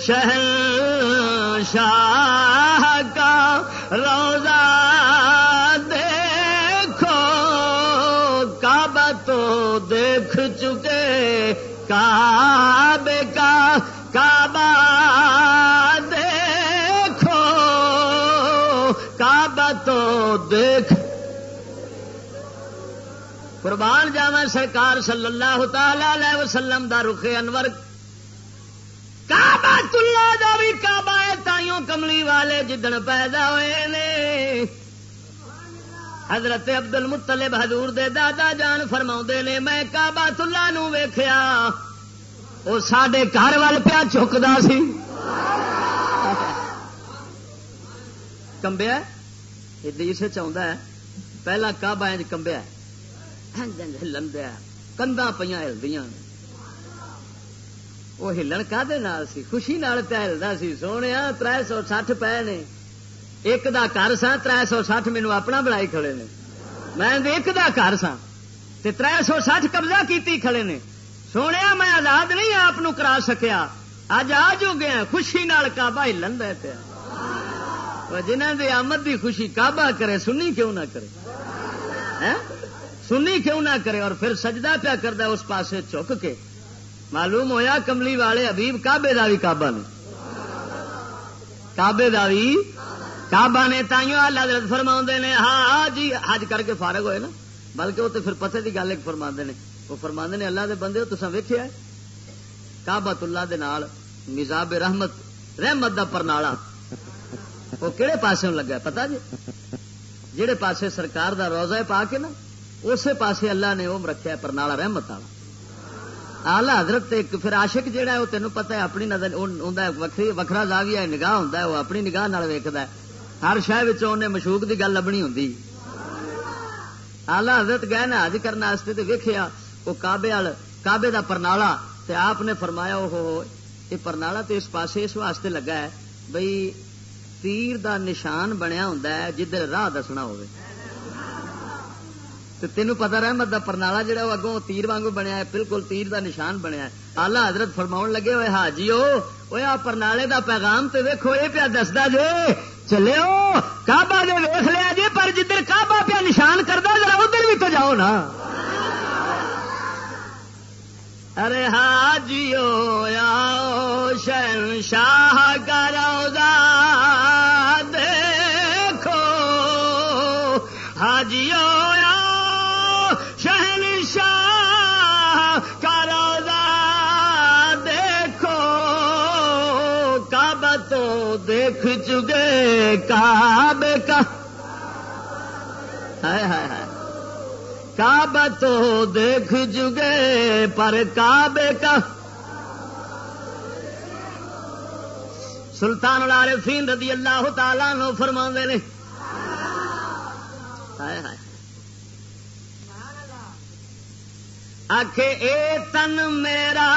شہنشاہ کا روزہ دیکھو، کعبہ تو دیکھ چکے، کعبے کا کعبہ دیکھو، کعبہ تو دیکھ۔ قربان جاوا سرکار صلی اللہ تعالی علیہ وسلم دا رخ انور کعبہ تلا دا بھی کعبہ ہے، تائیوں کملی والے جدن پیدا ہوئے نے۔ حضرت ابدل مطلب حضور دے دادا جان فرما نے، میں کعبہ تلا نو ویخیا وہ سڈے گھر وال پیا چکتا سی۔ کمبیا سے چاہتا ہے۔ پہلا کعبہ کمبیا ہلن دیا کنداں پہ ہلدیاں وہ ہلن کا خوشی نال پیا ہلدا سی؟ سونے تر سو سٹھ پے نے۔ ایک دا گھر سا تر سو سٹھ مینو اپنا بڑائی کھڑے نے۔ میں ایک دا گھر سا تر سو سٹھ قبضہ کیتی کھڑے نے۔ سونے میں آزاد نہیں ہاں، آپ کرا سکیا۔ اج آ جو گیا خوشی نال کعبہ ہلن دے پیا جنہ دی آمد دی خوشی کعبہ کرے، سنی کیوں نہ کرے؟ سنی کیوں نہ کرے؟ اور پھر سجدہ پیا کرتا اس پاسے چک کے۔ معلوم ہویا کملی والے حبیب کابے دا بھی کعبہ نے؟ کابے دا بھی کعبہ نے تائیوں اللہ فرما نے ہاں،, ہاں جی حج کر کے فارغ ہوئے نا۔ بلکہ وہ تو پھر پتے کی گل ایک فرما نے۔ وہ فرما نے، اللہ دے بندے تو ویخیا کابت اللہ دے نال مزاب رحمت رحمت دا پرنالا وہ کہڑے پاسے لگا پتا جی؟ جہے پاسے سرکار دا روزہ پا کے نا، اسی پاسے اللہ نے وہ رکھا پرنالا رحمت والا۔ آلہ حضرت ایک پھر عاشق جہا ہے، وہ تینوں پتا ہے، اپنی نظر وکری وکرا زاویہ نگاہ ہوتا ہے، وہ اپنی نگاہ ویکد ہر شہر انہیں مشوق کی گل لبنی ہوں آلہ حضرت گئے نا حج کرنے تو ویخیا وہ کابے کابے کا پرنالا، تے آپ نے فرمایا وہ یہ پرنالا تو اس پاسے اس واسطے لگا ہے بھائی تیر دا نشان بنیا ہوں جدھر راہ دسنا ہوئے۔ تینوں پتا رحمت مطلب دا پرنالا جہا وہ اگوں تیر وانگو بنیا ہے، بالکل تیر دا نشان بنیا ہے۔ آلہ حضرت فرما لگے ہوئے حاجی وہ آ پرنالے دا پیغام تو ویکو یہ پیا دستا جے۔ چلے کعبہ جی ویخ لیا جی پر جدھر کعبہ پیا نشان کرتا ذرا ادھر بھی تو جاؤ نا۔ ارے حاجی آؤ شہن شاہ کا روزہ دیکھ چکے کعبے کا۔ کعبہ تو دیکھ چکے پر کعبے کا۔ سلطان العارفین رضی اللہ تعالیٰ نو فرما نے۔ آخ اے تن میرا۔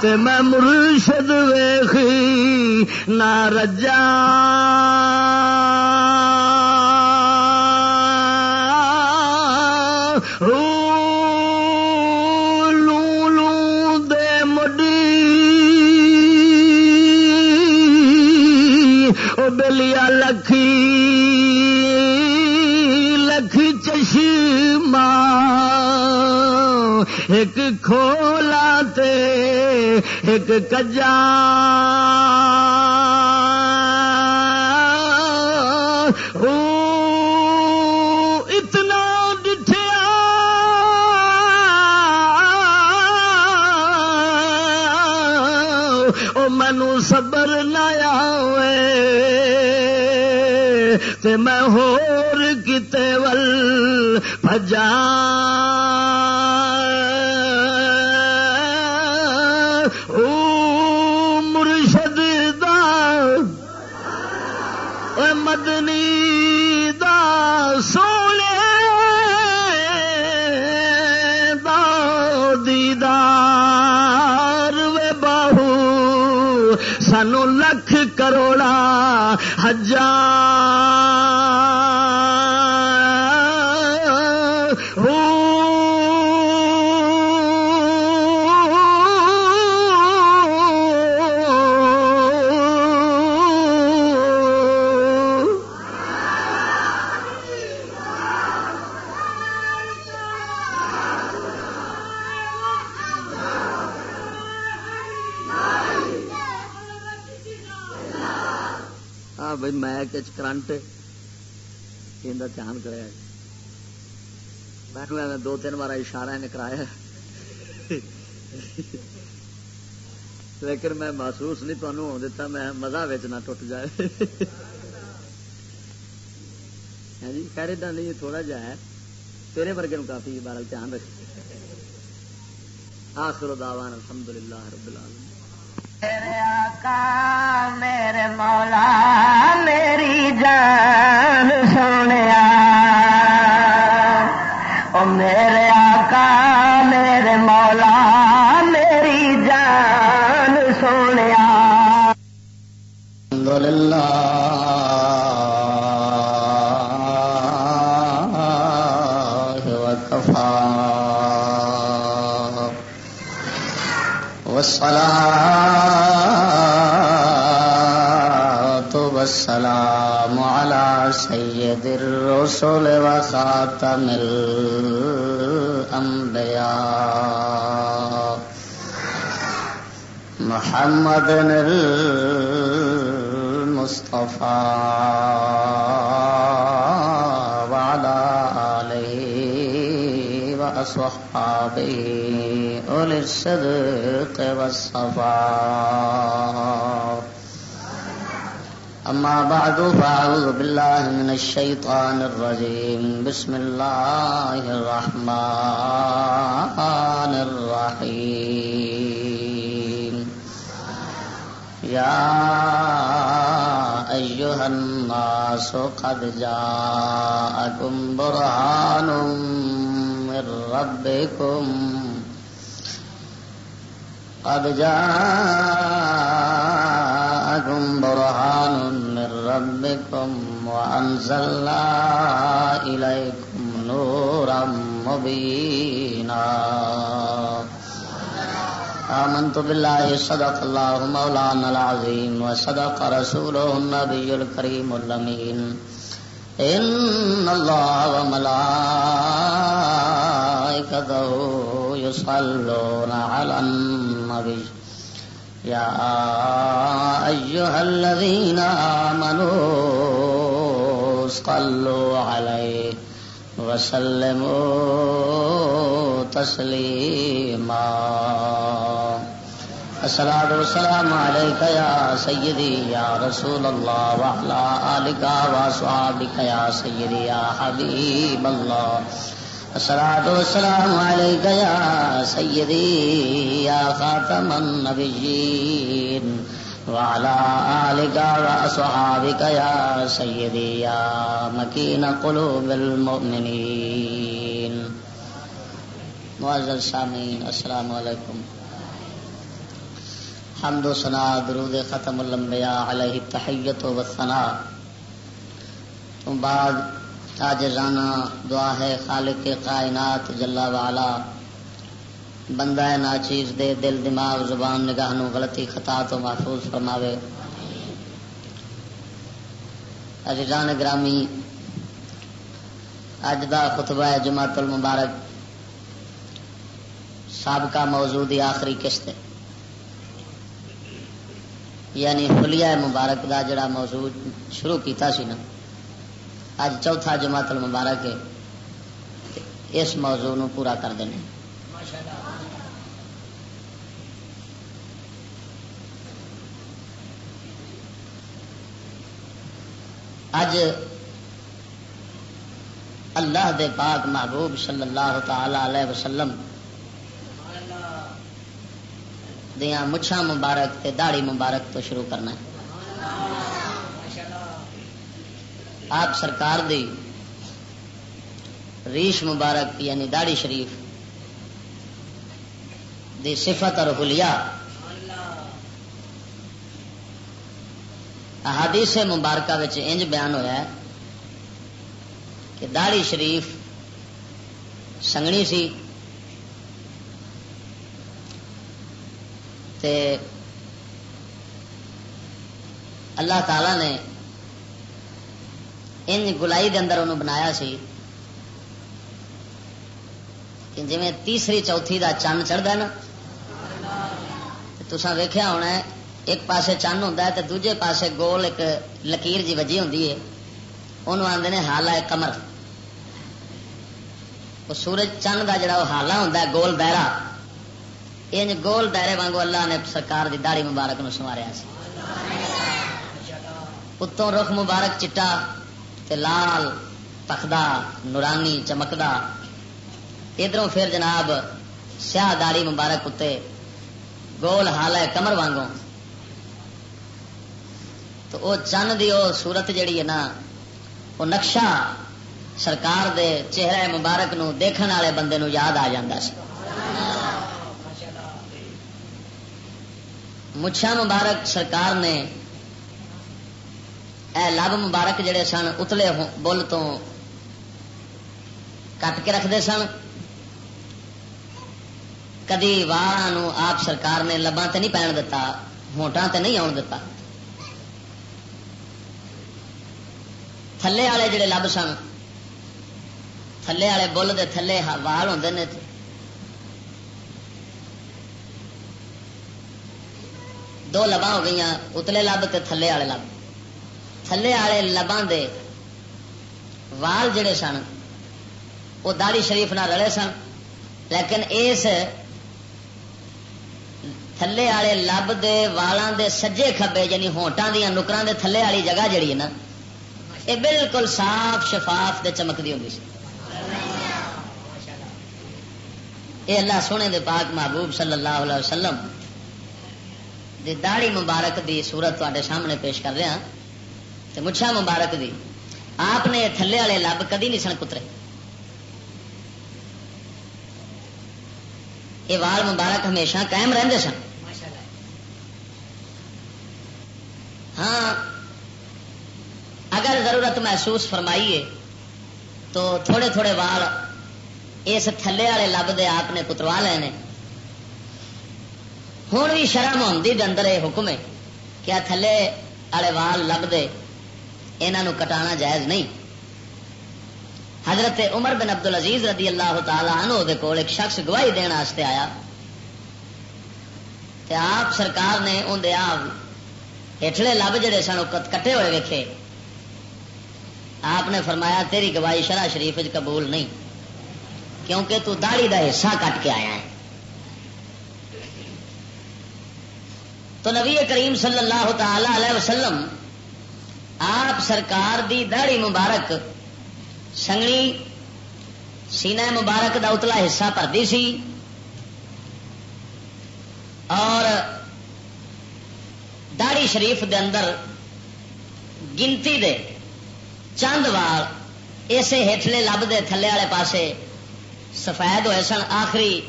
تے میں مرشد ویخی نہ رجا کھولا تے ایک کجا۔ اتنا ڈٹھیا او مینو صبر لایا تے میں ہور کتے ول بجا کروڑا ہزار میک کرنٹ یہ دھیان کرے میں دو تین بار اشارہ نے کرایا لیکن میں محسوس نہیں تمہیں ہو دیتا میں مزہ نہ ٹوٹ جائے ہاں جی خیر ادا نہیں تھوڑا جا ہے تیرے ورگے کافی بار دھیان رکھ آخر دعوان الحمد للہ رب العالمین آقا میرے مولا میری جان سونے او میرے آقا، میرے مولا میری جان سونے الحمد للہ والصلاة والسلام على سيد الرسل وخاتم الأنبياء. محمد المصطفى وعلى آله وأصحابه أولي الصدق والصفاء. أما بعد، فأعوذ بالله من الشيطان الرجيم. بسم الله الرحمن الرحيم. يا أيها الناس قد جاءكم برهان من ربكم. قد جاءكم برهان من ربكم وأنزلنا إليكم نورا مبينا. آمنت بالله، صدق الله مولانا العظيم، وصدق رسوله النبي الكريم اللمين إن الله وملائكته يصلون على النبي. يا أيها الذين آمنوا صلوا عليه وسلموا تسليما. السلام والسلام عليك يا سيدي يا رسول الله وعلى آلك وصحابك يا سيدي يا حبيب الله. الصلاة والسلام عليك يا سيدي، يا خاتم النبيين، وعلى آلك وأصحابك يا سيدي، يا مكين قلوب المؤمنين. معزز سامين السلام عليكم حمد و سنا درود ختم الانبیاء علیہ تحیت و ثنا تو بعد آج رانا، دعا ہے خالق کائنات جلا والا بندہ ناچیز دے دل، دماغ، زبان نگاہ نو غلطی، خطا تو محفوظ فرماوے۔ عزیزان گرامی، اج دا خطبہ جماعت المبارک۔ سابقہ موجود آخری قسط ہے۔ یعنی حلیہ مبارک دا جڑا موضوع شروع کیتا سی نا۔ اج چوتھا جماعت المبارک ہے۔ اس موضوع نو پورا کر دینے۔ اج اللہ دے پاک محبوب صلی اللہ تعالی علیہ وسلم دیا مچھا مبارک تے داڑی مبارک تو شروع کرنا ہے۔ آپ سرکار دی ریش مبارک یعنی داڑی شریف دی صفت اور حلیہ احادیث مبارکہ انج بیان ہویا ہے کہ داڑی شریف سنگنی سی تے اللہ تعالی نے ان گلائی دے اندر انہوں بنایا سی کہ جی تیسری چوتھی دا چند چڑھتا نا تو ویخیا ہونا ہے ایک پاسے چند ہوں تو دوجے پاسے گول ایک لکیر جی وجی ہوں انہوں آدھے نے ہالا کمر وہ سورج چند کا جڑا وہ ہالا ہوں گول دائرہ۔ یہ گول دائرے وانگو اللہ نے سرکار دی داڑی مبارک نو سواریا اتوں رخ مبارک چٹا۔ تے لال پخدا نورانی چمکدا۔ ادھروں پھر جناب سیاہ داڑی مبارک اتنے گول حال ہے کمر وانگوں۔ تو وہ چند دی وہ سورت جیڑی ہے نا وہ نقشہ سرکار دے چہرے مبارک نو دیکھن والے بندے نو یاد آ سی۔ مچھا مبارک سرکار نے اے لب مبارک جڑے سن، اتلے بل تو کٹ کے رکھتے سن۔ کدی وال آپ سرکار نے لباں تے نہیں پہن دتا ہوٹاں تے نہیں آن دتا۔ تھلے والے جڑے لب سن، تھلے والے بل دے تھلے وال ہوتے ہیں دو لباں ہو گئی اتلے لب تے تھلے والے لب۔ تھلے والے لباں دے وال جڑے سن وہ داڑی شریف نہ رلے سن لیکن اس تھلے والے لب دے والوں دے سجے کھبے یعنی ہوٹان دیا نکران دے تھلے والی جگہ جڑی ہے نا یہ بالکل صاف شفاف دے چمکتی ہوگی سی یہ اللہ سونے دے پاک محبوب صلی اللہ علیہ وسلم دی داڑی مبارک دی صورت تے سامنے پیش کر رہا تے مچھا مبارک دی۔ آپ نے تھلے والے لب کدی نہیں سن کترے۔ یہ وال مبارک ہمیشہ قائم رہتے سن۔ ہاں اگر ضرورت محسوس فرمائیے تو تھوڑے تھوڑے وال اس تھلے والے لب دے آپ نے کتروا لے ہوں بھی شرم آدھی اندر یہ حکم ہے کیا تھلے والے وال لب دے۔ یہاں کٹانا جائز نہیں۔ حضرت عمر بن عبد العزیز رضی اللہ تعالیٰ عنہ دے کول ایک شخص گواہی دن آیا۔ تے آپ سرکار نے اندر ہیٹلے لب جڑے سن کٹے ہوئے ویکھے۔ آپ نے فرمایا، تیری گواہی شرح شریف قبول نہیں، کیونکہ تو داڑی دا حصہ کٹ کے آیا ہے۔ تو نبی کریم صلی اللہ تعالی علیہ وسلم آپ سرکار دی داڑی مبارک، سنگنی سینا مبارک دا اتلا حصہ پردی سی۔ اور داڑی شریف دے اندر گنتی دے چند وال اسے ہیٹلے لب دے تھلے والے پاسے سفید ہوئے سن۔ آخری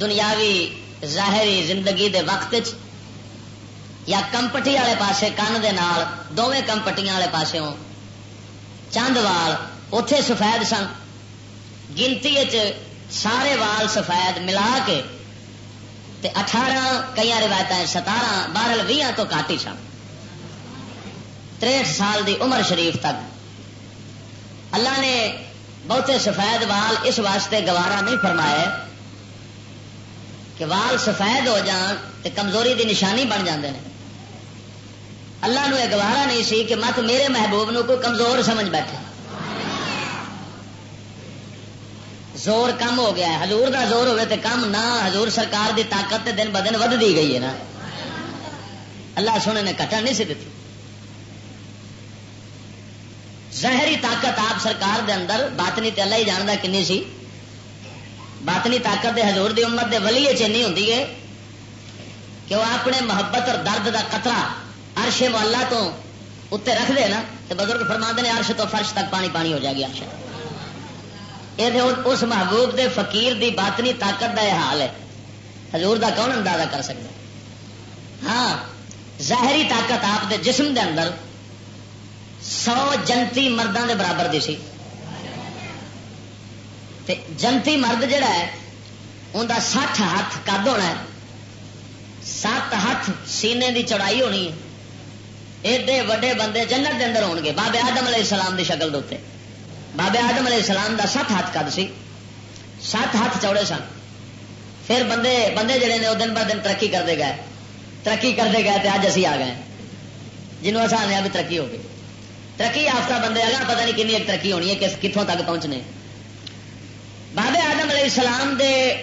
دنیاوی ظاہری زندگی دے وقت چ یا کمپٹی والے پاسے کن دے نال دونیں کمپٹیاں والے پاسے چند وال اتے سفید سن۔ گنتی سارے وال سفید ملا کے تے اٹھارہ کئی روایت ستارہ بارہ بھی تو کٹ ہی سن۔ تریٹ سال دی عمر شریف تک۔ اللہ نے بہتے سفید وال اس واسطے گوارا نہیں فرمایا کہ وال سفید ہو جان تے کمزوری دی نشانی بن جاندے ہیں اللہ نو یہ گوارا نہیں سی کہ مت میرے محبوب نو کوئی کمزور سمجھ بیٹھے زور کم ہو گیا ہے۔ حضور دا زور ہوئے تے کم نہ، حضور سرکار دی طاقت تے دن بدن ود دی گئی ہے نا۔ اللہ سونے نے کٹن نہیں سی دیتی۔ ظاہری طاقت آپ سرکار دے اندر، باطنی تے اللہ ہی جانتا کنی سی۔ باطنی طاقت دے حضور دی امت دے ولی چینی ہوں کہ وہ اپنے محبت اور درد دا قطرہ ارش محلہ تو اتنے رکھ دے نا تو بزرگ فرما نے ارش تو فرش تک پانی پانی ہو جائے گی ارش یہ اس محبوب دے فقیر دی باطنی طاقت دا یہ حال ہے۔ حضور دا کون اندازہ کر سکتا ہاں ظاہری طاقت آپ دے جسم دے اندر سو جنتی مردوں دے برابر دی سی۔ تے جنتی مرد جڑا ہے ان سٹھ ہاتھ کد ہونا ہے۔ سات ہاتھ سینے دی چڑھائی ہونی ہے۔ ایڈے وڈے بندے جنت دے اندر ہون گے۔ بابے آدم علیہ السلام دی شکل دے بابے آدم علیہ السلام دا سات ہاتھ کد سی۔ سات ہاتھ چوڑے سن۔ پھر بندے بندے جڑے نے وہ دن ب دن ترقی کرتے گئے۔ ترقی کرتے گئے اج اسی آ گئے۔ جنوب اصل آنے بھی ترقی ہو گئی۔ ترقی یافتہ بندے اگر پتہ نہیں کنی ایک ترقی ہونی ہے، کس کتوں تک پہنچنے۔ بابے آدم علیہ السلام دے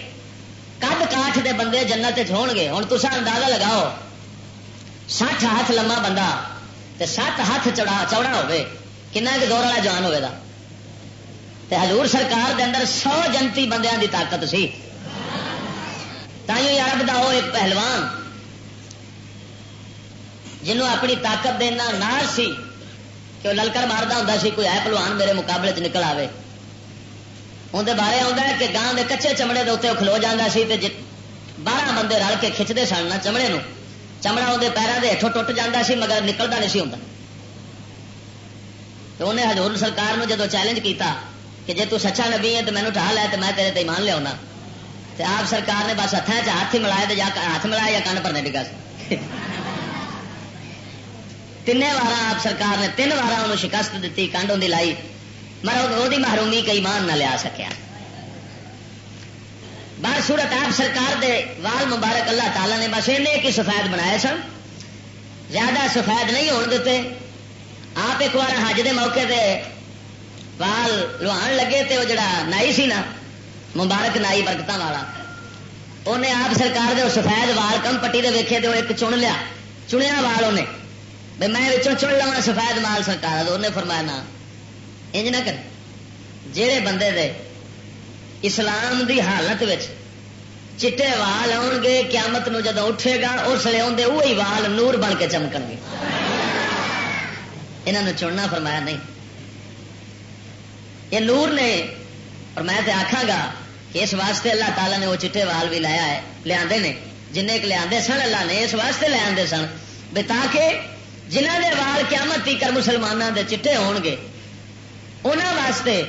کد کاٹ دے بندے جنت ہون گے۔ ہوں تصا اندازہ لگاؤ سٹھ ہاتھ لما بندہ تے سات ہاتھ چوڑا چوڑا ہوے کنا کہ دور والا جان ہوئے دا تے حضور سرکار دے اندر سو جنتی بندیاں دی طاقت سی۔ تائیوں عرب دا ہو ایک پہلوان، جنہوں اپنی طاقت دینا ناز سی کہ وہ للکر مارتا ہوں سی، کوئی ہے پلوان میرے مقابلے چ نکل آئے اندر بارے آتا ہے کہ گاں کے کچے چمڑے کے اتنے کھلو جاتا سی تے بارہ بندے رل کے کھچتے سن چمڑے نو چمڑا اندر پیروں کے ہٹوں ٹوٹ جاتا سی، مگر نکلتا نہیں سی ہوتا تو انہیں ہزور سرکار نو جدو چیلنج کیتا کہ جی تو سچا نبی ہے تو مینو ٹھا لے تو میں تیرے ایمان لیا تو آپ سرکار نے بس ہاتھ ہاتھ ہی ملایا تو ہاتھ ملایا یا کن پرنے ڈگا [laughs] تین بار آپ سرکار نے تین بار انہوں شکست دیتی کنڈ ان لائی۔ مگر وہ محرومی کئی مان نہ لیا سکیا۔ بار صورت آپ سرکار دے وال مبارک اللہ تعالیٰ نے بس ایک ہی سفید بنایا سن۔ زیادہ سفید نہیں ہون دیتے آپ ایک بار حج دے موقع دے وال لوہان لگے تے وہ جڑا نائی سی نا، مبارک نائی برکت والا۔ انہیں آپ سرکار دے سفید وال کم پٹی دے ویکھے تے وہ ایک چن لیا۔ چنیا وال انہیں میں چن لوا سفید مال سرکار انہیں فرمایا نا، انج نہ کر جہے بندے دے اسلام دی حالت وچ چٹے وال آن گے، قیامت نو جدو اٹھے گا، اس لیے آدھے وہی وال نور بن کے چمکن گے۔ یہاں نے چننا فرمایا، نہیں۔ یہ نور نے، اور میں آخا گا کہ اس واسطے اللہ تعالیٰ نے وہ چٹے وال بھی لایا ہے لیا جن لیا سن، اللہ نے اس واسطے لے سن۔ بے تاکہ جنہ دے وال قیامت کر مسلمانوں دے چٹے ہون گے انہوں واسطے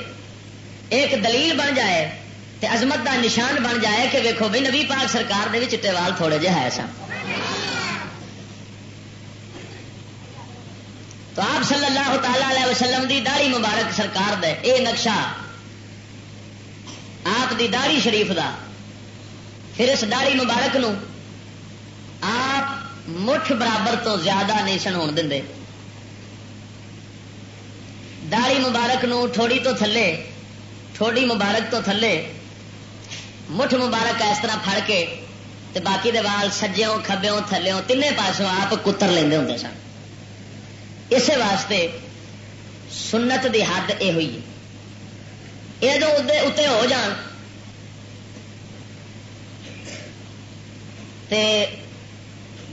ایک دلیل بن جائے تے عظمت دا نشان بن جائے کہ ویکو بھائی نبی پاک سرکار دے بھی چٹے وال تھوڑے جہ ہے سن تو آپ صلی اللہ تعالی علیہ وسلم دی داڑی مبارک سرکار دے، اے نقشہ، آپ دی داڑی شریف دا۔ پھر اس داڑی مبارک نو آپ مٹھ برابر تو زیادہ نہیں سن ہون دے داڑی مبارک نو تھوڑی تو تھلے، تھوڑی مبارک تو تھلے۔ مٹھ مبارک اس طرح پھڑ کے تے باقی دے وال سجیوں، کھبیوں تھلوں تین پاسوں آپ کتر لے ہوں سن۔ اسی واسطے سنت دی حد یہ ہوئی یہ جو اتنے ہو جان، تے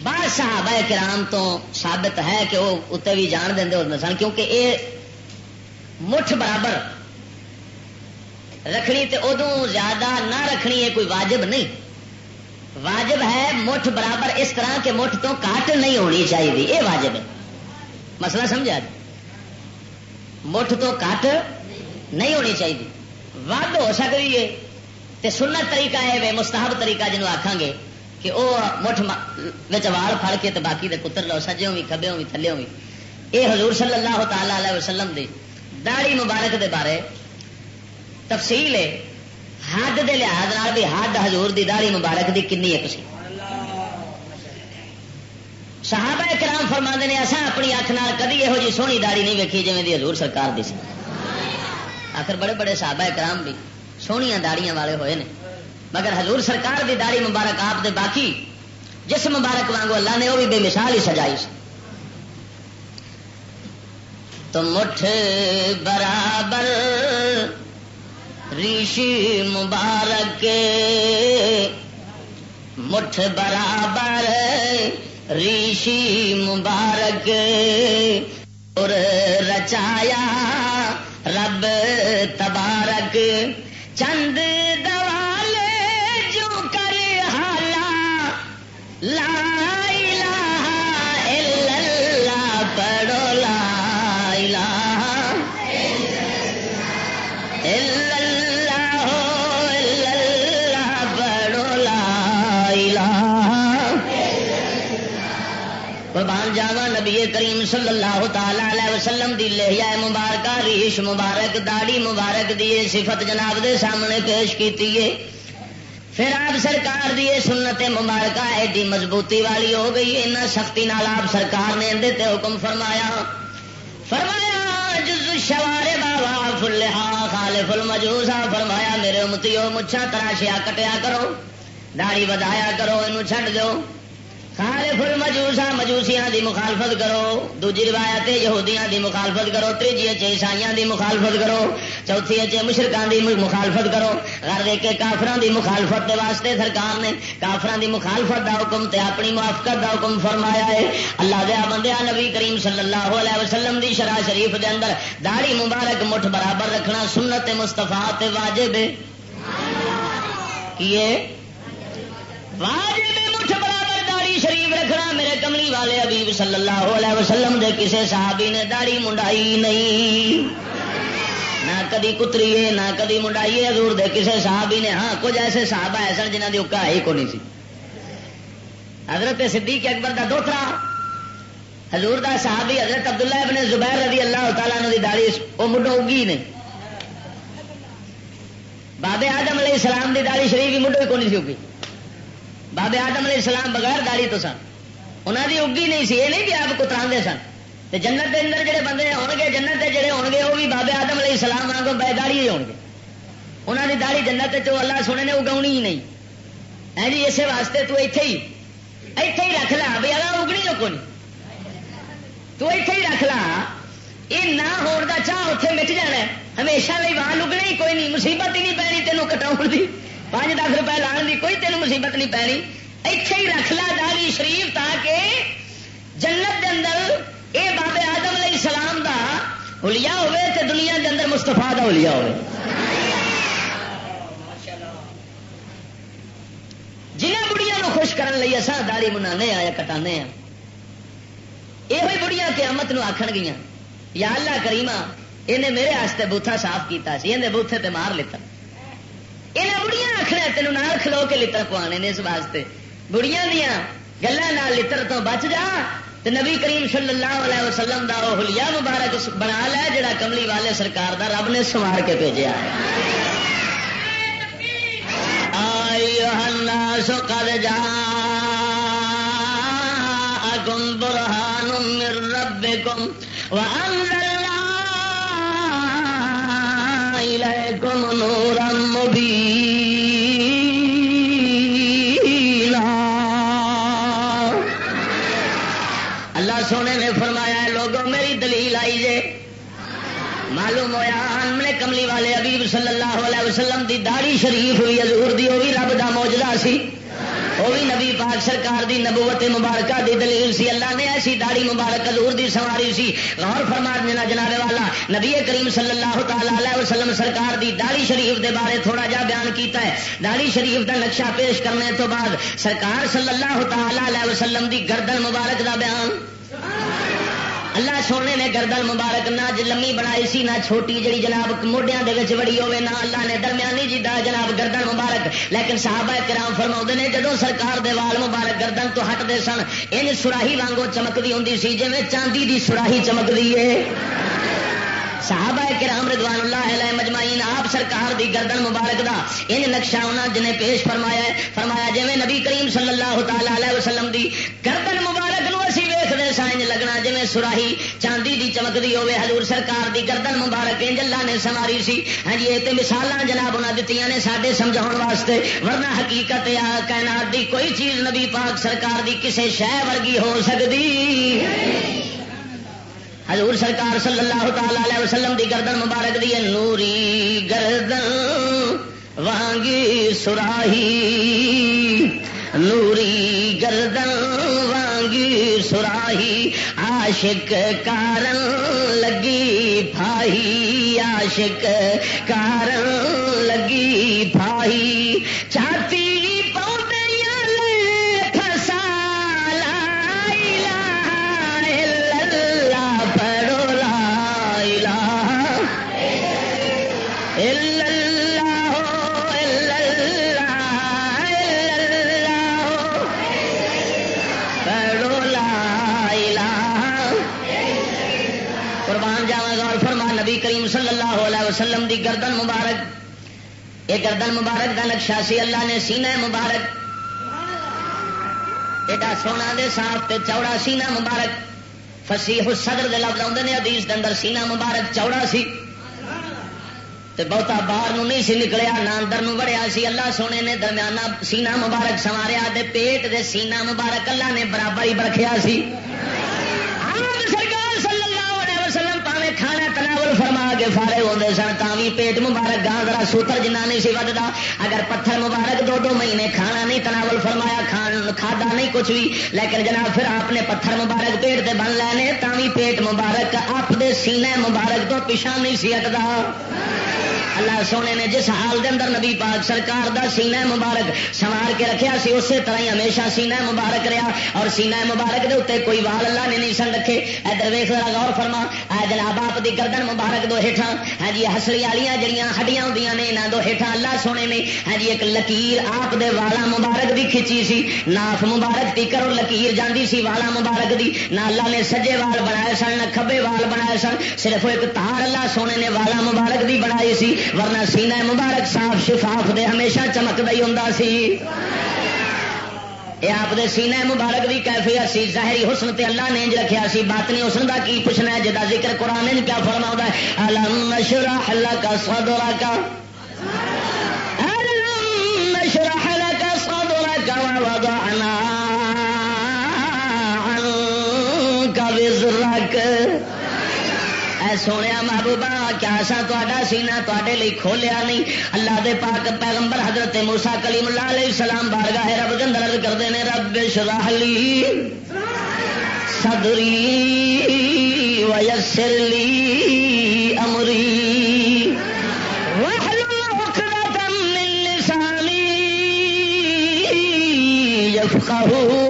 بعض صحابہ کرام تو ثابت ہے کہ وہ اتنے بھی جان دیں ہوتے سن، کیونکہ یہ مٹھ برابر رکھنی تے ادو زیادہ نہ رکھنی ہے کوئی واجب نہیں۔ واجب ہے مٹھ برابر اس طرح کے مٹھ تو کاٹ نہیں ہونی چاہیے۔ یہ واجب ہے۔ مسئلہ سمجھا؟ جی مٹھ تو کٹ نہیں ہونی چاہیے۔ ود ہو سکتی ہے۔ تے سنت طریقہ ہے مستحب طریقہ جنوب آخان گے کہ وہ مٹھ وال پھڑ کے تو باقی دے پتر لو سجوں بھی کبے بھی تھلے بھی یہ حضور صلی اللہ تعالی علیہ وسلم دی داڑی مبارک دے بارے تفصیل ہے۔ حد دے لحاظ بھی حد حضور دی داڑی مبارک دی کنی ایک سی صحابہ کرام فرما نے اصا اپنی اکھ نال کدی یہو جی سونی داڑی نہیں ویکھی جی دی حضور سرکار دی سی۔ آخر بڑے بڑے صحابہ کرام بھی سونیاں داڑیاں والے ہوئے نے۔ مگر حضور سرکار دی داڑی مبارک آپ دے باقی جس مبارک وانگو اللہ نے، وہ بھی بے مثال ہی سجائی سی۔ تو مٹھ برابر ریشی مبارک مٹھ برابر ریشی مبارک اور رچایا رب تبارک چند جاوا نبی کریم صلی اللہ تعالی وسلم دی لہیا مبارکہ ریش مبارک داڑی مبارک دی صفت جناب دے سامنے پیش کیتی ہے۔ پھر آپ سرکار دی سنت مبارکہ ایڈی مضبوطی والی ہو گئی اتنا سختی نال آپ سرکار نے اندر تے حکم فرمایا۔ فرمایا، جز شوارے بابا فلحا خالف فل مجوسا فرمایا، میرے امتیو مچھا تراشیا کٹیا کرو داڑی بدایا کرو یہ چڈ دو۔ خالف المجوسا مجوسیاں دی مخالفت کرو، دوجی روایت یہودیاں دی مخالفت کرو تیجی عیسائیاں دی مخالفت کرو، چوتھی اچ مشرکان دی مخالفت کرو۔ گھر دیکھ کے کافران دی مخالفت دے واسطے سرکار نے کافران دی مخالفت دا حکم تے اپنی موافقت دا حکم فرمایا ہے۔ اللہ دیا بندیا نبی کریم صلی اللہ علیہ وسلم دی شرح شریف دے اندر داڑھی مبارک مٹھ برابر رکھنا سنت مستفا تے واجب ہے۔ کیے واجب مٹھ برابر شریف رکھنا میرے کملی والے ابھی صلی اللہ علیہ وسلم دے کسے صحابی نے داڑھی منڈائی نہیں۔ نہ کدی کتری نہ کدی منڈائی ہے دور دے کسے صحابی نے ہاں کچھ ایسے صحابہ ایسے جنہ کی اکا ہی کو نہیں سی۔ حضرت صدیق اکبر دا دوترا۔ حضور دا صحابی حضرت عبداللہ ابن زبیر رضی اللہ تعالیٰ نے داڑھی، وہ مڈو اگی نے۔ بابے آدم علیہ السلام دی داڑھی شریف بھی مڈو ہی کو نہیں سی اگی۔ بابے آدم علیہ السلام بغیر داڑی تو سن۔ انہوں کی اگی نہیں سی، یہ نہیں بھی آپ کترا سن۔ تو جنت کے اندر جڑے بندے ہو گے، جنت کے جڑے ہو گے، وہ بھی بابے آدم علیہ السلام واگ بے داڑی ہی ہو گے۔ انہوں کی داڑی جنت چ اللہ سونے نے اگا ہی نہیں۔ ہے جی اسی واسطے تو ایتھے ہی ایتھے ہی رکھ لا بھی اگر اگنی جو کون تو ایتھے ہی رکھ لا۔ یہ نہ ہون کا چاہ اتنے مٹ جانا ہمیشہ لی وہاں لگنا ہی کوئی نہیں، مصیبت ہی نہیں پینی تینوں کٹاؤ کی پانچ دس روپئے لان کی کوئی تین مصیبت نہیں پینی اتے ہی رکھ لا داری شریف تاکہ جنت اندر اے بابے آدم علیہ السلام دا ہولیا ہوئے تے دنیا کے اندر مستفا کا ہولیا ہوئے۔ جنہیں بڑھیا نو خوش کرنے لئی اصا داری منا آیا کٹا یہ بڑھیا قیامت نو آخن گیا یا اللہ کریما یہ میرے بوتھا صاف کیتا سی یہ بوتھے تے مار لیتا۔ یہ بڑھیا آخر تینوں نہ کھلو کے لڑ پوانے نے اس واسطے بڑھیا دیا گلوں لڑ تو بچ جا تو نبی کریم صلی اللہ علیہ وسلم دا وہ حلیہ مبارک بنا لیا جڑا کملی والے سرکار دا رب نے سوار کے بھیجا سو کر جا گم برہان رب گم إليكم نورا مبينا اللہ سونے نے فرمایا لوگوں، میری دلیل آئی جے۔ معلوم ہوا ہم نے کملی والے حبیب صلی اللہ علیہ وسلم دی داڑھی شریف ہوئی، حضور دی، وہ بھی رب دا موجدہ سی۔ وہ بھی نبی پاک سرکار دی نبوت مبارکہ دی دلیل سی۔ اللہ نے ایسی داڑی مبارک حضور دی سواری سی۔ غور فرما دینا جناب والا، نبی کریم صلی اللہ تعالی علیہ وسلم سرکار دی داڑی شریف دے بارے تھوڑا جا بیان کیتا ہے۔ داڑی شریف دا نقشہ پیش کرنے تو بعد سرکار صلی اللہ تعالی علیہ وسلم دی گردن مبارک دا بیان۔ اللہ سونے نے گردن مبارک نہ جی لمبی بنائی سی، نہ چھوٹی جڑی جناب موڈیا بڑی ہوے نہ اللہ نے درمیانی جی دا جناب گردن مبارک۔ لیکن صحابہ کرام فرما نے جدو سرکار دے وال مبارک گردن تو ہٹتے سن ان سراہی وانگو چمکتی ہوں سی جی چاندی دی سراہی چمکتی ہے صحابہ کرام رضوان اللہ علیہ مجمعین، آپ سرکار دی گردن مبارک دا، ان نقشہ انہوں جنہیں پیش فرمایا ہے، فرمایا جی نبی کریم صلی اللہ تعالی علیہ وسلم دی گردن مبارک نو اسی ویختے سائن لگنا جی سراہی چاندی دی چمکتی ہوے حضور سرکار دی گردن مبارک انج اللہ نے سواری سی۔ ہاں جی یہ مثال جناب انہیں دیتی نے سارے سمجھا واسطے، ورنہ حقیقت یا کائنات دی کوئی چیز نبی پاک سرکار دی کسے شہ ورگی ہو سکتی حضور سرکار صلی اللہ تعالی علیہ وسلم دی گردن مبارک دی نوری گردن وانگی سراہی۔ نوری گردن وانگی سراہی۔ عاشق کارن لگی پھائی عاشق کارن لگی پھائی وسلم دی گردن مبارک۔ یہ گردن مبارک کا نقشہ سی، اللہ نے سینہ مبارک۔ ایڈا سونا دے صاف تے چوڑا سینہ مبارک۔ فصیح صدر دے لفظ آتے ہیں حدیث دے اندر سینہ مبارک چوڑا سی۔ تے بہتا باہر نو نہیں سی نکلیا، نہ اندر نو وڑیا سی۔ اللہ سونے نے درمیانہ سینہ مبارک سواریا دے پیٹ دے سینہ مبارک اللہ نے برابر ہی برکھیا سی۔ کھانا تناول فرما کے فارے ہوتے سن تھی پیٹ مبارک گاہ ذرا سوتر جنا نہیں سی ودتا اگر پتھر مبارک دو دو مہینے کھانا نہیں تناول فرمایا، کھان، کھادا نہیں کچھ بھی، لیکن جناب پھر آپ نے پتھر مبارک پیٹ سے بن لینے بھی پیٹ مبارک، آپ دے سینے مبارک تو پیچھا نہیں سی ہٹتا اللہ سونے نے جس حال دے اندر نبی پاک سرکار دا سینہ مبارک سوار کے رکھیا سی، اسی طرح ہی ہمیشہ سینہ مبارک رہا اور سینہ مبارک دے اتنے کوئی وال اللہ نے نہیں سن رکھے۔ ادھر ویخ غور فرما۔ اے جناب، آپ دی گردن مبارک دو ہیٹھا ہاں جی ہسلی والی جڑیاں ہڈیاں ہوں نے یہاں دو ہیٹھا اللہ سونے نے۔ ہاں جی ایک لکیر آپ دے والا مبارک دی کھچی سی۔ ناف مبارک دی کرو لکیر جاندی سی والا مبارک دی۔ نہ اللہ نے سجے وال بنائے سن، نہ کبے وال بنائے سن۔ صرف ایک تار اللہ سونے نے والا مبارک دی بنائی سی۔ ورنہ سینہ مبارک صاف شفاف دے ہمیشہ چمکتا ہی ہوں سی۔ یہ آپ دے سینے مبارک بھی کیفیت سی، ظاہری حسن تے اللہ نے انج رکھیا سی، باطنی حسن دا کی پوچھنا ہے، جدا ذکر قرآن نے کیا فرما ہے؟ الم نشرح لك صدرك الم نشرح لك صدرك ووضعنا عنك وزرك اے سونے محبوبہ کیا سا تا سینا تے لی کھولیا نہیں اللہ دے پاک پیغمبر حضرت موسا کلیم اللہ علیہ السلام بارگاہ رب کے اندر کرتے ہیں رب شراہ لی صدری ویسر لی امری يفقهوا موسا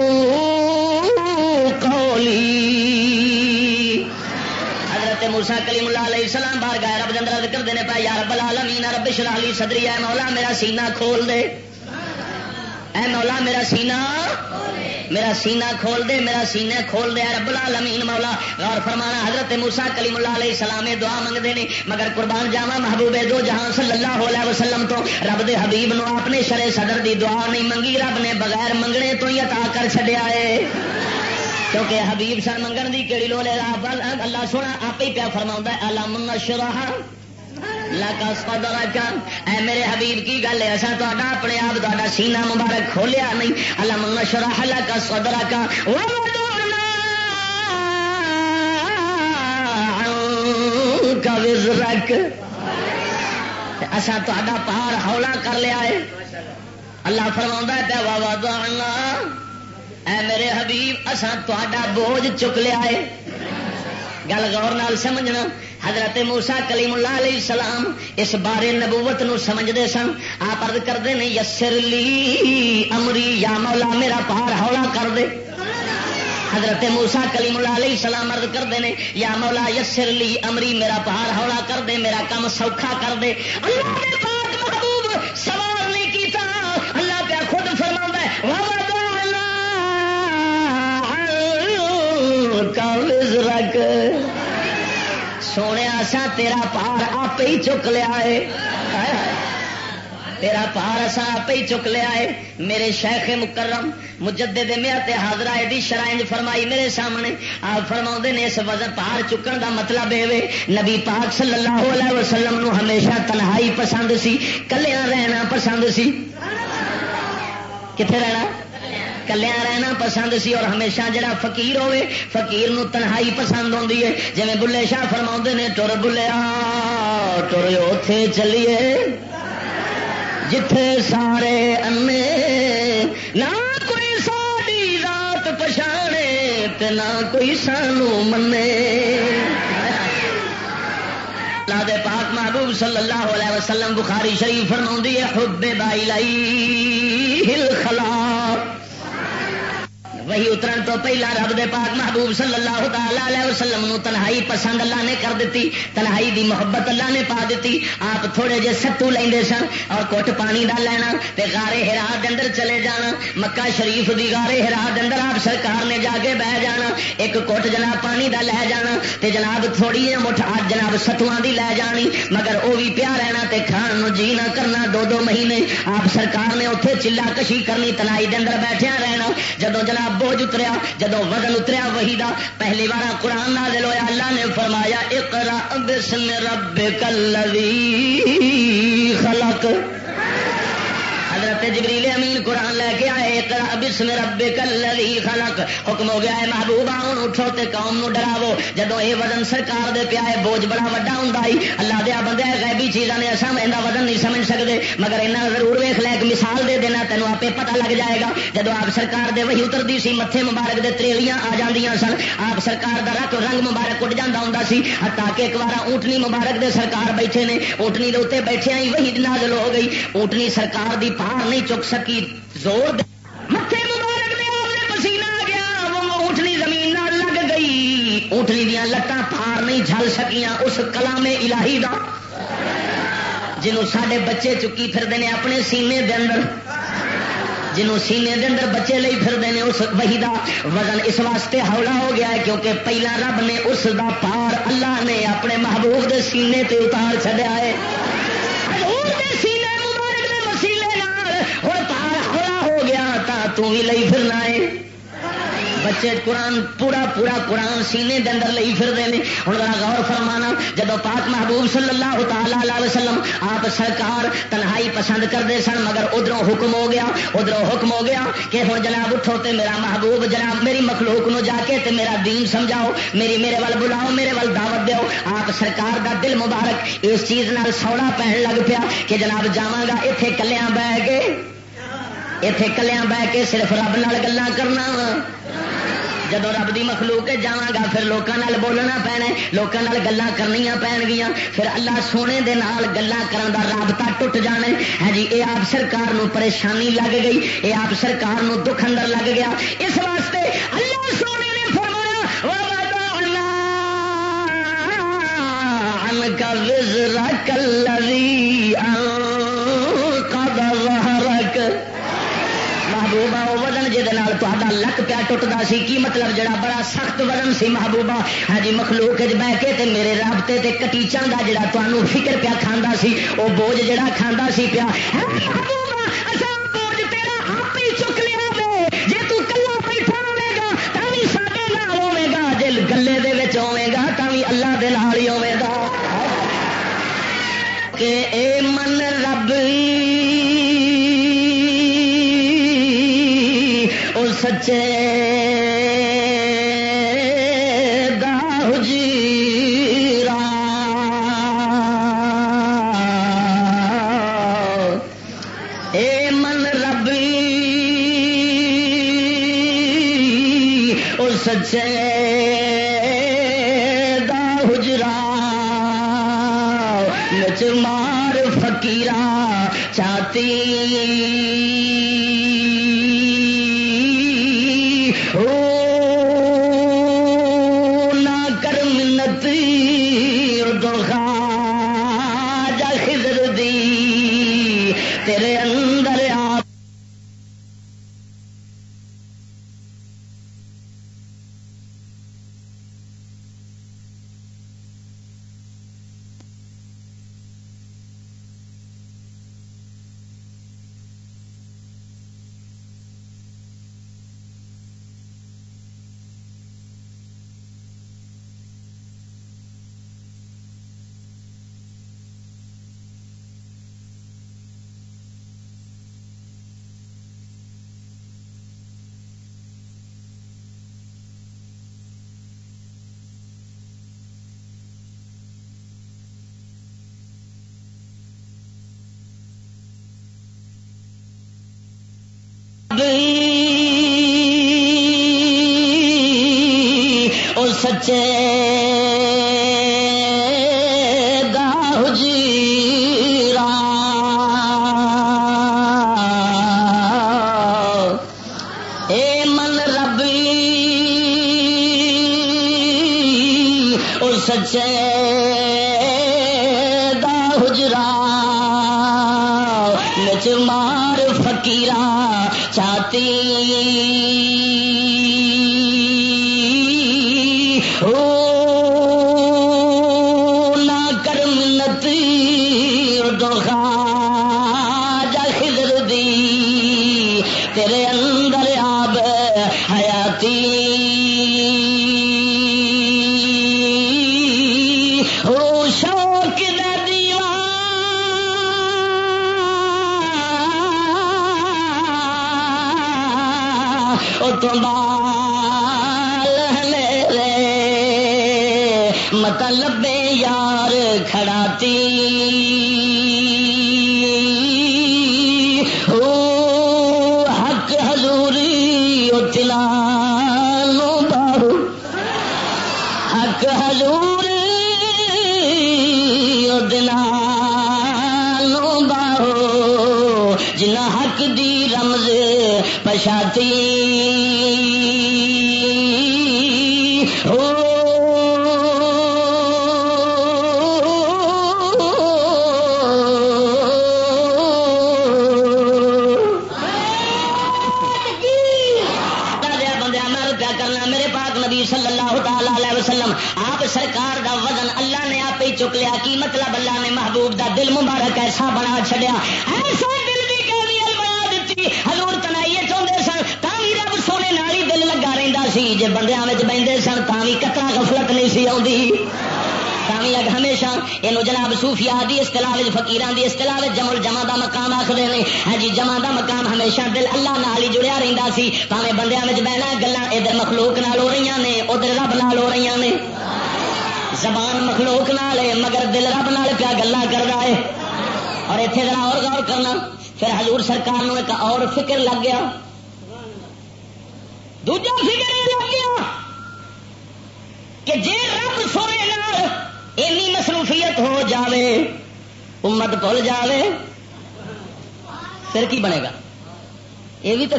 رب جندر کرتے یا رب العالمین رب شرالی صدری، اے مولا میرا سینہ کھول دے۔ اے مولا میرا سینہ میرا سینہ کھول دے، میرا سینہ کھول دے۔ رب العالمین، مولا غور فرمانا، حضرت موسا کلیم اللہ علیہ السلام دعا منگتے ہیں مگر قربان جاوا محبوب دو جہاں صلی اللہ علیہ وسلم تو رب دے حبیب نو اپنے شرے صدر دی دعا نہیں منگی، رب نے بغیر منگنے تو ہی عطا کر چڈیا ہے کیونکہ حبیب سن منگن دی کہڑی لو لے اللہ سونا، آپ ہی پیا فرما علم شراہ اے میرے حبیب، کی گل ہے؟ اصا تا اپنے آپ تا سینہ مبارک کھولیا نہیں۔ علم شراہ کا سدرا کا رکھ۔ اصا تا پار ہولا کر لیا ہے۔ اللہ فرما پیا وا اے میرے حبیب اسان تا بوجھ چک لیا ہے۔ گل گور نال سمجھنا۔ حضرت موسا کلیم اللہ علیہ السلام اس بارے نبوت نو سمجھتے سن۔ آپ ارد کرتے ہیں یسر لی امری، یا مولا میرا پہاڑ ہولا کر دے۔ حضرت موسا کلیم اللہ علیہ السلام ارد کرتے ہیں یا مولا یسر لی امری، میرا پہاڑ ہولا کر دے، میرا کام سوکھا کر دے۔ اللہ نے پاک محبوب سوال نہیں کیتا۔ اللہ پہ خود فرما ہے سونے سا تیرا پار آپ ہی چک لیا ہے۔ تیرا پار اصا آپ ہی چک لیا ہے۔ میرے شیخ مکرم، مجدد میا حاضرہ دی شرائن فرمائی میرے سامنے۔ آپ فرما نے اس وزن پار چکن دا مطلب ہے نبی پاک صلی اللہ علیہ وسلم نو ہمیشہ تنہائی پسند سی کلیا رہنا پسند سی۔ کتنے رہنا؟ کلیا رہنا پسند سی اور ہمیشہ جڑا فقیر ہوے فقیر نو تنہائی پسند ہوتی ہے جی بلے شاہ فرما نے ٹر بلیا ٹر اتے چلیے جتھے سارے انے نہ کوئی ساری رات پچھاڑے نہ کوئی سانو منے اللہ دے پاک محبوب صلی اللہ علیہ وسلم بخاری شریف فرما ہے حب بائی لائی ہل خلا وہی اترن تو پہلا رب دے پاک محبوب صلی اللہ تعالی وسلم نو تنہائی پسند اللہ نے کر دیتی، تنہائی دی محبت اللہ نے پا دیتی۔ آپ تھوڑے جے ستو لے سن اور کٹ پانی دا لینا تے گارے ہرا اندر چلے جانا۔ مکہ شریف دی گارے ہرا اندر آپ سرکار نے جا کے بہ جانا۔ ایک کٹ جناب پانی دا لے جانا تے جناب تھوڑی جی مٹھ آج جناب ستواں دی لے جانی۔ مگر وہ بھی پیا رہنا تے کھان نو جی نہ کرنا دو دو مہینے۔ آپ سرکار نے اتنے چلا کشی کرنی تنائی دے اندر بیٹھیا رہنا۔ جدو جناب بوجھ اتریا جدو وزن اتریا وہی دا، پہلی بار قرآن نازل ہویا، اللہ نے فرمایا اقرا بسم ربک الذی خلق۔ حضرت جبریل امین قرآن لے کے آئے اقرا بسم ربک الذی خلق۔ حکم ہو گیا ہے، محبوبہ، ہوں، اٹھو تے قوم نو ڈراو۔ جدو اے وزن سرکار دے پیا ہے، بوجھ بڑا وڈا ہوندا ہی اللہ دیا بندے غیبی چیزاں نے اساں ایندا وزن نہیں سمجھ سکدے۔ مگر اینا ضرور ویکھ لے، ایک مثال دے دینا، تینوں آپے پتہ لگ جائے گا۔ جدو آپ سرکار دے وہی اتردی سی، متھے مبارک دے تریلیاں آ جاندیاں سن، آپ سرکار دا رنگ رنگ مبارک اٹھ جاندا ہوندا سی۔ حتا کہ ایک بار اونٹنی مبارک دے سرکار بیٹھے نے، اونٹنی دے اوتے بیٹھے ہی وہی نازل ہو گئی۔ اونٹنی سرکار دی پہاڑ نہیں چک سکی، زور دے۔ متھے مبارک دے آپ پسینہ آ گیا، وہ اونٹنی زمین نہ لگ گئی۔ اونٹنی دیا لتاں پار نہیں جل سکیاں اس کلام الہی دا جنوں سڈے بچے چکی پھرتے ہیں اپنے سینے دے اندر۔ جنوں سینے دے اندر بچے لئی پھرتے ہیں اس وہی دا وزن۔ اس واسطے ہولا ہو گیا ہے کیونکہ پہلا رب نے اس دا پار اللہ نے اپنے محبوب دے سینے تے اتار چڑیا ہے۔ تو بھی لئی پھرنا ہے۔ بچے قرآن پورا پورا قرآن سینے دے اندر لئی پھرتے ہیں۔ ہوں ذرا غور فرمانا جب پاک محبوب صلی اللہ تعالی علیہ وسلم آپ سرکار تنہائی پسند کرتے سن، مگر ادھر حکم ہو گیا ادھر حکم ہو گیا کہ ہوں جناب اٹھو تے میرا محبوب، جناب میری مخلوق نو جا کے تے میرا دین سمجھاؤ، میری میرے ول بلاؤ، میرے ول دعوت دیو۔ آپ سرکار دا دل مبارک اس چیز نال سوڑا پہن لگ پیا کہ جناب جاواں گا اتے کلیاں بہ کے اتے کلیاں بہ کے صرف رب نال گلا کرنا وا جب رب دی مخلوق جا گا پھر لوگوں بولنا پینا لوگوں گلا کرنی پین گیا پھر اللہ سونے دے نال گلا کرن دا رابطہ ٹوٹ جانا ہے ہاں جی یہ آپ سرکار نو پریشانی لگ گئی یہ آپ سرکار نو دکھ اندر لگ گیا اس واسطے اللہ سونے نے فرمایا کا وزرا کلری رک محبوبہ وہ وزن جہد تا لک پیا ٹوٹتا سی. کی مطلب جڑا بڑا سخت وزن سی محبوبہ؟ ہاں جی مخلوق بہ جی، کے تے میرے رابطے تے کٹیچاں کا جڑا تمہوں فکر پیا کھانا سی، وہ بوجھ جڑا کھانا سی پیا۔ ہاں جی، او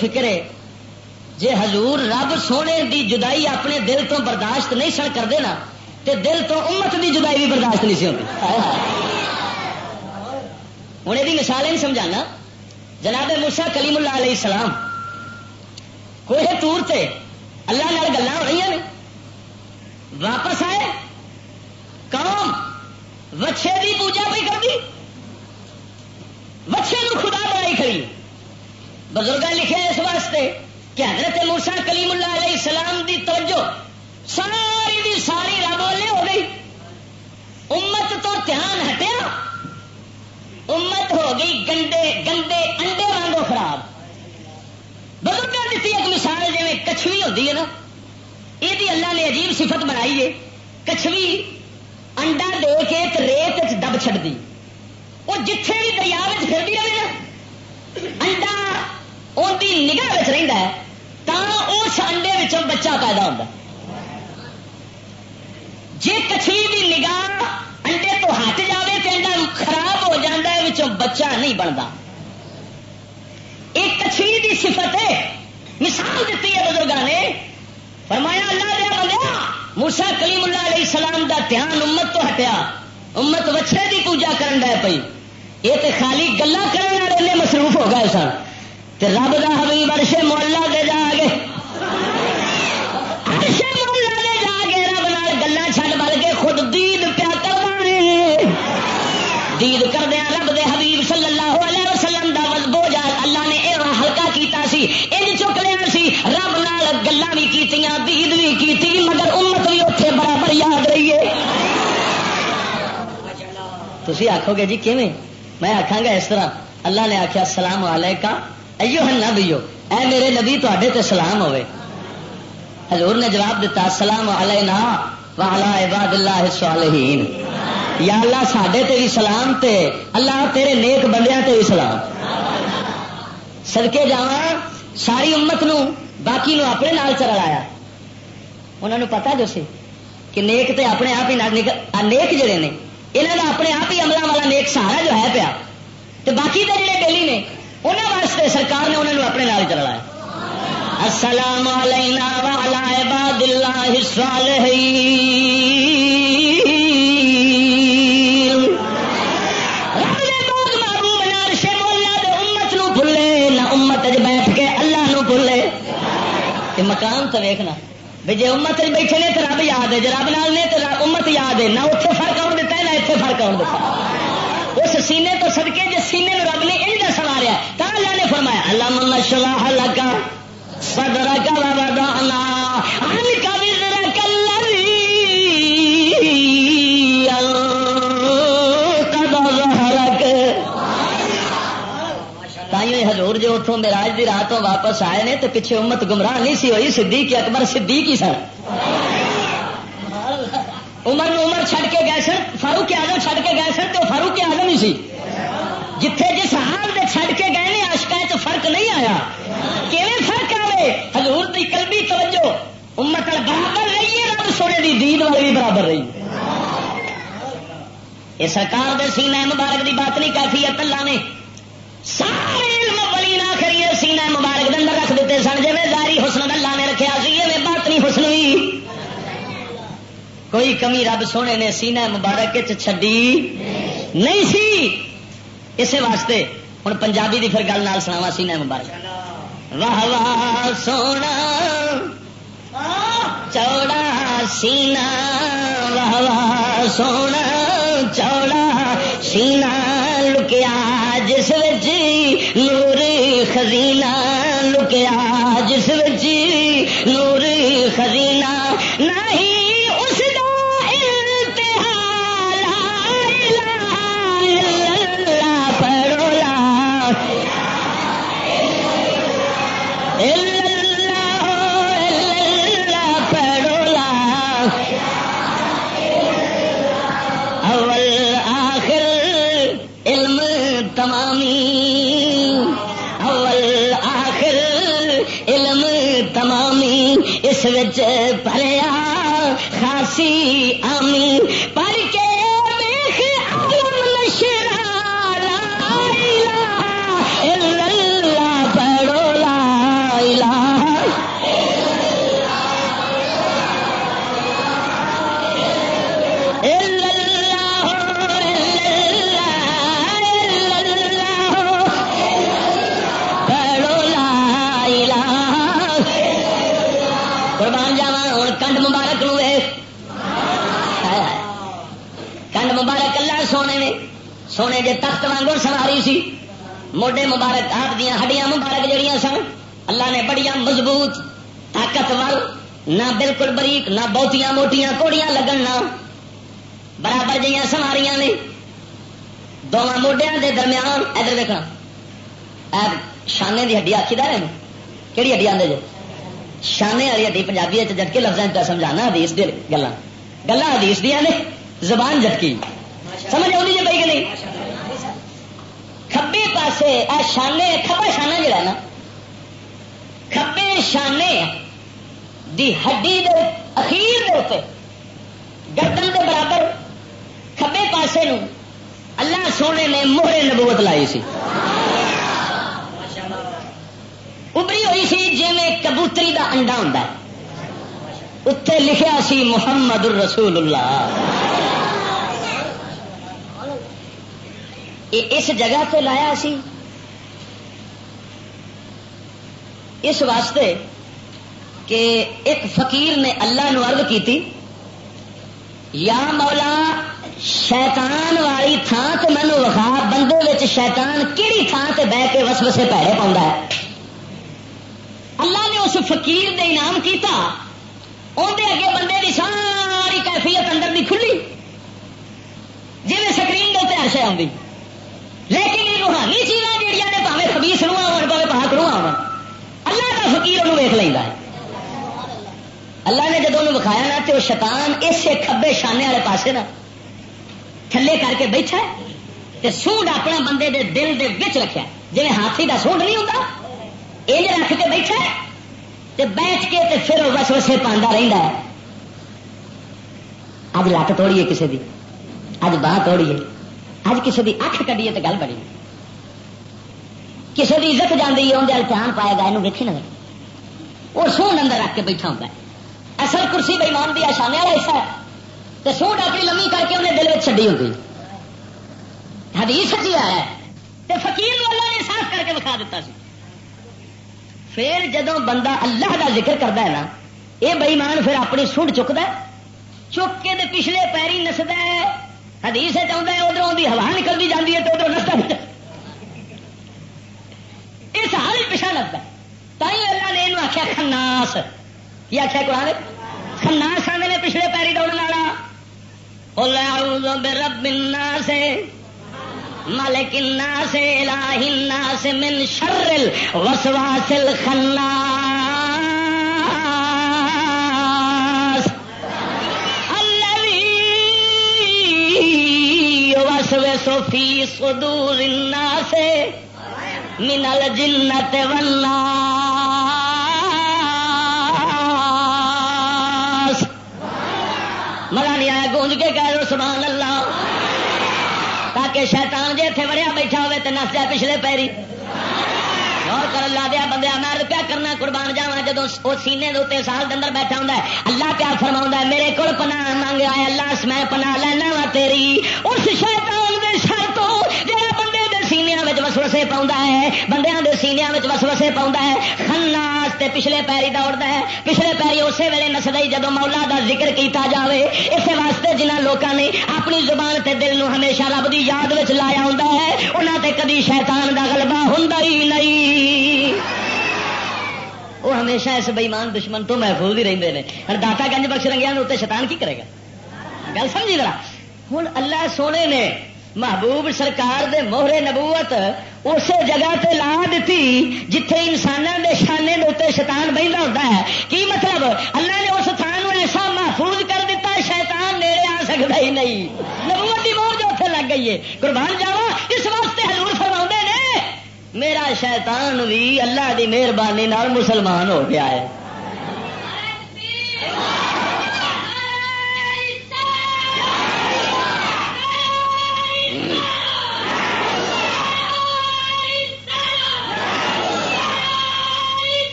فکر ہے۔ جی حضور رب سونے دی جدائی اپنے دل تو برداشت نہیں سن کرتے نا تے دل تو امت دی جدائی بھی برداشت نہیں سی ہوتی۔ ہاں۔ ہوں یہ مثال نہیں سمجھانا۔ جناب موسا کلیم اللہ علیہ السلام کوئی تور تے اللہ نال گلا ہو رہی ہیں واپس آئے قوم وچھے دی پوجا پہ کر دی وچھے نو خدا بنائی کھڑی بزرگ لکھے اس واسطے کہ حضرت مرسا کلیم اللہ علیہ السلام دی توجہ ساری دی ساری رب والے ہو گئی امت تو دھیان ہٹیا امت ہو گئی گندے گندے انڈے وانگو خراب بزرگ دیتی ایک مثال جی کچھوی ہوتی ہے نا یہ اللہ نے عجیب صفت بنائی ہے کچھوی انڈا دے کے ریت دب چڑتی وہ جتھے بھی دریا پھرتی رہے نا انڈا ان کی نگاہ رہتا ہے تو اس انڈے بچہ پیدا ہوتا جی کچھلی کی نگاہ انڈے تو ہٹ جائے تو انڈا خراب ہو جاتا ہے بچہ نہیں بنتا ایک کچھلی کی صفت ہے مثال دیتی ہے بزرگوں نے فرمایا اللہ دیا بندہ موسا کلیم اللہ علیہ السلام دا دھیان امت تو ہٹیا امت وچھے دی پوجا کرن ڈے پئی۔ یہ تے خالی گلا کرن والے مصروف ہو گئے سن۔ تے رب دا حبیب عرش مولا دے جا گے۔ عرش مولا دے جا گے۔ رب نال گلا چھڈ بل کے خود دید پیا کروانے۔ دید تھی آخو گے جی کیویں؟ میں آخا گا اس طرح۔ اللہ نے آخیا سلام والے کا ایو ہن بیو اے میرے نبی تے سلام ہوئے حضور نے جواب دیتا سلام علینا وعلا عباد اللہ الصالحین۔ یا اللہ، ساڈے تے بھی سلام تے اللہ تیرے نیک بندیاں تے بھی سلام۔ سدکے جا ساری امت نو، باقی نو اپنے نال چلایا انہوں نے پتا جو سی کہ نیک تے اپنے آپ ہی نیک جڑے نے۔ یہاں کا اپنے آپ ہی عملہ والا نیک سہارا جو ہے پیا۔ تو باقی کے جڑے بہلی نے انہوں واسطے سرکار نے انہوں اپنے لال چلا ہے۔ السلام علینا وعلا عباد اللہ الصالحین۔ رب بہت محبوب مولا دے امت نو بھلے نہ امت اج بیٹھ کے اللہ نو بھلے تے مقام تو ویکھنا۔ بھئی جے امت بیٹھے نے تے رب یاد ہے، جے رب نال نے تے امت یاد ہے، نہ اوتھے فرق اتنے فرق آن دیتا اس سینے تو سدکے جس سینے میں رب نے یہ دس آ رہا تو اللہ نے فرمایا اللہ من شلاح لگا سدرا کا بابا دانا کا بھی حضور جو اتوں میراج کی رات واپس آئے نے تو پیچھے امت گمراہ نہیں سی ہوئی، صدیق اکبر صدیق ہی سن۔ عمر عمر چھڑ کے گئے سن فاروق آزم چھڑ کے گئے سن تو فاروق آزم ہی سی۔ جتھے جس حال دے چھڑ کے گئے نے آشکا فرق نہیں آیا۔ کیون فرق آئے حضور کی قلبی توجہ۔ امت برابر رہی ہے، رب سونے کی دید والی بھی برابر رہی یہ سرکار دے سینہ مبارک دی بات نہیں کافی ہے اللہ نے۔ سارے علم بلی نہ کریے سینہ مبارک دن رکھ دیتے سن۔ جی زاری حسن اللہ نے رکھا سی یہ بات نہیں حسن بھی کوئی کمی رب سونے نے سینہ مبارک چڈی نہیں سی۔ اسی واسطے ہوں پنجابی کی پھر گل نال سناوا سینہ مبارک۔ واہ واہ، سونا۔ چوڑا سینا واہ واہ، سونا۔ چوڑا سینا لکیا جس نور خزینہ۔ لکیا جس نور خزینہ۔ نہیں اس پریا خاصی آمی سونے جے تخت وانگو سواری سی۔ موڈے مبارک، آپ دیا ہڈیاں مبارک جڑیاں سن۔ اللہ نے بڑی مضبوط طاقتور، نہ بالکل بریک، نہ بہتیاں موٹیاں، کوڑیاں لگن نہ۔ برابر جہاں سواریاں نے۔ دونوں موڈیا کے درمیان، ادھر دیکھنا۔ شانے کی ہڈی آخی دار کہڑی ہڈی آدھے جو جی؟ شانے والی ہڈی پنجابی جٹکے لفظ کا سمجھانا حدیث دے گلا گلا حدیث دیا نے، زبان جٹکی سمجھ آؤں جی بھائی کہ نہیں؟ پاسے آ شانے کبا شانہ جڑا نا۔ کبے شانے دی ہڈی دے اخیر دے اتنے گردن دے برابر کبے پاسے نو اللہ سونے نے موہرے نبوت لائی سی۔ ابری ہوئی سی جی کبوتری دا انڈا ہوں اتنے لکھیا سی محمد الرسول اللہ۔ اس جگہ پہ لایا سی اس واسطے کہ ایک فقیر نے اللہ نو عرض کی یا مولا شیطان والی تھان تو مینو وکھا بندے شیطان کہڑی تھان سے بہ کے وس وسے پیڑے پاؤں اللہ نے اس فقیر نے انعام کیتا اندر اگے بندے کی ساری کیفیت اندر دی کھلی جی سکرین کے اتنے ہرشے آئی لیکن یہ روحانی چیزاں جہیا نے پاوے خبیس روح ہو پاوے پاک روح ہو اللہ کا فقیر انہوں ویک لینا ہے؟ اللہ نے جب انہوں وکھایا نا تو شیطان اسے کھبے شانے والے پاسے نا تھلے کر کے بیٹھا تے سونڈ اپنا بندے دے دل دے وچ رکھا جی ہاتھی کا سونڈ نہیں ہوتا یہ رکھ کے بیٹھا تے بیٹھ کے تے پھر وس وسے پاندا رہتا ہے۔ اج لت توڑیے کسی دی، اج باہ توڑیے اج کسی کی اکھ کڈیے تو گل بڑی کسی کی عزت جاتی ہے اندر دھیان پائے گا یہ ویکھی نہ وہ سونڈ اندر رکھ کے بیٹھا ہوتا ہے۔ اصل کرسی بےمان دی آسانے والا حصہ ہے۔ تو سونڈ اپنی لمی کر کے انہیں دل میں چڈی ہوتی حدیث سچی آیا ہے۔ تو فقیر والا نے صاف کر کے بکھا دیتا سی۔ پھر جدو بندہ اللہ کا ذکر کرتا ہے نا یہ بئیمان پھر اپنی سنڈ چکتا ہے۔ چک کے پچھلے پیری نسد ہے۔ حدیث چاہتا ہے ادھر کی ہوا نکلتی جاتی ہے تو ادھر نستا اس حال پیچھا لگتا ہے۔ تھی اللہ نے یہ آخیا خناس کی آخیا قرآن خناس آدھے نے پچھلے پیری دوڑنے والا رب سے مالک الناس الہ الناس من شر الوسواس الخناس الذي يوسوس في صدور الناس من الجنة والناس۔ مزہ نہیں آیا گونج کے کہہ دو، سبحان اللہ۔ تاکہ شیطان جی اتنے وڑیا بیٹھا ہوئے تو نس جائے پچھلے پیری۔ اور کر اللہ دیا بندہ میں پیا کرنا، قربان جاوا جدو وہ سینے دے سال کے بیٹھا ہوں اللہ پیا فرما میرے کو پنا منگ آئے، اللہ میں پنا لینا وا تیری۔ اس شیطان دے شر تو جہاں بندے وسوسے پاؤں ہے، بندیاں دے سینیا وسوسے پاؤں ہے خناس تے پچھلے پیری دوڑتا ہے۔ پچھلے پیری اسی ویلے نسد جدو مولا دا ذکر کیتا جاوے اس واسطے جنہ لوگوں نے اپنی زبان تے دل نو ہمیشہ رب دی یاد وچ لایا ہوں ہے انہوں تے کدی شیطان دا غلبہ ہوں ہی نہیں۔ وہ ہمیشہ اس بےمان دشمن تو محفوظ ہی رہتے ہیں داتا گنج بخش رنگیا اتنے شیطان کی کرے گا؟ گل سمجھی ذرا۔ ہوں اللہ سونے نے محبوب سرکار دے موہرے نبوت اسی جگہ تے لا دیتی جتھے انسانوں دے شانے دے شیطان بہتا ہوتا ہے۔ کی مطلب؟ اللہ نے اس تھان ایسا محفوظ کر دیتا ہے شیطان نیڑے آ سکتا ہی نہیں۔ نبوت کی موہ جو اتنے لگ گئی ہے۔ قربان جاوا اس واسطے حضور فرما نے، میرا شیطان بھی اللہ دی مہربانی مسلمان ہو گیا ہے۔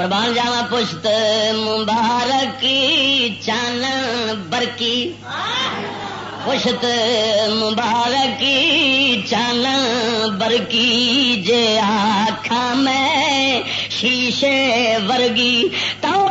قربان جاوا پشت مبارک چان برکی پشت مبارک چان برکی جے آخا میں شیشے ورگی۔ تو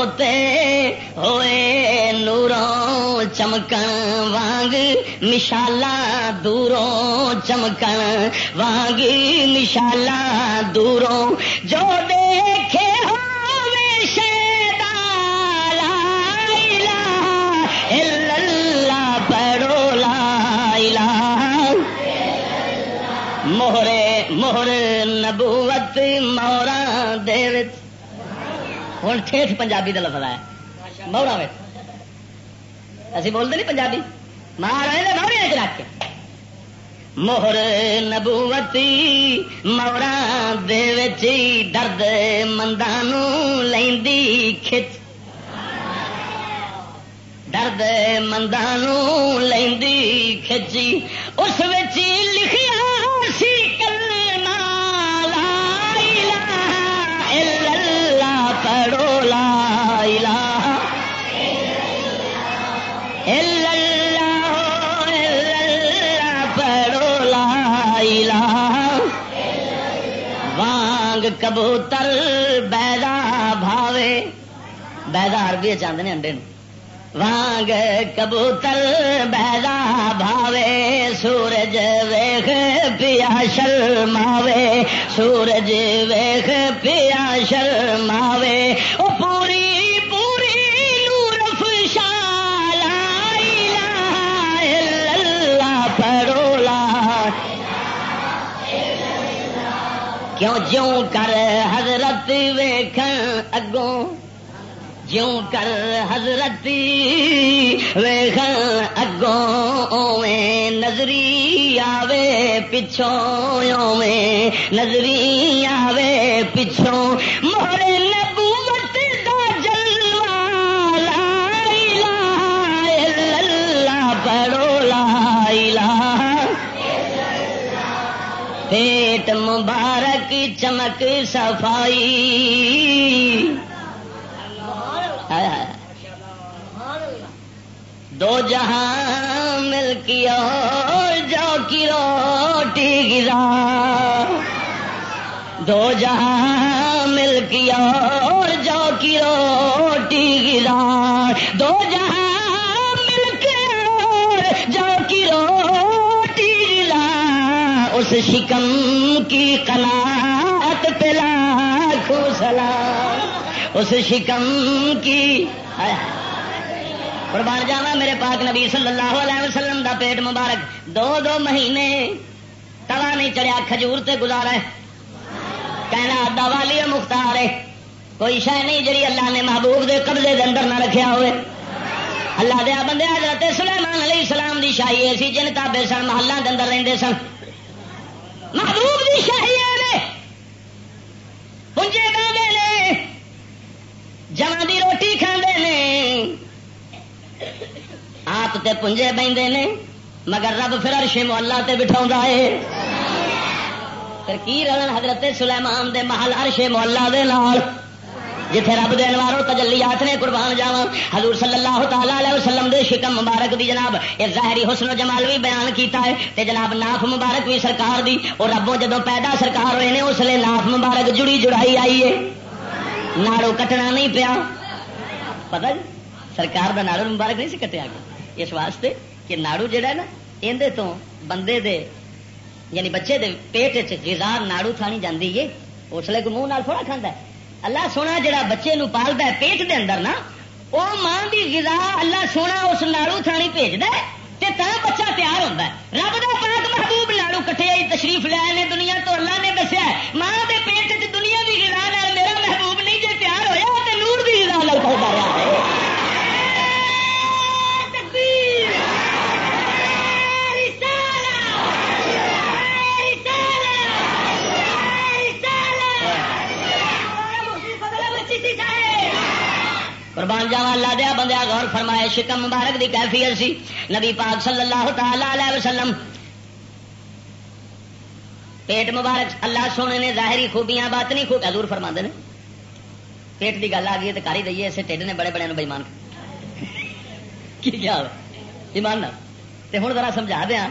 توتے ہوئے نوروں چمکن وانگ مشالا دوروں چمکن وانگ مشالا دوروں جو دیکھے ہو موہرے موہر نبوت مورا دیوت ہوں ٹھیک پنجابی کا لفظ ہے مورا اسی بولتے نہیں پنجابی؟ مار آئے موریا چ رکھ کے۔ موہر نبوتی مورا درد مندانو لینی کھچ۔ درد مندانو لینی کھچی اس لکھیا سی۔ کبوتر بیدا بھاوے۔ بیدا عربی چاہتے انڈے وانگ کبوتر بیدا بھاوے، سورج ویخ پیا شرماوے۔ سورج ویخ پیا شرماوے۔ او پوری پوری نور فشالا اللہ کیوں جوں کر حضرت ویخ اگوں؟ جوں کر حضرت اگوں نظری آوے پچھوں میں نظری آوے پچھوں مہرے نبوت دا جلوہ، لا الہ الا اللہ، پڑھو لا الہ۔ پیٹ مبارک، چمک صفائی۔ دو جہاں مل کی اور جو کی روٹی گرا دو جہاں مل کی اور جو کی روٹی گرا دو جہاں مل کے جو کی روٹی گرا اس شکم کی قناعت پلا خوشلا اس شکم کی قربان جاوا میرے پاک نبی صلی اللہ علیہ وسلم دا پیٹ مبارک. دو دو مہینے توا نہیں چڑیا کھجور تے گزارا کہنا ادا والی مختار ہے. کوئی شہ نہیں جی اللہ نے محبوب دے قبضے دے اندر نہ رکھیا ہوئے. اللہ دیا بندے حضرت سلیمان علیہ السلام دی شاہی ایسی جن تابے سن، محلہ دے اندر رہندے سن. محبوب دی شاہی ہے پنجے بہتے جمع دی روٹی کھاندے نے۔ آپ تے پنجے بہتے نے، مگر رب پھر عرش مولا تے بٹھا ہے۔ پھر کی رلن حضرت سلیمان دے محل عرش مولا دے نال؟ جتھے رب دے انواروں تجلیات نے قربان جاواں۔ حضور صلی اللہ تعالی علیہ وسلم دے شکم مبارک دی جناب اے ظاہری حسن و جمال بھی بیان کیتا ہے۔ تے جناب ناف مبارک بھی سرکار دی، اور ربوں جدوں پیدا سرکار ہوئے نے، اس لیے ناف مبارک جڑی جڑائی آئی ہے۔ ناڑو کٹنا نہیں پیا۔ پتہ جی سرکار دا ناڑو مبارک نہیں سی کٹیا گیا۔ اس واسطے کہ ناڑو جڑا ہے نا اندے تو بندے دے یعنی بچے دے پیٹ چا ناڑو تھانی جاندی ہے، اس لیے منہ نال تھوڑا کھانا ہے۔ اللہ سونا جڑا بچے نو پالتا ہے پیٹ دے اندر نا وہ ماں کی گزا اللہ سونا اس ناڑو تھانی بھیجتا ہے تا بچہ تیار ہوتا ہے۔ رب دا پاک محبوب ناڑو کٹے تشریف لے نے دنیا تو اللہ نے دسیا ماں دے پیٹ چ دنیا کی گزا میرا کی گزا پڑتا رہا ہے۔ قربان جاوا اللہ دیا بندیا غور فرمائے، شکم مبارک دی کیفیت سی۔ نبی پاک صلی اللہ تعالی علیہ وسلم، پیٹ مبارک، اللہ سونے نے ظاہری خوبیاں بات نہیں خوب، حضور فرما نے۔ پیٹ دی گل آ گئی تو کاری دئیے اسے ٹھڈ نے بڑے بڑے بےمان [laughs] کی ایمان تے ہوں ذرا سمجھا دیا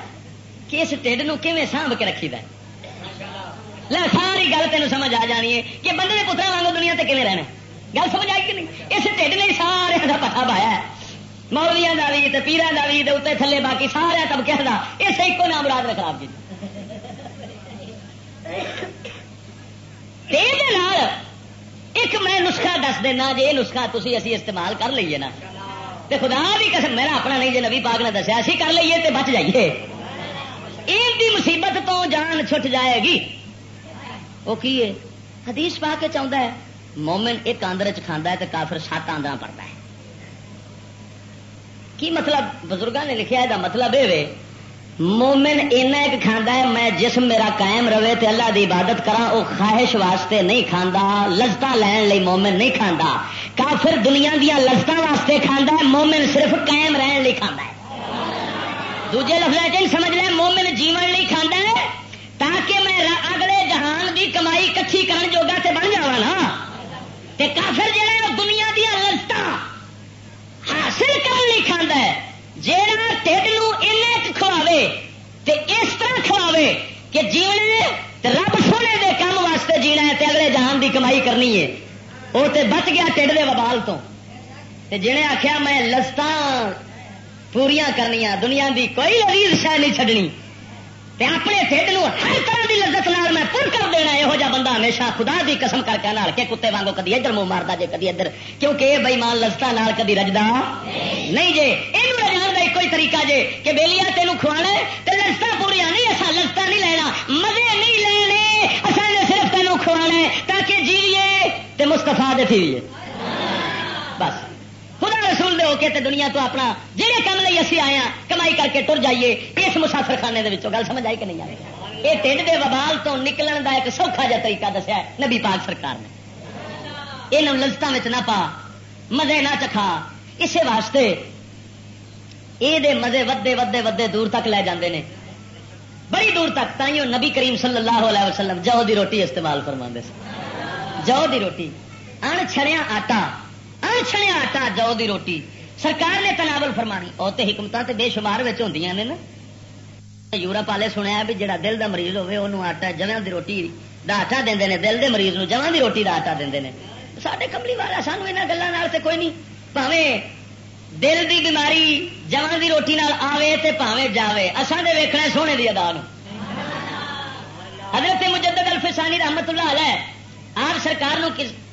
کہ اس ٹھڈ نو کیویں سانب کے رکھی ہے؟ ساری گل تین سمجھ آ جانی ہے کہ بندے کے پترا واگ دنیا تے کیویں رہنا گل سمجھ آئی کہ نہیں؟ اس ٹھڈ نے سارے کا پتا پایا مولویا کا بھی پیران کا بھی اتنے تھلے باقی سارا طبقے کا اس ایک نام مراد نے خراب کیا [laughs] ایک میں نسخہ دس دینا جی یہ نسخہ تھی اسی استعمال کر لیے نا۔ تو خدا بھی قسم، میرا اپنا نہیں جی نبی پاک نے دسیا، اسی کر لیے تو بچ جائیے۔ ایک دی مصیبت تو جان چھٹ جائے گی۔ وہ کی ہے؟ حدیث پا کے چاہتا ہے، مومن ایک آندر چاہتا ہے تو کافر سات آندر پڑتا ہے۔ کی مطلب؟ بزرگوں نے لکھا یہ مطلب یہ مومن اینا ایک کھانا ہے، میں جسم میرا قائم رہے تے اللہ دی عبادت کرا وہ خواہش واسطے نہیں کھانا لذت لین لئی مومن نہیں کھانا کافر دنیا دیا لذت واسطے کھانا ہے، مومن صرف قائم رہن لئی کھانا ہے۔ دوجے لفظ سمجھ لیں مومن جیون لی کھانا ہے، تاکہ میں اگلے جہان دی کمائی کٹھی کرن جوگا تے بن جاوا نا۔ تے کافر جہا دنیا دیا لذت حاصل کرنے نہیں کھانا ہے۔ جیڑا ٹھڈ کھواوے تے اس طرح کھواوے کہ جینے رب سونے دے کام واسطے جینا ہے تے اگلے جہان دی کمائی کرنی ہے۔ وہ تے بچ گیا ٹھڈ دے وبال تو۔ تے جنہیں آخیا میں لذت پوریا کرنیا دنیا دی کوئی عزیز شہ نہیں چڈنی اپنے ٹھڈ ہر طرح کی لذت نال میں پر کر دینا یہو جہ بندہ ہمیشہ خدا دی قسم کر کے نال کے کتے وانگو کدی ادھر منہ مارتا جے، کدی ادھر۔ کیونکہ یہ بئیمان لذت نال کدی رجدا نہیں جے۔ یہ رجان کا ایک ہی طریقہ جے کہ بےلیا تینوں کھوانا تو لذت پوریا نہیں اصا لذت نہیں لینا۔ مزے نہیں لینے اصل نے صرف تینوں کھوانا تاکہ جیے تے مستفا دے تھی بس۔ ہو کے تے دنیا تو اپنا جہے کام لی اسی آیا ہاں، کمائی کر کے تر جائیے، اس مسافر خانے دے گل سمجھ آئی کہ نہیں آئی؟ یہ ٹھنڈ دے وبال تو نکلن دا ایک سوکھا جا طریقہ دسیا نبی پاک سرکار نے۔ یہ لذت نہ پا، مزے نہ چکھا۔ اسی واسطے یہ مزے ودے ودے ودے دور تک لے جاندے نے۔ بڑی دور تک، تائیوں نبی کریم صلی اللہ علیہ وسلم جو دی روٹی استعمال فرما جو دی روٹی ان چھڑیا آٹا ان چھڑیا آٹا جو دی روٹی۔ سرکار نے تناول فرمانی اور تے حکمت تے بے شمار ہوندیاں نے نا۔ یورپ والے سنیا بھی جڑا دل دا مریض ہوے انہوں آٹا جمع دی روٹی دا آٹا دے نے دل دے مریض نو جمع دی روٹی دا آٹا دے نے سارے کملی والا سانو یہاں گلوں سے کوئی نہیں۔ پاوے دل دی بیماری جمع دی روٹی نال آوے تے پاوے جاوے۔ اساں دے ویکھنا سونے دی ادا حضرت مجدد الفسانی رحمت اللہ علیہ آپ سرکار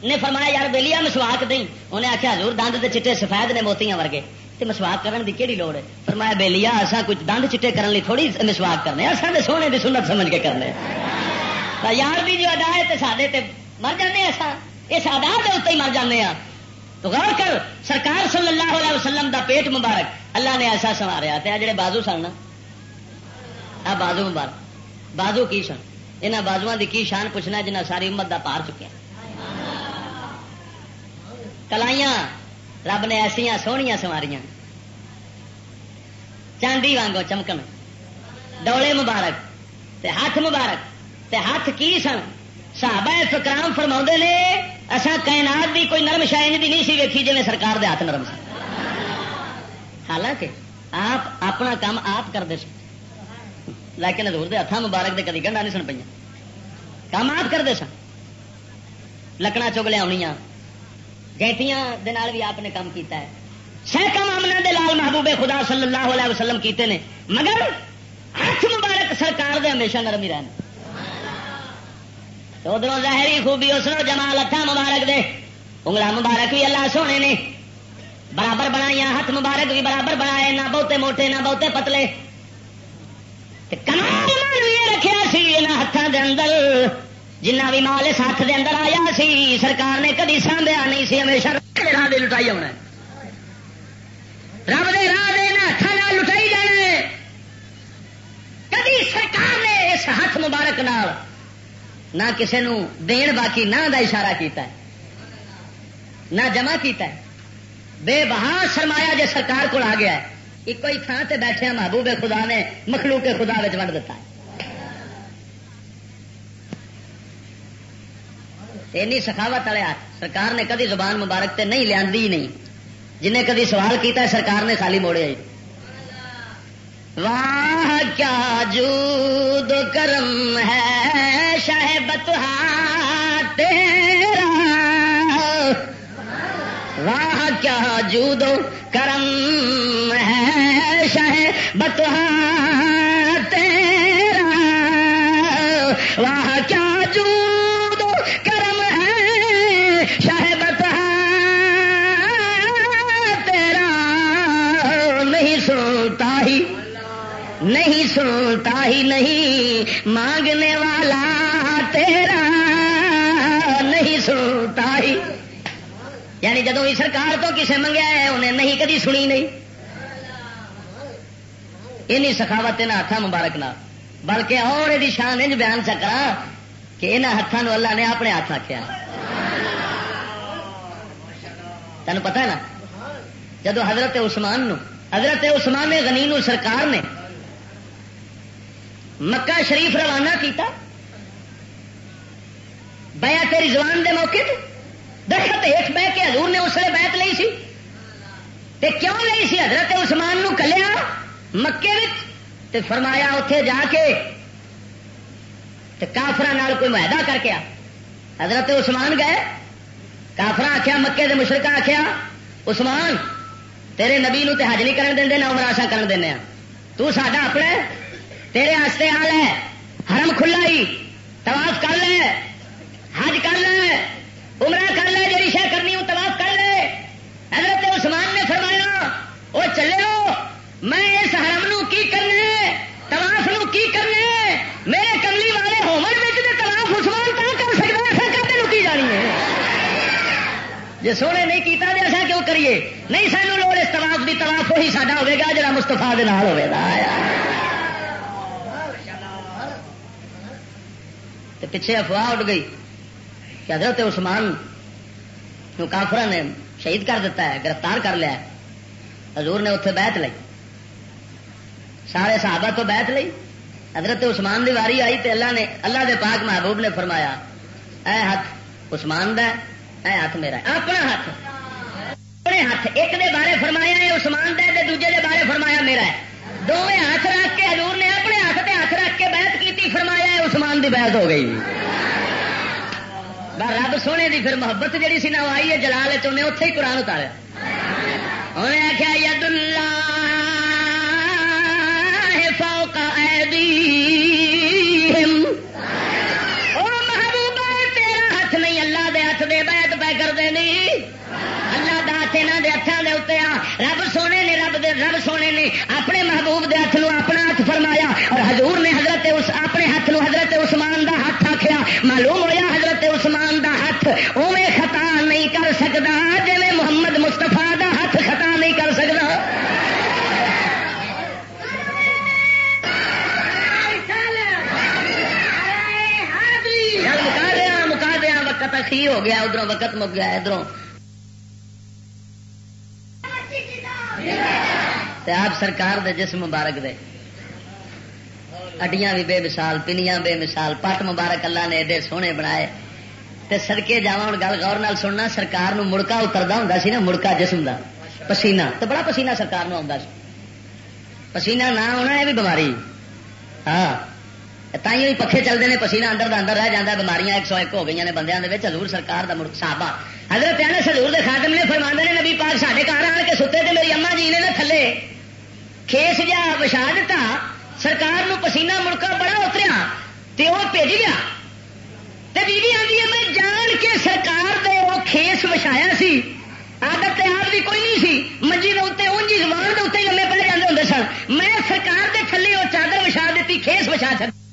نے فرمایا، یار بہلی آ مسواک دیں؟ انہیں آخیا حضور دند دے چٹے سفید نے موتیاں ورگے. تے مسواک کرن دی کیڑی لوڑ ہے؟ فرمایا بہلیا اسا کچھ دند چٹے کرن لی تھوڑی مسواک کرنے اساں دے سونے دی سنت سمجھ کے کرنے یار دی جو ادا ہے تے ساڈے تے مر جانے اساں۔ اس ادا کے اتنے ہی مر جانے ہاں تو غور کر، سرکار صلی اللہ علیہ وسلم دا پیٹ مبارک، اللہ نے ایسا سواریا تے جڑے بازو سن آ بازو مبارک۔ بازو کی سن؟ یہاں بازو دی کی شان پوچھنا جنہ ساری امت دا پار چکے کلائیاں رب نے ایسا سویا سواریاں چاندی وانگو چمکن ڈولے مبارک تے ہاتھ مبارک تے ہاتھ کی سن صحابہ فکرام فرما نے اصا کائنات دی کوئی نرم شائن دی نہیں سی ویکھی جی سرکار دے ہاتھ نرم سی حالانکہ آپ اپنا کام آپ کرتے سن لیکن حضور دے ہاتھ مبارک دے کدی گنڈا نہیں سن پہ کام آپ کرتے سن۔ لکڑا چگلیا ہونی گینٹیاں بھی آپ نے کام کیتا ہے۔ سینکڑ معاملہ دے لال محبوب خدا صلی اللہ علیہ وسلم کیتے نے۔ مگر ہاتھ مبارک سرکار دے ہمیشہ نرم ہی رہنے ادھر ظاہری خوبی اس نے جمال ہاتھ مبارک دے۔ انگلا مبارک بھی اللہ سونے نے۔ برابر بنائی ہاتھ مبارک بھی برابر بنائے، نہ بہتے موٹے، نہ بہتے پتلے۔ رکھا سی ہاتھوں کے اندر جنہ بھی مال اس ہاتھ کے اندر آیا سی سرکار نے کدی سانبیا نہیں سی ہمیشہ راہ دے لٹائی آنا رب دے راہ دے ہاتھوں لٹائی جانا کدی سرکار نے اس ہاتھ مبارک نال نہ کسی دین باقی نہ دا اشارہ کیتا ہے نہ جمع کیتا ہے بے بہا سرمایا جی سرکار کو آ گیا ہے ایک ہی تھان سے بیٹھے محبوب خدا نے مخلوق کے خدا ونڈ دیتا ہے اینی سخاوت والے ہاتھ سرکار نے کدی زبان مبارک تے نہیں لیا نہیں جنہیں کدی سوال کیتا ہے سرکار نے خالی موڑے واہ کیا جود کرم ہے شہ بتہ تیرا واہ کیا جود کرم ہے شہ بتہ تیرا۔ واہ کیا جود کرم ہے شہ بتہ تیرا۔ نہیں سنتا ہی، نہیں سنتا ہی نہیں مانگنے والا تیرا۔ نہیں سنتا ہی۔ یعنی جدو بھی سرکار تو کسے منگیا ہے، انہیں نہیں، کدی سنی نہیں۔ یہ سخاوت یہاں ہاتھ مبارک نہ۔ بلکہ اور یہ شان انج بیان چکرا کہ یہاں ہاتھوں اللہ نے اپنے ہاتھ آخیا تین پتا ہے نا؟ جدو حضرت عثمان نو، حضرت عثمان غنی نو سرکار نے مکہ شریف روانہ کیتا بیا تیری زبان دے موقع درخت ہیٹ بہ کے حضور نے اس لیے بیت لی سی؟ تے کیوں لی سی؟ حضرت عثمان نو کلیا مکے تے فرمایا اتے جا کے کافر کوئی معاہدہ کر کے آ۔ حضرت عثمان گئے کافر آخیا مکے دے مشرقہ آخیا عثمان، تیرے نبی نو تے حج نہیں کرن دیں نہ امراسا کرن دینا تو ساڈا اپنا تیرے ہاستے حال ہے، حرم کھلا ہی تواف کر لے، حج کر لے۔ عمرہ کر لے جی شہ کرنی ہوں تواف کر لے۔ حضرت عثمان نے فرمایا وہ چلے ہو، میں اس حرم نو کی کرنے تواف نو کی کرنے میرے کملی والے ہومن میں تواف عثمان تا کر سکتا ایسا کرتے کی جانی ہے؟ جی سونے نہیں کیتا تو ایسا کیوں کریے؟ نہیں سانو لوڑ اس تواف دی تواف وہی ساڈا ہوگا جا مستفا ہوگا پیچھے افواہ اٹھ گئی۔ کہ حضرت عثمان کافر نے شہید کر دیتا ہے، گرفتار کر لیا حضور نے اتنے بیت لی سارے صحابہ تو بیت لی حضرت عثمان دی واری آئی تے اللہ نے، اللہ دے پاک محبوب نے فرمایا، اے ہاتھ عثمان دا اے ہاتھ میرا اپنا ہاتھ اپنے ہاتھ ایک دے بارے فرمایا ہے، عثمان دا دے دوجے دے بارے فرمایا میرا ہے۔ دونوں ہاتھ رکھ کے حضور نے اپنے ہاتھ تے ہاتھ رکھ کے بیعت کیتی، فرمایا ہے، عثمان دی بیعت ہو گئی۔ رب سونے دی پھر محبت جڑی سی نا آئی ہے جلال چنے اتے ہی قرآن اتارا انہیں آخیا ید اللہ فوق ایدیہم. او محبوبہ، تیرا ہاتھ نہیں، اللہ دے ہاتھ دے بیعت پہ کر دے نہیں اللہ دا ہاتھ یہاں دے ہاتھوں دے اتنے آ۔ رب سونے نے رب دے، رب سونے نے اپنے محبوب دے ہاتھ نو اپنا ہاتھ فرمایا اور حضور نے حضرت اس، اپنے ہاتھ نو حضرت عثمان دا ہاتھ آخیا معلوم وقت ہو گیا ادھر وقت مک گیا ادھر آپ سرکار دے جسم مبارک دے۔ اڈیاں بھی بے مثال، پنیاں بے مثال۔ پٹ مبارک اللہ نے ایڈے سونے بنائے۔ تے سڑکے جا ہوں گل غور نال سننا، سرکار نو مڑکا اتردا ہوں سی نا، مڑکا جسم دا۔ پسینہ تو بڑا پسینہ سرکار نو آتا سی۔ پسینہ نہ ہونا، یہ بھی بیماری۔ ہاں۔ تھی پکھے چلتے ہیں پسینہ اندر دا اندر رہ جاتا بیماریاں ایک سو ایک ہو گئی نے بندیاں دے حضور سرکار دا مڑ صحابہ حضرت انس حضور دے خاتم نے فرما نے نبی پاک ساڈے گھر آ کے ستے تے میری اما جی نے نا تھلے کھیس جا وچھا دیتا سرکار نو پسینہ مڑکا بڑا اتریا تے وہ بھیج گیا تے بیوی آدھی ہے میں جان کے سرکار دے وہ کھیس وچھایا سی آدت آپ بھی کوئی نہیں سی منجی کے اتنے اونجی زبان کے اتنے لمے پڑے جاتے ہوں سن میں سرکار دے تھلے وہ چادر وچھا دیتی کھیس وچھا چکی